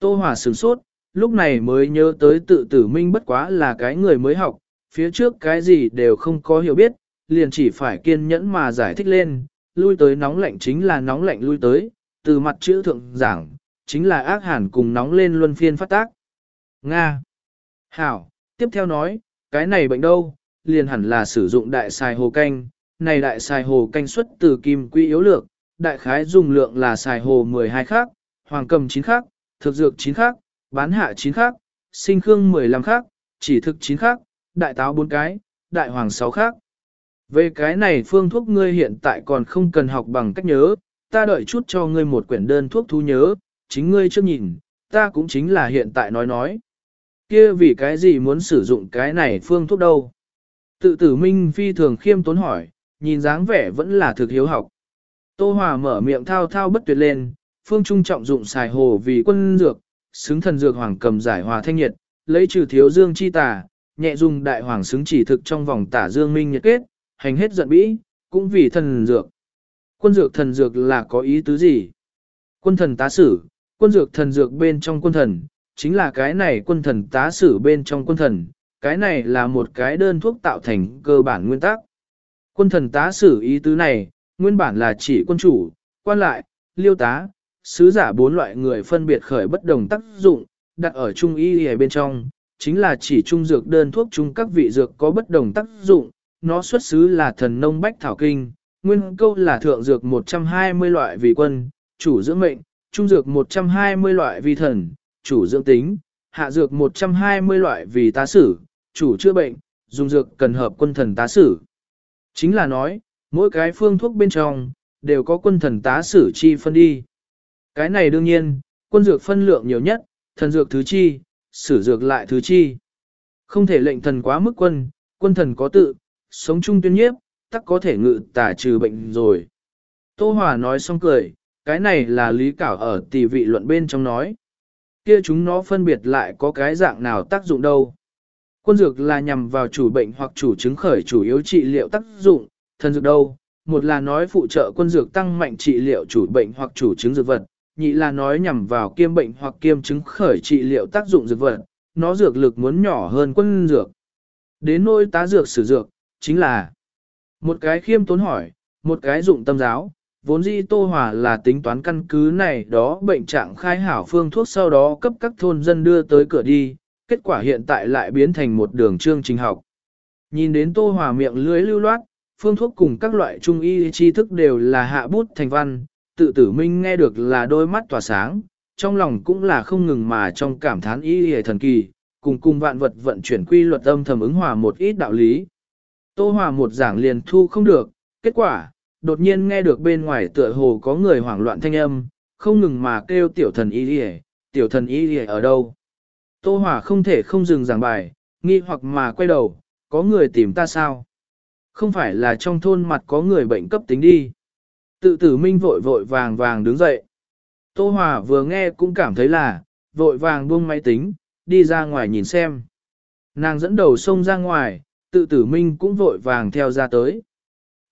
Tô hòa sửng sốt, lúc này mới nhớ tới tự tử minh bất quá là cái người mới học, phía trước cái gì đều không có hiểu biết, liền chỉ phải kiên nhẫn mà giải thích lên, lui tới nóng lạnh chính là nóng lạnh lui tới, từ mặt chữ thượng giảng, chính là ác hàn cùng nóng lên luân phiên phát tác. Nga. Hảo, tiếp theo nói, cái này bệnh đâu, liền hẳn là sử dụng đại xài hồ canh, này đại xài hồ canh xuất từ kim quy yếu lược, đại khái dùng lượng là xài hồ 12 khác, hoàng cầm 9 khác, thực dược 9 khác, bán hạ 9 khác, sinh khương 15 khác, chỉ thực 9 khác, đại táo 4 cái, đại hoàng 6 khác. Về cái này phương thuốc ngươi hiện tại còn không cần học bằng cách nhớ, ta đợi chút cho ngươi một quyển đơn thuốc thu nhớ, chính ngươi chưa nhìn, ta cũng chính là hiện tại nói nói. Kia vì cái gì muốn sử dụng cái này phương thuốc đâu? Tự tử minh phi thường khiêm tốn hỏi, nhìn dáng vẻ vẫn là thực hiếu học. Tô Hòa mở miệng thao thao bất tuyệt lên, phương trung trọng dụng xài hồ vì quân dược, xứng thần dược hoàng cầm giải hòa thanh nhiệt, lấy trừ thiếu dương chi tà, nhẹ dùng đại hoàng xứng chỉ thực trong vòng tả dương minh nhiệt kết, hành hết giận bĩ, cũng vì thần dược. Quân dược thần dược là có ý tứ gì? Quân thần tá sử, quân dược thần dược bên trong quân thần, chính là cái này quân thần tá sử bên trong quân thần, cái này là một cái đơn thuốc tạo thành cơ bản nguyên tắc. Quân thần tá sử ý tứ này, nguyên bản là chỉ quân chủ, quan lại, liêu tá, sứ giả bốn loại người phân biệt khởi bất đồng tác dụng, đặt ở trung y ở bên trong, chính là chỉ trung dược đơn thuốc chung các vị dược có bất đồng tác dụng, nó xuất xứ là thần nông bách thảo kinh, nguyên câu là thượng dược 120 loại vì quân, chủ dưỡng mệnh, trung dược 120 loại vì thần, chủ dưỡng tính, hạ dược 120 loại vì tá sử, chủ chữa bệnh, dùng dược cần hợp quân thần tá sử. Chính là nói, mỗi cái phương thuốc bên trong, đều có quân thần tá sử chi phân đi. Cái này đương nhiên, quân dược phân lượng nhiều nhất, thần dược thứ chi, sử dược lại thứ chi. Không thể lệnh thần quá mức quân, quân thần có tự, sống chung tuyên nhiếp, tắc có thể ngự tả trừ bệnh rồi. Tô Hòa nói xong cười, cái này là lý cảo ở tỷ vị luận bên trong nói. Kia chúng nó phân biệt lại có cái dạng nào tác dụng đâu. Quân dược là nhằm vào chủ bệnh hoặc chủ chứng khởi chủ yếu trị liệu tác dụng, thần dược đâu. Một là nói phụ trợ quân dược tăng mạnh trị liệu chủ bệnh hoặc chủ chứng dược vật, nhị là nói nhằm vào kiêm bệnh hoặc kiêm chứng khởi trị liệu tác dụng dược vật, nó dược lực muốn nhỏ hơn quân dược. Đến nôi tá dược sử dược, chính là một cái khiêm tốn hỏi, một cái dụng tâm giáo, vốn dĩ Tô Hòa là tính toán căn cứ này đó bệnh trạng khai hảo phương thuốc sau đó cấp các thôn dân đưa tới cửa đi, kết quả hiện tại lại biến thành một đường chương trình học. Nhìn đến Tô Hòa miệng lưới lưu loát, phương thuốc cùng các loại trung y tri thức đều là hạ bút thành văn, tự tử minh nghe được là đôi mắt tỏa sáng, trong lòng cũng là không ngừng mà trong cảm thán y hề thần kỳ, cùng cùng vạn vật vận chuyển quy luật âm thầm ứng hòa một ít đạo lý. Tô Hòa một giảng liền thu không được, kết quả, đột nhiên nghe được bên ngoài tựa hồ có người hoảng loạn thanh âm, không ngừng mà kêu tiểu thần y hề, tiểu thần y hề ở đâu. Tô Hòa không thể không dừng giảng bài, nghi hoặc mà quay đầu, có người tìm ta sao? Không phải là trong thôn mặt có người bệnh cấp tính đi. Tự tử minh vội vội vàng vàng đứng dậy. Tô Hòa vừa nghe cũng cảm thấy là, vội vàng buông máy tính, đi ra ngoài nhìn xem. Nàng dẫn đầu xông ra ngoài, tự tử minh cũng vội vàng theo ra tới.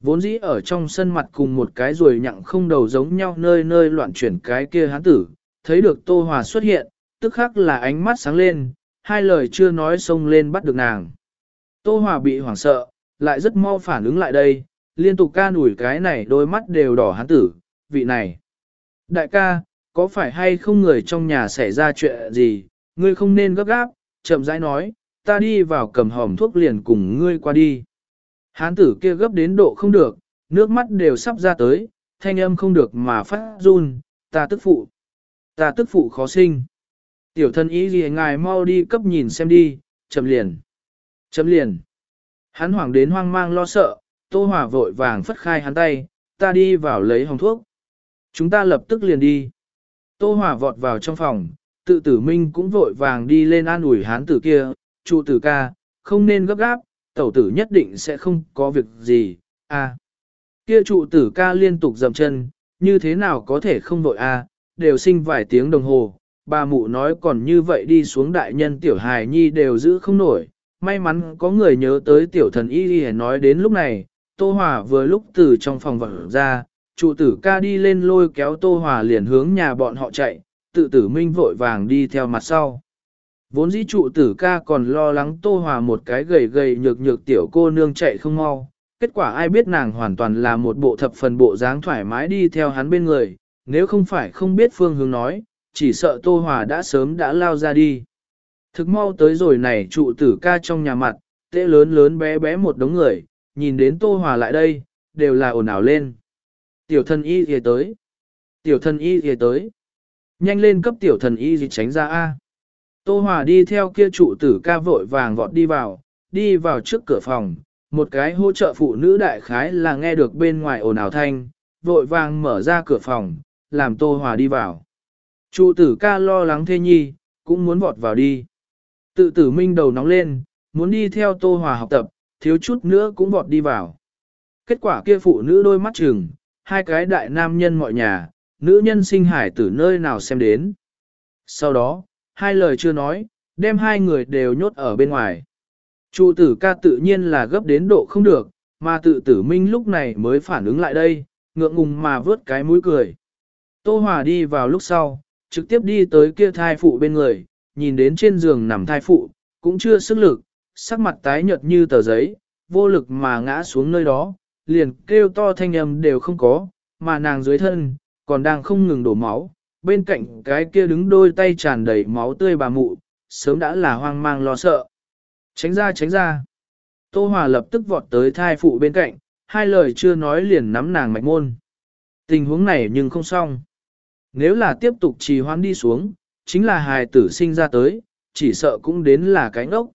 Vốn dĩ ở trong sân mặt cùng một cái rồi nhặng không đầu giống nhau nơi nơi loạn chuyển cái kia hán tử, thấy được Tô Hòa xuất hiện, tức khắc là ánh mắt sáng lên, hai lời chưa nói xông lên bắt được nàng. Tô Hòa bị hoảng sợ, lại rất mau phản ứng lại đây, liên tục ca nủi cái này đôi mắt đều đỏ hán tử, vị này. Đại ca, có phải hay không người trong nhà xảy ra chuyện gì, ngươi không nên gấp gáp, chậm rãi nói, ta đi vào cầm hòm thuốc liền cùng ngươi qua đi. Hán tử kia gấp đến độ không được, nước mắt đều sắp ra tới, thanh âm không được mà phát run, ta tức phụ. Ta tức phụ khó sinh. Tiểu thân ý gì ngài mau đi cấp nhìn xem đi, chậm liền. Chậm liền. Hắn hoảng đến hoang mang lo sợ, tô hỏa vội vàng phất khai hắn tay, ta đi vào lấy hồng thuốc. Chúng ta lập tức liền đi. Tô hỏa vọt vào trong phòng, tự tử minh cũng vội vàng đi lên an ủi hán tử kia, trụ tử ca, không nên gấp gáp, tẩu tử nhất định sẽ không có việc gì, a. Kia trụ tử ca liên tục dậm chân, như thế nào có thể không vội a, đều sinh vài tiếng đồng hồ, bà mụ nói còn như vậy đi xuống đại nhân tiểu hài nhi đều giữ không nổi, may mắn có người nhớ tới tiểu thần y y nói đến lúc này, Tô Hòa vừa lúc từ trong phòng vật ra, trụ tử ca đi lên lôi kéo Tô Hòa liền hướng nhà bọn họ chạy, tự tử minh vội vàng đi theo mặt sau. Vốn dĩ trụ tử ca còn lo lắng Tô Hòa một cái gầy gầy nhược nhược tiểu cô nương chạy không mau, kết quả ai biết nàng hoàn toàn là một bộ thập phần bộ dáng thoải mái đi theo hắn bên người, nếu không phải không biết phương hướng nói, chỉ sợ Tô Hòa đã sớm đã lao ra đi. Thực mau tới rồi này trụ tử ca trong nhà mặt, tệ lớn lớn bé bé một đống người, nhìn đến Tô Hòa lại đây, đều là ồn ào lên. Tiểu thần y thì tới. Tiểu thần y thì tới. Nhanh lên cấp tiểu thần y gì tránh ra A. Tô Hòa đi theo kia trụ tử ca vội vàng vọt đi vào, đi vào trước cửa phòng. Một cái hỗ trợ phụ nữ đại khái là nghe được bên ngoài ồn ào thanh, vội vàng mở ra cửa phòng, làm Tô Hòa đi vào. Trụ tử ca lo lắng thê nhi, cũng muốn vọt vào đi. Tự tử minh đầu nóng lên, muốn đi theo Tô Hòa học tập, thiếu chút nữa cũng vọt đi vào. Kết quả kia phụ nữ đôi mắt trừng, hai cái đại nam nhân mọi nhà, nữ nhân sinh hải từ nơi nào xem đến. Sau đó, hai lời chưa nói, đem hai người đều nhốt ở bên ngoài. Trụ tử ca tự nhiên là gấp đến độ không được, mà tự tử minh lúc này mới phản ứng lại đây, ngượng ngùng mà vớt cái mũi cười. Tô Hòa đi vào lúc sau, trực tiếp đi tới kia thai phụ bên người, nhìn đến trên giường nằm thai phụ, cũng chưa sức lực, sắc mặt tái nhợt như tờ giấy, vô lực mà ngã xuống nơi đó, liền kêu to thanh âm đều không có, mà nàng dưới thân, còn đang không ngừng đổ máu, bên cạnh cái kia đứng đôi tay tràn đầy máu tươi bà mụ, sớm đã là hoang mang lo sợ. Tránh ra tránh ra. Tô Hòa lập tức vọt tới thai phụ bên cạnh, hai lời chưa nói liền nắm nàng mạch môn. Tình huống này nhưng không xong. Nếu là tiếp tục trì hoãn đi xuống, chính là hài tử sinh ra tới, chỉ sợ cũng đến là cái ngốc.